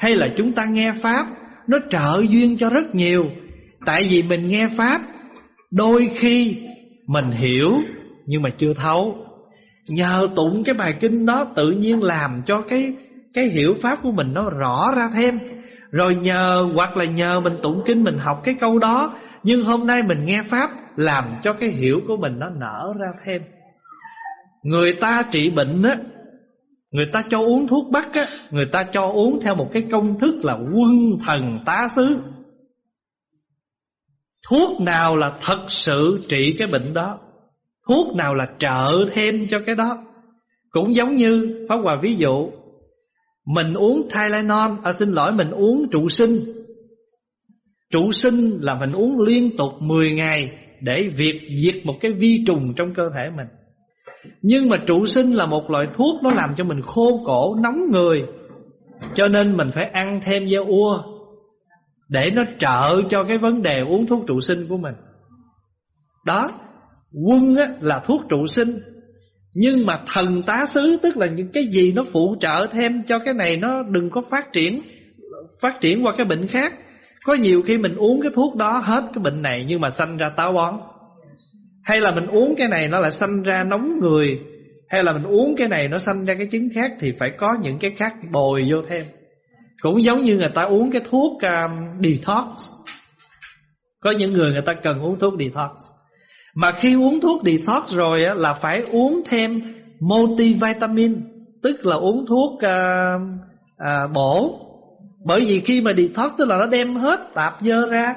hay là chúng ta nghe Pháp, Nó trợ duyên cho rất nhiều. Tại vì mình nghe Pháp, Đôi khi mình hiểu nhưng mà chưa thấu. Nhờ tụng cái bài kinh đó tự nhiên làm cho cái cái hiểu pháp của mình nó rõ ra thêm. Rồi nhờ, hoặc là nhờ mình tụng kinh mình học cái câu đó, Nhưng hôm nay mình nghe pháp làm cho cái hiểu của mình nó nở ra thêm. Người ta trị bệnh á Người ta cho uống thuốc bắc á, Người ta cho uống theo một cái công thức là quân thần tá xứ. Thuốc nào là thật sự trị cái bệnh đó? Thuốc nào là trợ thêm cho cái đó? Cũng giống như, Pháp Hòa ví dụ, Mình uống Tylenol À xin lỗi, mình uống trụ sinh. Trụ sinh là mình uống liên tục 10 ngày Để việc diệt một cái vi trùng trong cơ thể mình. Nhưng mà trụ sinh là một loại thuốc Nó làm cho mình khô cổ, nóng người. Cho nên mình phải ăn thêm da ua Để nó trợ cho cái vấn đề uống thuốc trụ sinh của mình. Đó Quân á, là thuốc trụ sinh. Nhưng mà thần tá xứ Tức là những cái gì nó phụ trợ thêm Cho cái này nó đừng có phát triển Phát triển qua cái bệnh khác. Có nhiều khi mình uống cái thuốc đó Hết cái bệnh này nhưng mà sanh ra táo bón. Hay là mình uống cái này Nó lại sanh ra nóng người Hay là mình uống cái này nó sanh ra cái chứng khác Thì phải có những cái khác bồi vô thêm. Cũng giống như người ta uống cái thuốc um, detox. Có những người người ta cần uống thuốc detox. Mà khi uống thuốc detox rồi á, là phải uống thêm multivitamin Tức là uống thuốc uh, uh, bổ. Bởi vì khi mà detox tức là nó đem hết tạp dơ ra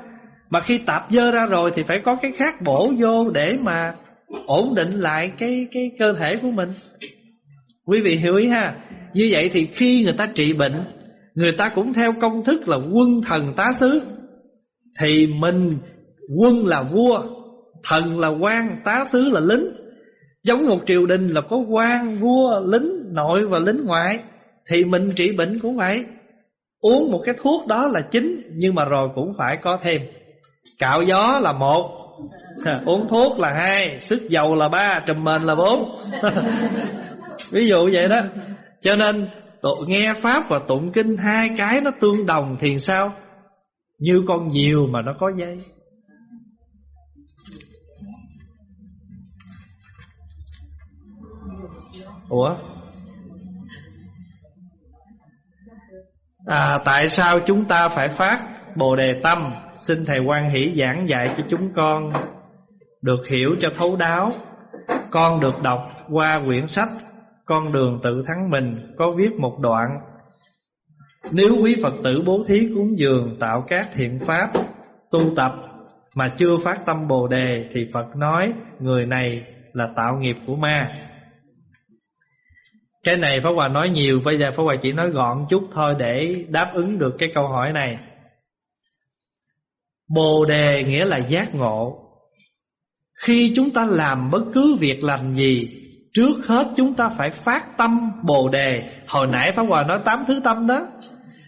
mà khi tạp dơ ra rồi thì phải có cái khác bổ vô để mà ổn định lại cái cái cơ thể của mình. Quý vị hiểu ý ha? Như vậy thì khi người ta trị bệnh Người ta cũng theo công thức là quân thần tá sứ Thì mình quân là vua Thần là quan, tá sứ là lính. Giống một triều đình là có quan, vua, lính, nội và lính ngoại. Thì mình trị bệnh cũng vậy. Uống một cái thuốc đó là chính Nhưng mà rồi cũng phải có thêm. Cạo gió là một. *laughs* Uống thuốc là hai. Sức dầu là ba. Trùm mền là bốn. *laughs* Ví dụ vậy đó. Cho nên nghe Pháp và tụng kinh Hai cái nó tương đồng thì sao? Như con diều mà nó có dây. Ủa? À, Tại sao chúng ta phải phát Bồ Đề Tâm? Xin Thầy quan hỷ giảng dạy cho chúng con Được hiểu cho thấu đáo. Con được đọc qua quyển sách Con đường tự thắng mình, Có viết một đoạn. Nếu quý Phật tử bố thí cúng dường Tạo các thiện pháp, Tu tập Mà chưa phát tâm Bồ Đề Thì Phật nói Người này là tạo nghiệp của ma. Cái này Pháp Hòa nói nhiều, Bây giờ Pháp Hòa chỉ nói gọn chút thôi Để đáp ứng được cái câu hỏi này. Bồ đề nghĩa là giác ngộ. Khi chúng ta làm bất cứ việc làm gì, Trước hết chúng ta phải phát tâm bồ đề. Hồi nãy Pháp Hòa nói tám thứ tâm đó.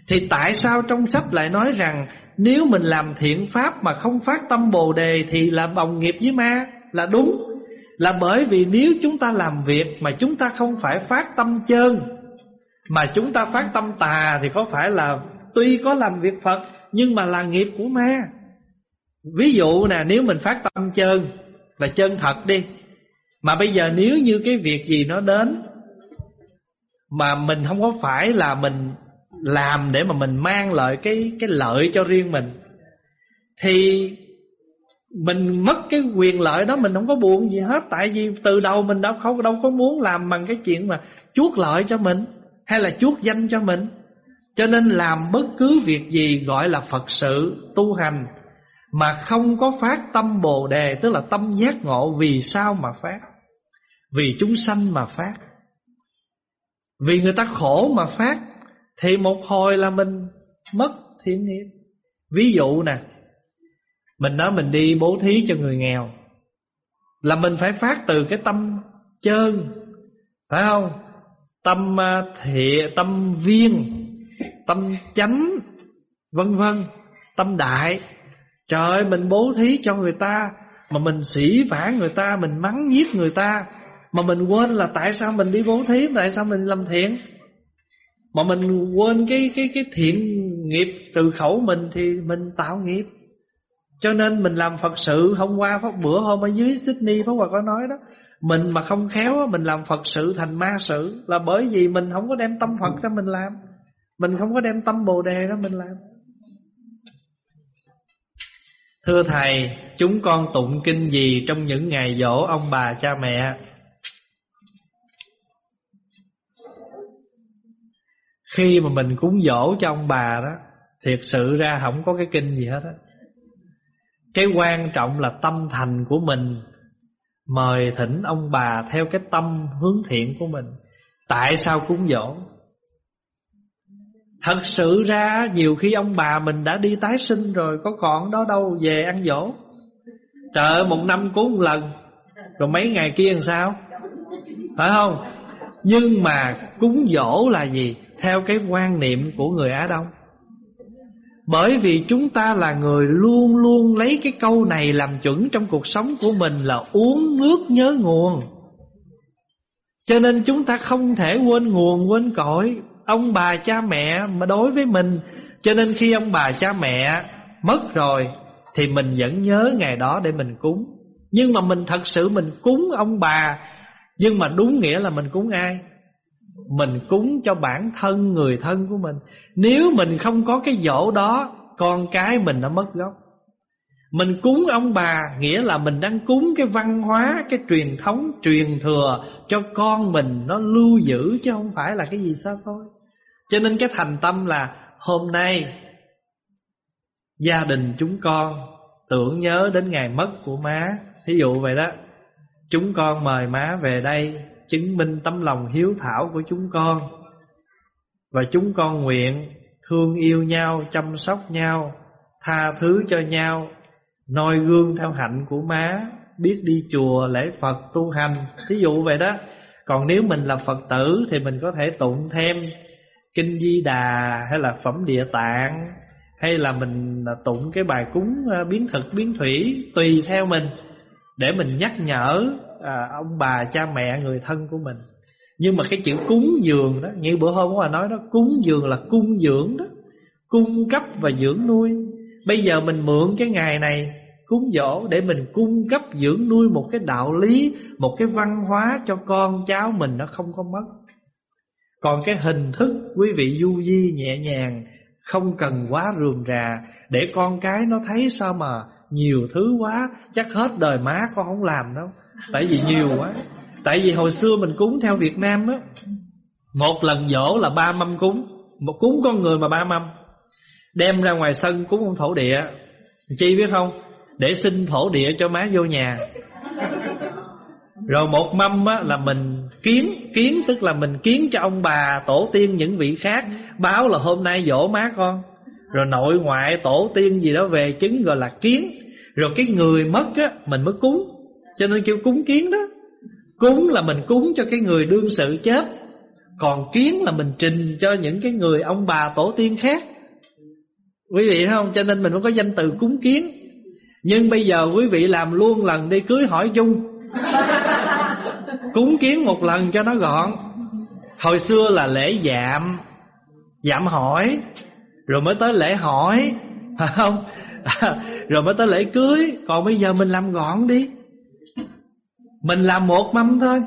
Thì tại sao trong sách lại nói rằng Nếu mình làm thiện pháp mà không phát tâm bồ đề Thì là bồng nghiệp với ma? Là đúng. Là bởi vì nếu chúng ta làm việc mà chúng ta không phải phát tâm chơn, Mà chúng ta phát tâm tà thì có phải là Tuy có làm việc Phật nhưng mà là nghiệp của ma? Ví dụ nè, nếu mình phát tâm chân Là chân thật đi, Mà bây giờ nếu như cái việc gì nó đến Mà mình không có phải là mình làm để mà mình mang lại cái cái lợi cho riêng mình, Thì mình mất cái quyền lợi đó mình không có buồn gì hết. Tại vì từ đầu mình đâu không, đâu có muốn làm bằng cái chuyện mà chuốt lợi cho mình hay là chuốt danh cho mình. Cho nên làm bất cứ việc gì gọi là phật sự tu hành mà không có phát tâm bồ đề, tức là tâm giác ngộ, vì sao mà phát? Vì chúng sanh mà phát. Vì người ta khổ mà phát, thì một hồi là mình mất thiện nghiệp. Ví dụ nè, mình nói mình đi bố thí cho người nghèo, Là mình phải phát từ cái tâm chơn, Phải không? Tâm à, thiện Tâm viên, Tâm chánh, Vân vân, Tâm đại. Trời ơi, mình bố thí cho người ta, Mà mình sỉ vả người ta, Mình mắng nhiếc người ta, Mà mình quên là tại sao mình đi bố thí, Tại sao mình làm thiện. Mà mình quên cái cái cái thiện nghiệp từ khẩu mình Thì mình tạo nghiệp. Cho nên mình làm Phật sự, Hôm qua pháp bữa, hôm ở dưới Sydney, Pháp Hòa có nói đó, Mình mà không khéo Mình làm Phật sự thành ma sự, Là bởi vì mình không có đem tâm Phật ra mình làm. Mình không có đem tâm Bồ Đề ra mình làm. Thưa Thầy, chúng con tụng kinh gì trong những ngày dỗ ông bà cha mẹ? Khi mà mình cúng dỗ cho ông bà đó Thiệt sự ra không có cái kinh gì hết á Cái quan trọng là tâm thành của mình Mời thỉnh ông bà theo cái tâm hướng thiện của mình Tại sao cúng dỗ? Thật sự ra, nhiều khi ông bà mình đã đi tái sinh rồi, Có còn đó đâu, về ăn dỗ. Trời ơi, một năm cúng một lần. Rồi mấy ngày kia làm sao? Phải không? Nhưng mà cúng dỗ là gì? Theo cái quan niệm của người Á Đông. Bởi vì chúng ta là người luôn luôn lấy cái câu này làm chuẩn trong cuộc sống của mình là uống nước nhớ nguồn. Cho nên chúng ta không thể quên nguồn, quên cội ông bà cha mẹ mà đối với mình. Cho nên khi ông bà cha mẹ mất rồi Thì mình vẫn nhớ ngày đó để mình cúng. Nhưng mà mình thật sự mình cúng ông bà Nhưng mà đúng nghĩa là mình cúng ai? Mình cúng cho bản thân người thân của mình. Nếu mình không có cái dỗ đó Con cái mình đã mất gốc. Mình cúng ông bà nghĩa là mình đang cúng cái văn hóa, cái truyền thống, truyền thừa cho con mình nó lưu giữ chứ không phải là cái gì xa xôi. Cho nên cái thành tâm là hôm nay gia đình chúng con tưởng nhớ đến ngày mất của má. Thí dụ vậy đó. Chúng con mời má về đây chứng minh tấm lòng hiếu thảo của chúng con. Và chúng con nguyện thương yêu nhau, chăm sóc nhau, tha thứ cho nhau, noi gương theo hạnh của má, biết đi chùa lễ Phật tu hành. Thí dụ vậy đó. Còn nếu mình là Phật tử thì mình có thể tụng thêm kinh di đà hay là phẩm địa tạng hay là mình à, tụng cái bài cúng à, biến thực biến thủy tùy theo mình để mình nhắc nhở à, ông bà cha mẹ người thân của mình. Nhưng mà cái chữ cúng dường đó như bữa hôm mà nói đó cúng dường là cung dưỡng đó cung cấp và dưỡng nuôi. Bây giờ mình mượn cái ngày này cúng dỗ để mình cung cấp dưỡng nuôi một cái đạo lý một cái văn hóa cho con cháu mình nó không có mất còn cái hình thức quý vị du di nhẹ nhàng, Không cần quá rườm rà, Để con cái nó thấy sao mà nhiều thứ quá, Chắc hết đời má con không làm đâu. Tại vì nhiều quá. Tại vì hồi xưa mình cúng theo Việt Nam á, Một lần dỗ là ba mâm cúng, Một cúng con người mà ba mâm. Đem ra ngoài sân cúng ông thổ địa. Chi biết không? Để xin thổ địa cho má vô nhà rồi. Một mâm á, là mình kiến Kiến tức là mình kiến cho ông bà Tổ tiên những vị khác Báo là hôm nay dỗ má con. Rồi nội ngoại tổ tiên gì đó về chứng gọi là kiến. Rồi cái người mất á, mình mới cúng. Cho nên kêu cúng kiến đó. Cúng là mình cúng cho cái người đương sự chết. Còn kiến là mình trình cho những cái người ông bà tổ tiên khác. Quý vị thấy không? Cho nên mình không có danh từ cúng kiến. Nhưng bây giờ quý vị làm luôn lần đi cưới hỏi chung Cúng kiến một lần cho nó gọn. Hồi xưa là lễ dạm. Dạm hỏi. Rồi mới tới lễ hỏi. Phải không? *laughs* Rồi mới tới lễ cưới. Còn bây giờ mình làm gọn đi. Mình làm một mâm thôi.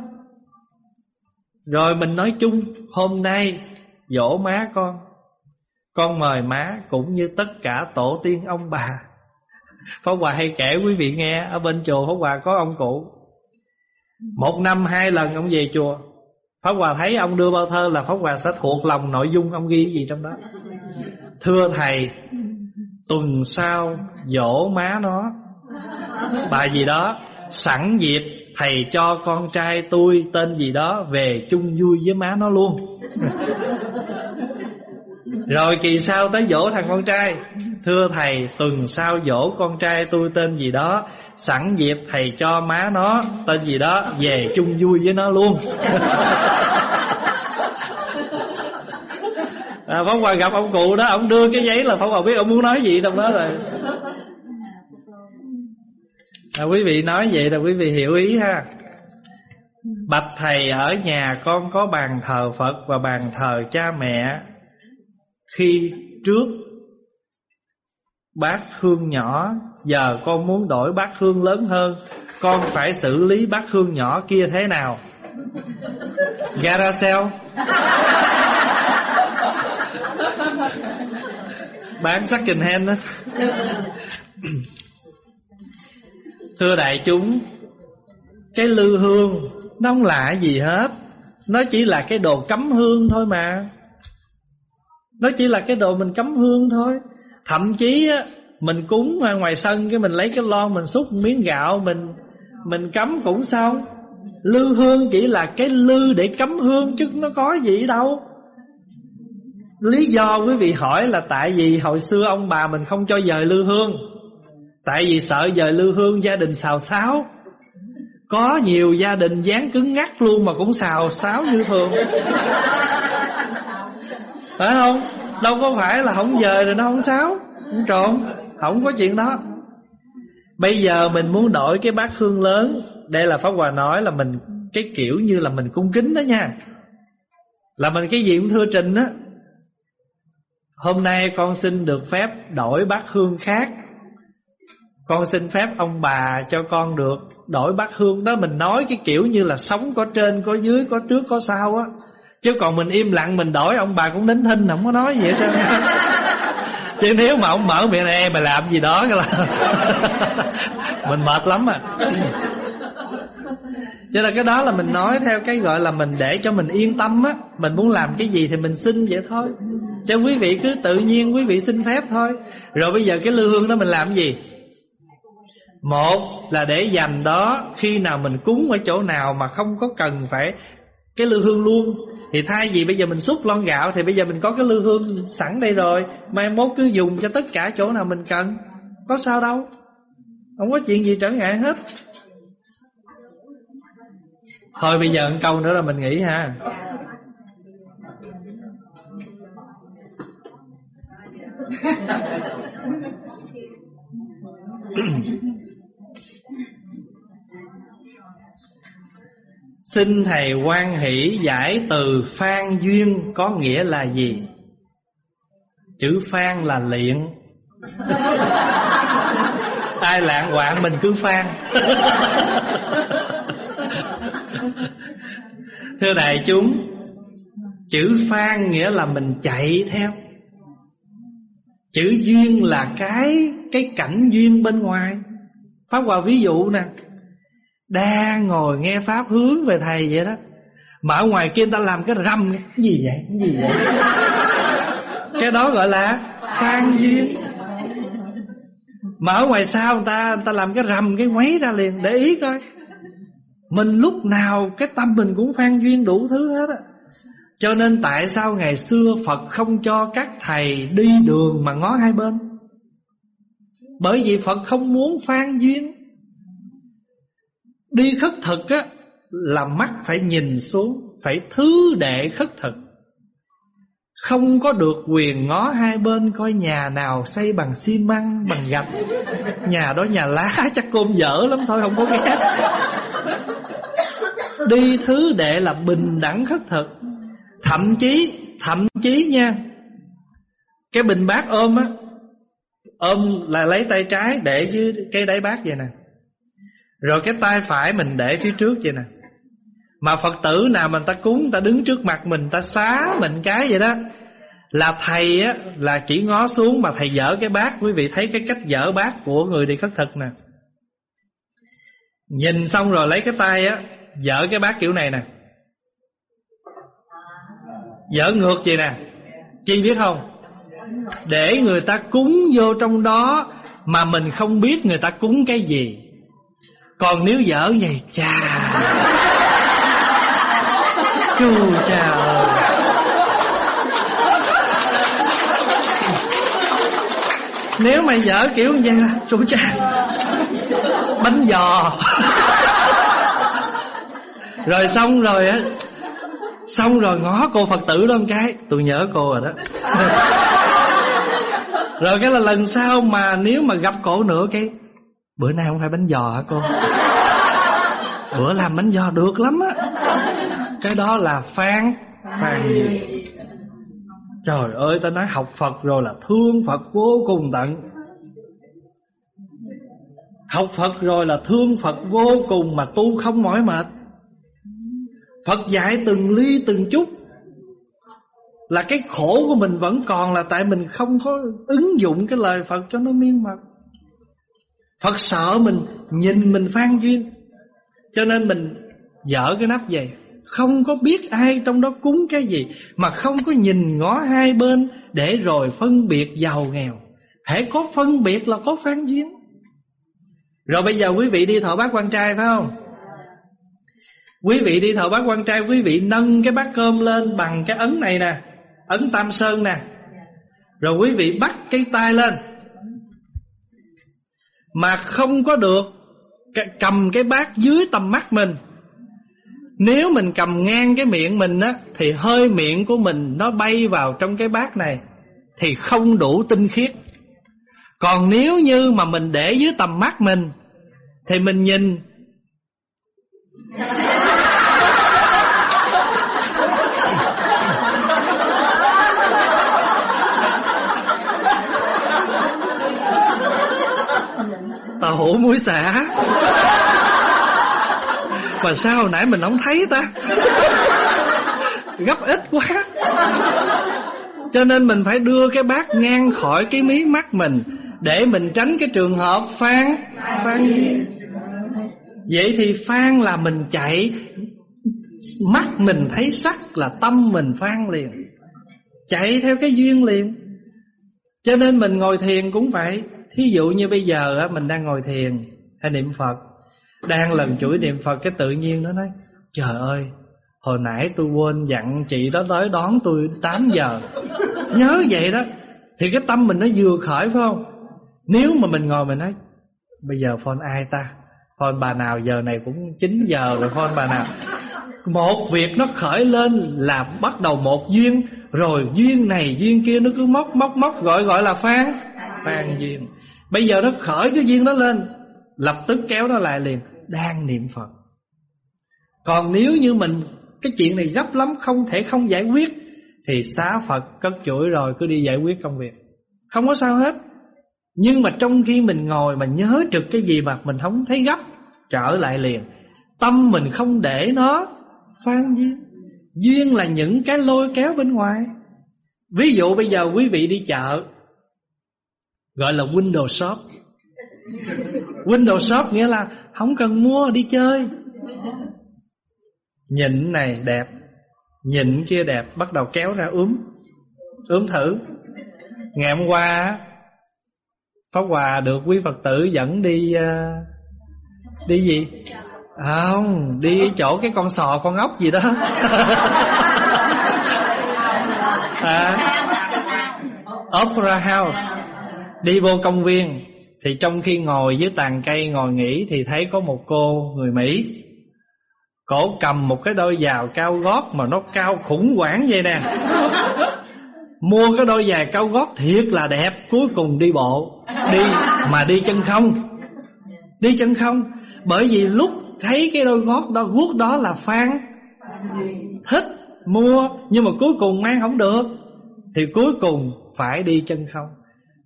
Rồi mình nói chung, Hôm nay, dỗ má con. Con mời má Cũng như tất cả tổ tiên ông bà. Pháp Hòa hay kể quý vị nghe, Ở bên chùa Pháp Hòa có ông cụ một năm hai lần ông về chùa. Pháp Hòa thấy ông đưa bao thơ là Pháp Hòa sẽ thuộc lòng nội dung ông ghi gì trong đó. Thưa Thầy, Tuần sau dỗ má nó. Bài gì đó, Sẵn dịp Thầy cho con trai tôi tên gì đó Về chung vui với má nó luôn. Rồi kỳ sau tới dỗ thằng con trai. Thưa thầy, tuần sau dỗ con trai tôi tên gì đó Sẵn dịp thầy cho má nó Tên gì đó Về chung vui với nó luôn. À, phóng Hòa gặp ông cụ đó Ông đưa cái giấy là phóng Hòa biết ông muốn nói gì trong đó rồi. À, Quý vị nói vậy là quý vị hiểu ý ha. Bạch thầy ở nhà con có bàn thờ Phật và bàn thờ cha mẹ. Khi trước bát hương nhỏ Giờ con muốn đổi bát hương lớn hơn. Con phải xử lý bát hương nhỏ kia thế nào? Garacel Bán second hand đó Thưa đại chúng, Cái lư hương Nó không lạ gì hết. Nó chỉ là cái đồ cấm hương thôi mà. Nó chỉ là cái đồ mình cấm hương thôi. Thậm chí á mình cúng ngoài sân cái mình lấy cái lon, Mình xúc miếng gạo, Mình mình cấm cũng xong Lư hương chỉ là cái lư để cấm hương Chứ nó có gì đâu. Lý do quý vị hỏi là tại vì hồi xưa ông bà mình không cho dời lư hương. Tại vì sợ dời lư hương gia đình xào xáo. Có nhiều gia đình dán cứng ngắc luôn mà cũng xào xáo như thường. Phải không? Đâu có phải là không dời rồi nó không xáo. Không trộn. Không có chuyện đó. Bây giờ mình muốn đổi cái bát hương lớn, Đây là Pháp Hòa nói là mình, Cái kiểu như là mình cung kính đó nha. Là mình cái gì cũng thưa trình á. Hôm nay con xin được phép đổi bát hương khác. Con xin phép ông bà cho con được đổi bát hương đó. Mình nói cái kiểu như là sống có trên, có dưới, có trước, có sau á. Chứ còn mình im lặng mình đổi, ông bà cũng đến thinh, Không có nói gì hết trơn Chứ nếu mà ông mở miệng này mà làm gì đó là *laughs* Mình mệt lắm à. Cho nên cái đó là mình nói theo cái gọi là mình để cho mình yên tâm á. Mình muốn làm cái gì thì mình xin vậy thôi. Cho quý vị cứ tự nhiên quý vị xin phép thôi. Rồi bây giờ cái lư hương đó mình làm gì? Một là để dành đó Khi nào mình cúng ở chỗ nào mà không có cần phải cái lư hương luôn. Thì thay vì bây giờ mình xúc lon gạo Thì bây giờ mình có cái lư hương sẵn đây rồi. Mai mốt cứ dùng cho tất cả chỗ nào mình cần. Có sao đâu. Không có chuyện gì trở ngại hết. Thôi bây giờ một câu nữa là mình nghỉ ha. *laughs* Xin Thầy quan hỷ giải từ phan duyên có nghĩa là gì? Chữ phan là liện. *laughs* Ai lạng quạng mình cứ phan. *laughs* Thưa đại chúng Chữ phan nghĩa là mình chạy theo. Chữ duyên là cái cái cảnh duyên bên ngoài. Pháp Hòa ví dụ nè Đang ngồi nghe Pháp hướng về Thầy vậy đó. Mà ở ngoài kia ta làm cái râm Cái gì vậy? Cái gì vậy? *laughs* cái đó gọi là phan duyên. Mà ở ngoài sau người ta, người ta làm cái rầm cái ngoáy ra liền. Để ý coi. Mình lúc nào cái tâm mình cũng phan duyên đủ thứ hết á. Cho nên tại sao ngày xưa Phật không cho các thầy đi đường mà ngó hai bên? Bởi vì Phật không muốn phan duyên Đi khất thực á, Là mắt phải nhìn xuống, Phải thứ đệ khất thực. Không có được quyền ngó hai bên, Coi nhà nào xây bằng xi măng, Bằng gạch. Nhà đó nhà lá *laughs* chắc côn dở lắm thôi, Không có ghét. Đi thứ đệ là bình đẳng khất thực. Thậm chí Thậm chí nha, Cái bình bát ôm á, Ôm là lấy tay trái để dưới cái đáy bát vậy nè. Rồi cái tay phải mình để phía trước vậy nè. Mà Phật tử nào mình ta cúng Ta đứng trước mặt mình ta xá mình cái vậy đó, Là thầy á, Là chỉ ngó xuống mà thầy dở cái bát. Quý vị thấy cái cách dở bát của người đi khất thực nè. Nhìn xong rồi lấy cái tay á, Dở cái bát kiểu này nè. Dở ngược vậy nè. Chi biết không? Để người ta cúng vô trong đó Mà mình không biết người ta cúng cái gì. Còn nếu dở vậy, Chà. Chú cha ơi. Nếu mày dở kiểu như vậy, Chú cha, bánh giò. Rồi xong rồi á, xong rồi ngó cô phật tử đó một cái, tôi nhớ cô rồi đó. Rồi cái là lần sau mà nếu mà gặp cổ nữa cái bữa nay không phải bánh giò hả cô? Bữa làm bánh giò được lắm á. Cái đó là phan phan gì? Trời ơi, ta nói học phật rồi là thương phật vô cùng tận. Học phật rồi là thương phật vô cùng mà tu không mỏi mệt. Phật dạy từng ly từng chút. Là cái khổ của mình vẫn còn là tại mình không có ứng dụng cái lời Phật cho nó miên mật. Phật sợ mình, nhìn mình phan duyên. Cho nên mình dở cái nắp vậy. Không có biết ai trong đó cúng cái gì, mà không có nhìn ngó hai bên để rồi phân biệt giàu nghèo. Hãy có phân biệt là có phan duyên. Rồi bây giờ quý vị đi thọ bát quan trai, phải không? Quý vị đi thọ bát quan trai, Quý vị nâng cái bát cơm lên bằng cái ấn này nè, Ấn tam sơn nè Rồi quý vị bắt cái tay lên mà không có được Cầm cái bát dưới tầm mắt mình. Nếu mình cầm ngang cái miệng mình á, Thì hơi miệng của mình nó bay vào trong cái bát này, Thì không đủ tinh khiết. Còn nếu như mà mình để dưới tầm mắt mình, Thì mình nhìn. Hổ mũi muối xả. Mà sao hồi nãy mình không thấy ta? Gấp ít quá. Cho nên mình phải đưa cái bát ngang khỏi cái mí mắt mình để mình tránh cái trường hợp phan. Phan vậy thì phan là mình chạy, mắt mình thấy sắc là tâm mình phan liền. Chạy theo cái duyên liền. Cho nên mình ngồi thiền cũng vậy. Thí dụ như bây giờ mình đang ngồi thiền, hay niệm Phật, Đang lần chuỗi niệm Phật cái tự nhiên nó nói, Trời ơi, Hồi nãy tôi quên dặn chị đó tới đón tôi 8 giờ. Nhớ vậy đó, Thì cái tâm mình nó vừa khởi, phải không? Nếu mà mình ngồi mình nói, Bây giờ phone ai ta? Phone bà nào? Giờ này cũng 9 giờ rồi, phone bà nào? Một việc nó khởi lên là bắt đầu một duyên, Rồi duyên này duyên kia nó cứ móc móc móc, Gọi gọi là phan Phan duyên. Bây giờ nó khởi cái duyên đó lên, Lập tức kéo nó lại liền, Đang niệm Phật. Còn nếu như mình, Cái chuyện này gấp lắm, không thể không giải quyết, Thì xá Phật cất chuỗi rồi, Cứ đi giải quyết công việc. Không có sao hết. Nhưng mà trong khi mình ngồi mà nhớ trực cái gì mà mình không thấy gấp, Trở lại liền. Tâm mình không để nó Phan duyên. Duyên là những cái lôi kéo bên ngoài. Ví dụ bây giờ quý vị đi chợ Gọi là window shop. Window shop nghĩa là Không cần mua đi chơi. Nhịn này đẹp Nhịn kia đẹp Bắt đầu kéo ra ướm. Ướm thử. Ngày hôm qua Pháp Hòa được quý Phật tử dẫn đi ờ, Đi gì? Không Đi chỗ cái con sò con ốc gì đó. *laughs* À, Opera House. Đi vô công viên Thì trong khi ngồi dưới tàn cây ngồi nghỉ Thì thấy có một cô người Mỹ. Cổ cầm một cái đôi giày cao gót Mà nó cao khủng hoảng vậy nè. *laughs* Mua cái đôi giày cao gót thiệt là đẹp Cuối cùng đi bộ. Đi mà đi chân không. Đi chân không Bởi vì lúc thấy cái đôi gót đó guốc đó là phan. Thích mua Nhưng mà cuối cùng mang không được Thì cuối cùng phải đi chân không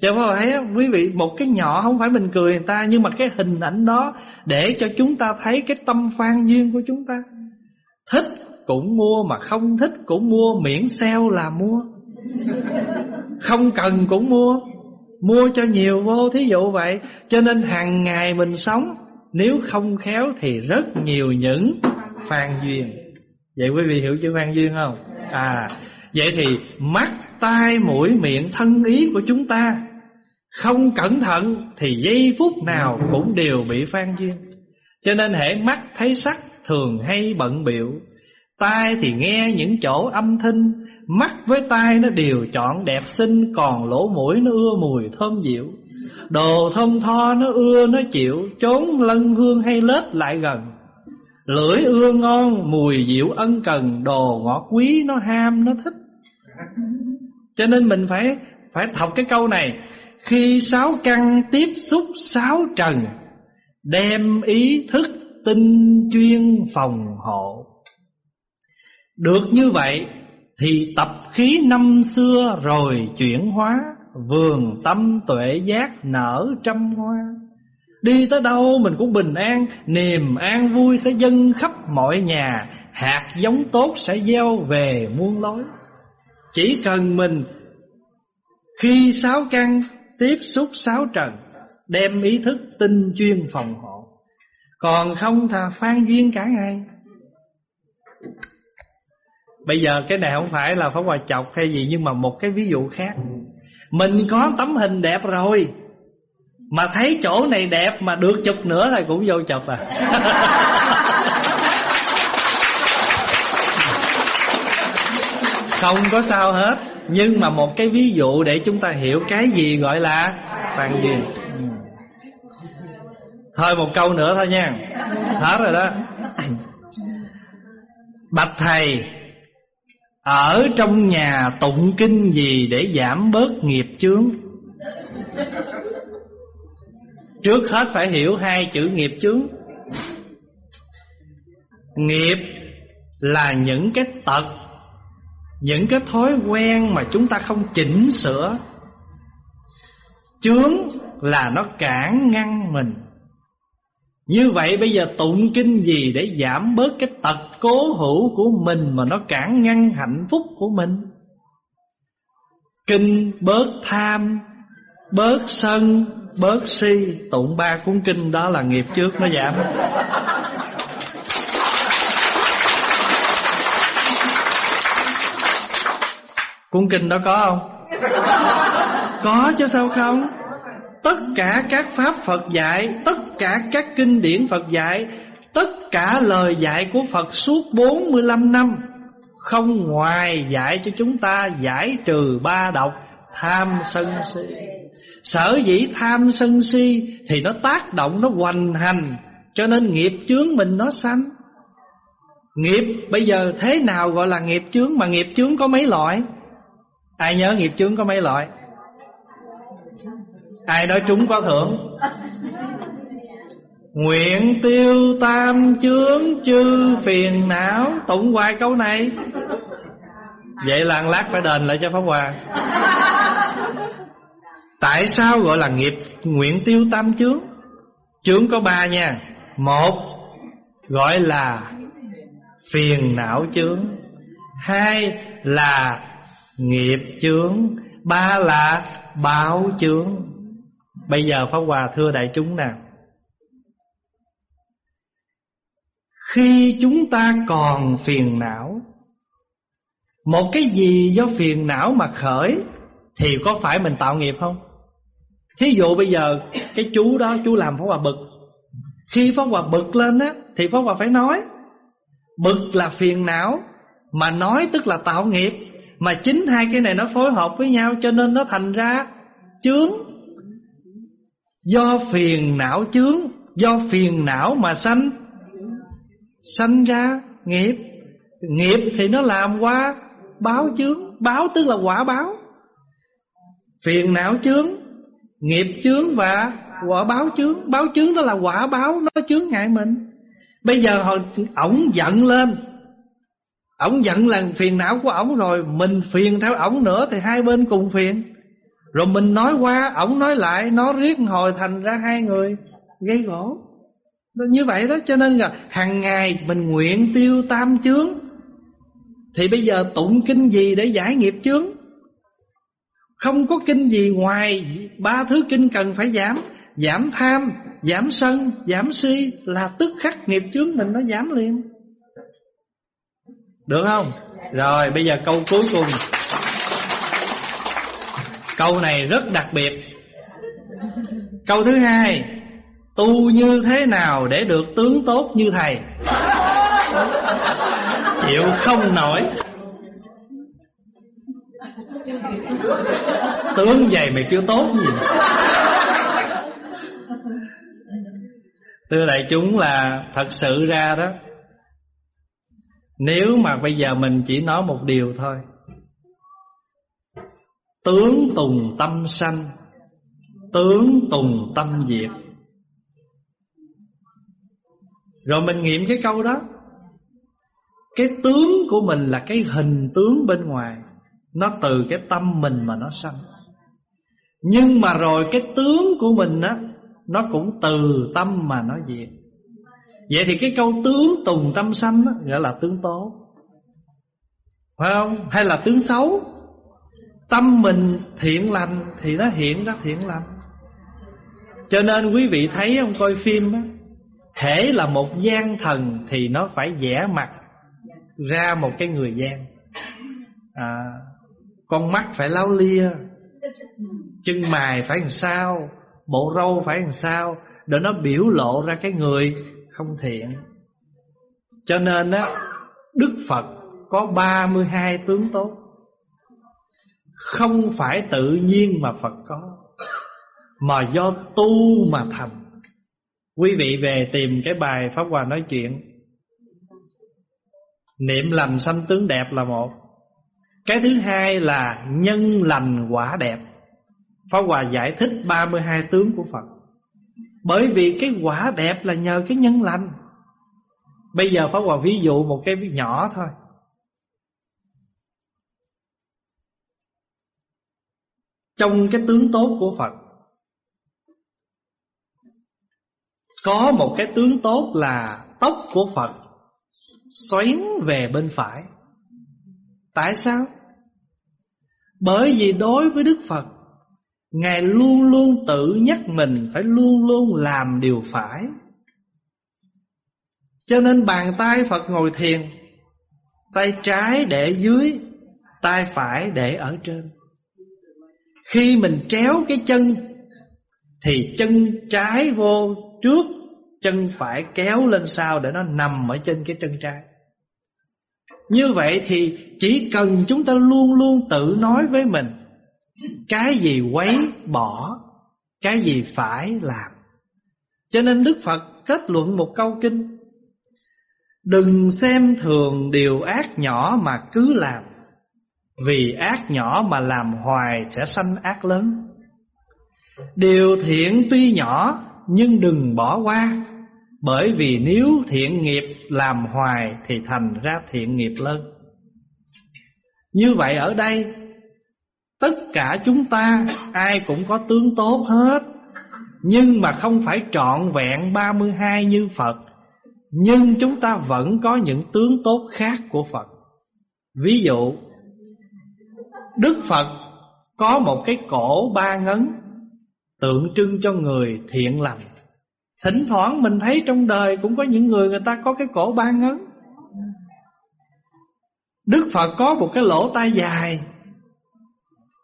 cho nên thấy quý vị một cái nhỏ không phải mình cười người ta nhưng mà cái hình ảnh đó để cho chúng ta thấy cái tâm phan duyên của chúng ta. Thích cũng mua mà không thích cũng mua miễn sale là mua. Không cần cũng mua. Mua cho nhiều vô thí dụ vậy. Cho nên hàng ngày mình sống nếu không khéo thì rất nhiều những phan duyên. Vậy quý vị hiểu chữ phan duyên không? À, vậy thì mắt, tai, mũi, miệng, thân ý của chúng ta không cẩn thận thì giây phút nào cũng đều bị phan duyên. Cho nên hệ mắt thấy sắc thường hay bận biểu, Tai thì nghe những chỗ âm thanh, Mắt với tai nó đều chọn đẹp xinh, Còn lỗ mũi nó ưa mùi thơm dịu. Đồ thông tho nó ưa, nó chịu Trốn lân hương hay lết lại gần. Lưỡi ưa ngon, Mùi dịu ân cần, Đồ ngọt quý nó ham, nó thích. Cho nên mình phải Phải học cái câu này khi sáu căn tiếp xúc sáu trần, Đem ý thức tinh chuyên phòng hộ. Được như vậy Thì tập khí năm xưa rồi chuyển hóa, Vườn tâm tuệ giác nở trăm hoa. Đi tới đâu mình cũng bình an, Niềm an vui sẽ dâng khắp mọi nhà, Hạt giống tốt sẽ gieo về muôn lối. Chỉ cần mình, Khi sáu căn tiếp xúc sáu trần, Đem ý thức tinh chuyên phòng hộ. Còn không thà phan duyên cả ngày. Bây giờ cái này không phải là phóng Hòa chọc hay gì, Nhưng mà một cái ví dụ khác. Mình có tấm hình đẹp rồi, Mà thấy chỗ này đẹp Mà được chụp nữa thì cũng vô chụp à. *laughs* Không có sao hết. Nhưng mà một cái ví dụ để chúng ta hiểu Cái gì gọi là Phan duyên. Thôi một câu nữa thôi nha. Hết rồi đó. Bạch thầy, ở trong nhà tụng kinh gì để giảm bớt nghiệp chướng? Trước hết phải hiểu hai chữ nghiệp chướng. Nghiệp là những cái tật những cái thói quen mà chúng ta không chỉnh sửa. Chướng là nó cản ngăn mình. Như vậy bây giờ tụng kinh gì để giảm bớt cái tật cố hữu của mình Mà nó cản ngăn hạnh phúc của mình? Kinh bớt tham, bớt sân, bớt si. Tụng ba cuốn kinh đó là nghiệp trước nó giảm. Cuốn kinh đó có không? *laughs* Có chứ sao không? Tất cả các pháp Phật dạy Tất cả các kinh điển Phật dạy Tất cả lời dạy của Phật suốt 45 năm Không ngoài dạy cho chúng ta giải trừ ba độc Tham sân si Sở dĩ tham sân si Thì nó tác động nó hoành hành Cho nên nghiệp chướng mình nó sanh Nghiệp bây giờ thế nào gọi là nghiệp chướng Mà nghiệp chướng có mấy loại Ai nhớ nghiệp chướng có mấy loại? Ai nói trúng có thưởng? Nguyện tiêu tam chướng chư phiền não. Tụng hoài câu này. Vậy là lát phải đền lại cho Pháp Hòa. Tại sao gọi là nghiệp nguyện tiêu tam chướng? Chướng có ba nha. Một, Gọi là phiền não chướng. Hai là nghiệp chướng, Ba là báo chướng. Bây giờ Pháp Hòa thưa đại chúng nè. Khi chúng ta còn phiền não, Một cái gì do phiền não mà khởi Thì có phải mình tạo nghiệp không? Thí dụ bây giờ cái chú đó, chú làm Pháp Hòa bực. Khi Pháp Hòa bực lên á, Thì Pháp Hòa phải nói. Bực là phiền não, Mà nói tức là tạo nghiệp. Mà chính hai cái này nó phối hợp với nhau Cho nên nó thành ra chướng. Do phiền não chướng, Do phiền não mà sanh. Sanh ra nghiệp. Nghiệp thì nó làm qua báo chướng. Báo tức là quả báo. Phiền não chướng, Nghiệp chướng và quả báo chướng. Báo chướng đó là quả báo, Nó chướng ngại mình. Bây giờ hồi ổng giận lên. Ổng giận là phiền não của ổng rồi Mình phiền theo ổng nữa Thì hai bên cùng phiền. Rồi mình nói qua Ổng nói lại Nó riết hồi thành ra hai người Gây gỗ. Như vậy đó cho nên là hàng ngày mình nguyện tiêu tam chướng. Thì bây giờ tụng kinh gì để giải nghiệp chướng? Không có kinh gì ngoài Ba thứ kinh cần phải giảm Giảm tham, giảm sân, giảm si Là tức khắc nghiệp chướng mình nó giảm liền. Được không? Rồi, bây giờ câu cuối cùng. Câu này rất đặc biệt. Câu thứ hai, Tu như thế nào để được tướng tốt như thầy? Chịu không nổi. Tướng vậy mày chưa tốt gì. Thưa đại chúng là Thật sự ra đó nếu mà bây giờ mình chỉ nói một điều thôi. Tướng tùng tâm sanh, Tướng tùng tâm diệt. Rồi mình nghiệm cái câu đó. Cái tướng của mình là cái hình tướng bên ngoài. Nó từ cái tâm mình mà nó sanh. Nhưng mà rồi cái tướng của mình á, Nó cũng từ tâm mà nó diệt. Vậy thì cái câu tướng tùng tâm sanh đó Gọi là tướng tốt Phải không? Hay là tướng xấu? Tâm mình thiện lành Thì nó hiện ra thiện lành. Cho nên quý vị thấy không coi phim đó, Hễ là một gian thần Thì nó phải vẽ mặt Ra một cái người gian. À, Con mắt phải láo lia Chân mài phải làm sao Bộ râu phải làm sao Để nó biểu lộ ra cái người không thiện. Cho nên á, Đức Phật có 32 tướng tốt. Không phải tự nhiên mà Phật có, Mà do tu mà thành. Quý vị về tìm cái bài Pháp Hòa nói chuyện. Niệm lành sanh tướng đẹp là một. Cái thứ hai là nhân lành quả đẹp. Pháp Hòa giải thích 32 tướng của Phật. Bởi vì cái quả đẹp là nhờ cái nhân lành. Bây giờ Pháp Hòa ví dụ một cái nhỏ thôi. Trong cái tướng tốt của Phật, Có một cái tướng tốt là tóc của Phật Xoắn về bên phải. Tại sao? Bởi vì đối với Đức Phật Ngài luôn luôn tự nhắc mình Phải luôn luôn làm điều phải. Cho nên bàn tay Phật ngồi thiền, Tay trái để dưới, Tay phải để ở trên. Khi mình tréo cái chân, Thì chân trái vô trước, Chân phải kéo lên sau Để nó nằm ở trên cái chân trái. Như vậy thì Chỉ cần chúng ta luôn luôn tự nói với mình cái gì quấy bỏ, Cái gì phải làm. Cho nên Đức Phật kết luận một câu kinh. Đừng xem thường điều ác nhỏ mà cứ làm, Vì ác nhỏ mà làm hoài sẽ sanh ác lớn. Điều thiện tuy nhỏ nhưng đừng bỏ qua, Bởi vì nếu thiện nghiệp làm hoài Thì thành ra thiện nghiệp lớn. Như vậy ở đây Tất cả chúng ta Ai cũng có tướng tốt hết. Nhưng mà không phải trọn vẹn 32 như Phật. Nhưng chúng ta vẫn có những tướng tốt khác của Phật. Ví dụ, Đức Phật có một cái cổ ba ngấn, Tượng trưng cho người thiện lành. Thỉnh thoảng mình thấy trong đời Cũng có những người người ta có cái cổ ba ngấn. Đức Phật có một cái lỗ tai dài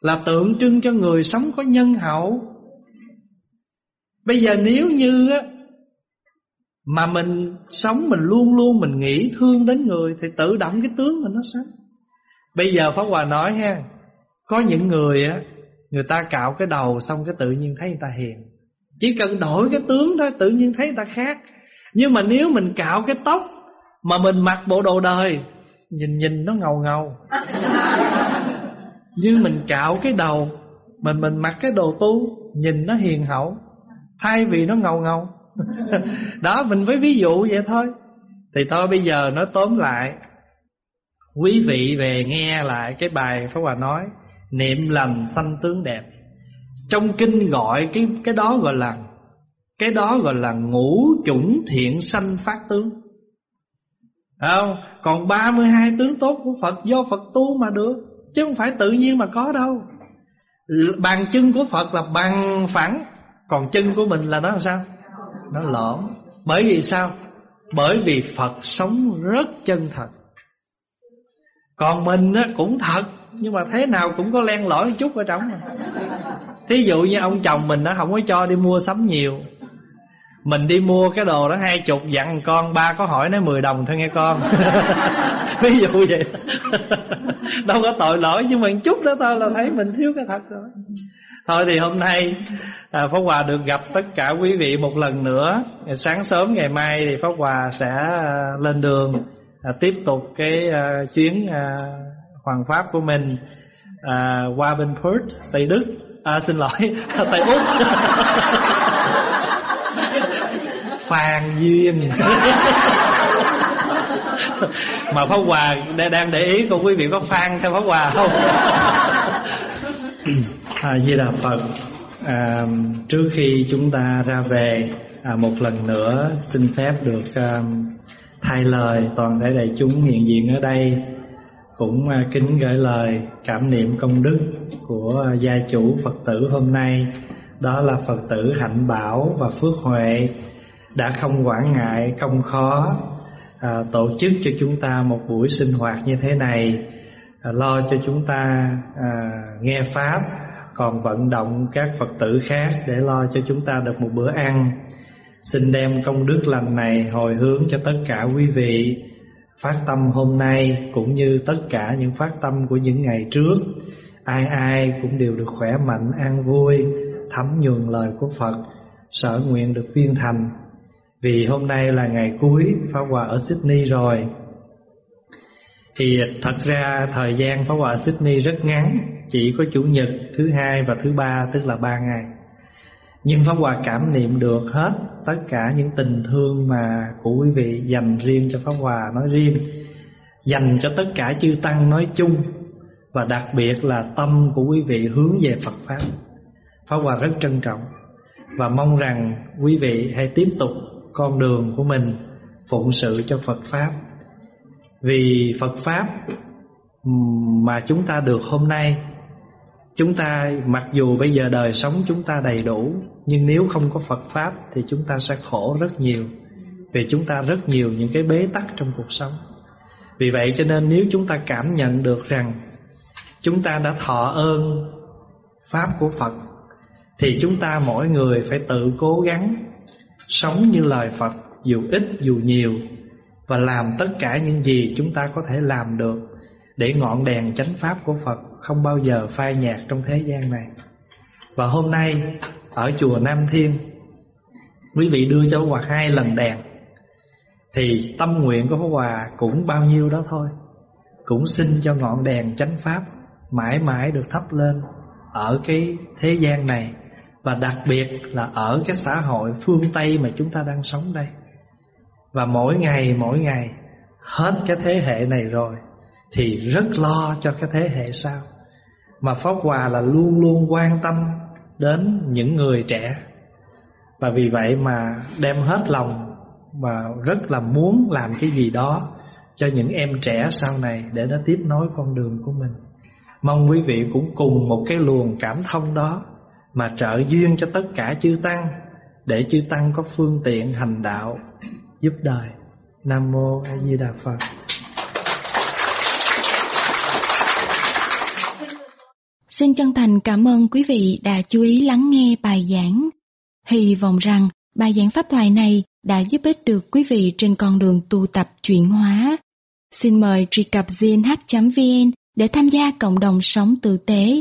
là tượng trưng cho người sống có nhân hậu. Bây giờ nếu như á, Mà mình sống mình luôn luôn mình nghĩ thương đến người Thì tự động cái tướng mình nó sáng. Bây giờ Pháp Hòa nói ha, Có những người á, Người ta cạo cái đầu xong cái tự nhiên thấy người ta hiền. Chỉ cần đổi cái tướng thôi, tự nhiên thấy người ta khác. Nhưng mà nếu mình cạo cái tóc Mà mình mặc bộ đồ đời, Nhìn nhìn nó ngầu ngầu. *laughs* như mình cạo cái đầu, Mình mình mặc cái đồ tu, Nhìn nó hiền hậu, Thay vì nó ngầu ngầu. *laughs* Đó, mình với ví dụ vậy thôi. Thì thôi, bây giờ nói tóm lại. Quý vị về nghe lại cái bài Pháp Hòa nói, Niệm lành sanh tướng đẹp. Trong kinh gọi cái cái đó gọi là, Cái đó gọi là ngũ chủng thiện sanh phát tướng. Không? Còn 32 tướng tốt của Phật, Do Phật tu mà được. Chứ không phải tự nhiên mà có đâu. Bàn chân của Phật là bằng phẳng Còn chân của mình là nó làm sao? Nó lõm. Bởi vì sao? Bởi vì Phật sống rất chân thật. Còn mình á, cũng thật nhưng mà thế nào cũng có len lỏi chút ở trong mà. thí dụ như ông chồng mình nó không có cho đi mua sắm nhiều. Mình đi mua cái đồ đó hai chục dặn con ba có hỏi nó 10 đồng thôi nghe con. *laughs* Ví dụ vậy đâu có tội lỗi nhưng mà chút đó thôi là thấy mình thiếu cái thật rồi. Thôi thì hôm nay à, Pháp Hòa được gặp tất cả quý vị một lần nữa. Sáng sớm ngày mai thì Pháp Hòa sẽ à, lên đường à, Tiếp tục cái à, chuyến à, hoàng pháp của mình à, Qua bên Perth, Tây Đức. À, Xin lỗi, *laughs* Tây Úc. *laughs* Phàn Duyên. *laughs* Mà Pháp Hòa đang để ý cô quý vị có Phan theo Pháp Hòa không? *coughs* À, Di Đà Phật à, Trước khi chúng ta ra về à, Một lần nữa xin phép được à, thay lời toàn thể đại chúng hiện diện ở đây Cũng à, kính gửi lời cảm niệm công đức của à, gia chủ Phật tử hôm nay. Đó là Phật tử Hạnh Bảo và Phước Huệ Đã không quản ngại, không khó à, Tổ chức cho chúng ta một buổi sinh hoạt như thế này à, Lo cho chúng ta à, nghe Pháp còn vận động các Phật tử khác để lo cho chúng ta được một bữa ăn. Xin đem công đức lành này hồi hướng cho tất cả quý vị phát tâm hôm nay cũng như tất cả những phát tâm của những ngày trước. Ai ai cũng đều được khỏe mạnh, an vui, thấm nhuần lời của Phật, sở nguyện được viên thành. Vì hôm nay là ngày cuối Pháp Hòa ở Sydney rồi. Thì thật ra thời gian Pháp Hòa ở Sydney rất ngắn, chỉ có chủ nhật thứ hai và thứ ba, tức là ba ngày nhưng pháp hòa cảm niệm được hết tất cả những tình thương mà của quý vị dành riêng cho pháp hòa nói riêng, dành cho tất cả chư tăng nói chung, và đặc biệt là tâm của quý vị hướng về Phật pháp pháp hòa rất trân trọng và mong rằng quý vị hãy tiếp tục con đường của mình phụng sự cho Phật pháp. Vì Phật pháp mà chúng ta được hôm nay, Chúng ta mặc dù bây giờ đời sống chúng ta đầy đủ, Nhưng nếu không có Phật Pháp Thì chúng ta sẽ khổ rất nhiều, Vì chúng ta rất nhiều những cái bế tắc trong cuộc sống. Vì vậy cho nên nếu chúng ta cảm nhận được rằng Chúng ta đã thọ ơn Pháp của Phật, Thì chúng ta mỗi người phải tự cố gắng Sống như lời Phật Dù ít dù nhiều Và làm tất cả những gì chúng ta có thể làm được Để ngọn đèn chánh Pháp của Phật không bao giờ phai nhạt trong thế gian này. Và hôm nay ở chùa Nam Thiên, quý vị đưa cho Hòa hai lần đèn, thì tâm nguyện của Pháp Hòa cũng bao nhiêu đó thôi. Cũng xin cho ngọn đèn chánh pháp mãi mãi được thắp lên ở cái thế gian này và đặc biệt là ở cái xã hội phương Tây mà chúng ta đang sống đây. Và mỗi ngày mỗi ngày, hết cái thế hệ này rồi, thì rất lo cho cái thế hệ sau. Mà Pháp Hòa là luôn luôn quan tâm đến những người trẻ Và vì vậy mà đem hết lòng Và rất là muốn làm cái gì đó Cho những em trẻ sau này để nó tiếp nối con đường của mình Mong quý vị cũng cùng một cái luồng cảm thông đó mà trợ duyên cho tất cả chư Tăng, Để chư Tăng có phương tiện hành đạo Giúp đời Nam Mô A Di Đà Phật Xin chân thành cảm ơn quý vị đã chú ý lắng nghe bài giảng. Hy vọng rằng bài giảng pháp thoại này đã giúp ích được quý vị trên con đường tu tập chuyển hóa. Xin mời truy cập gnh.vn để tham gia cộng đồng sống tử tế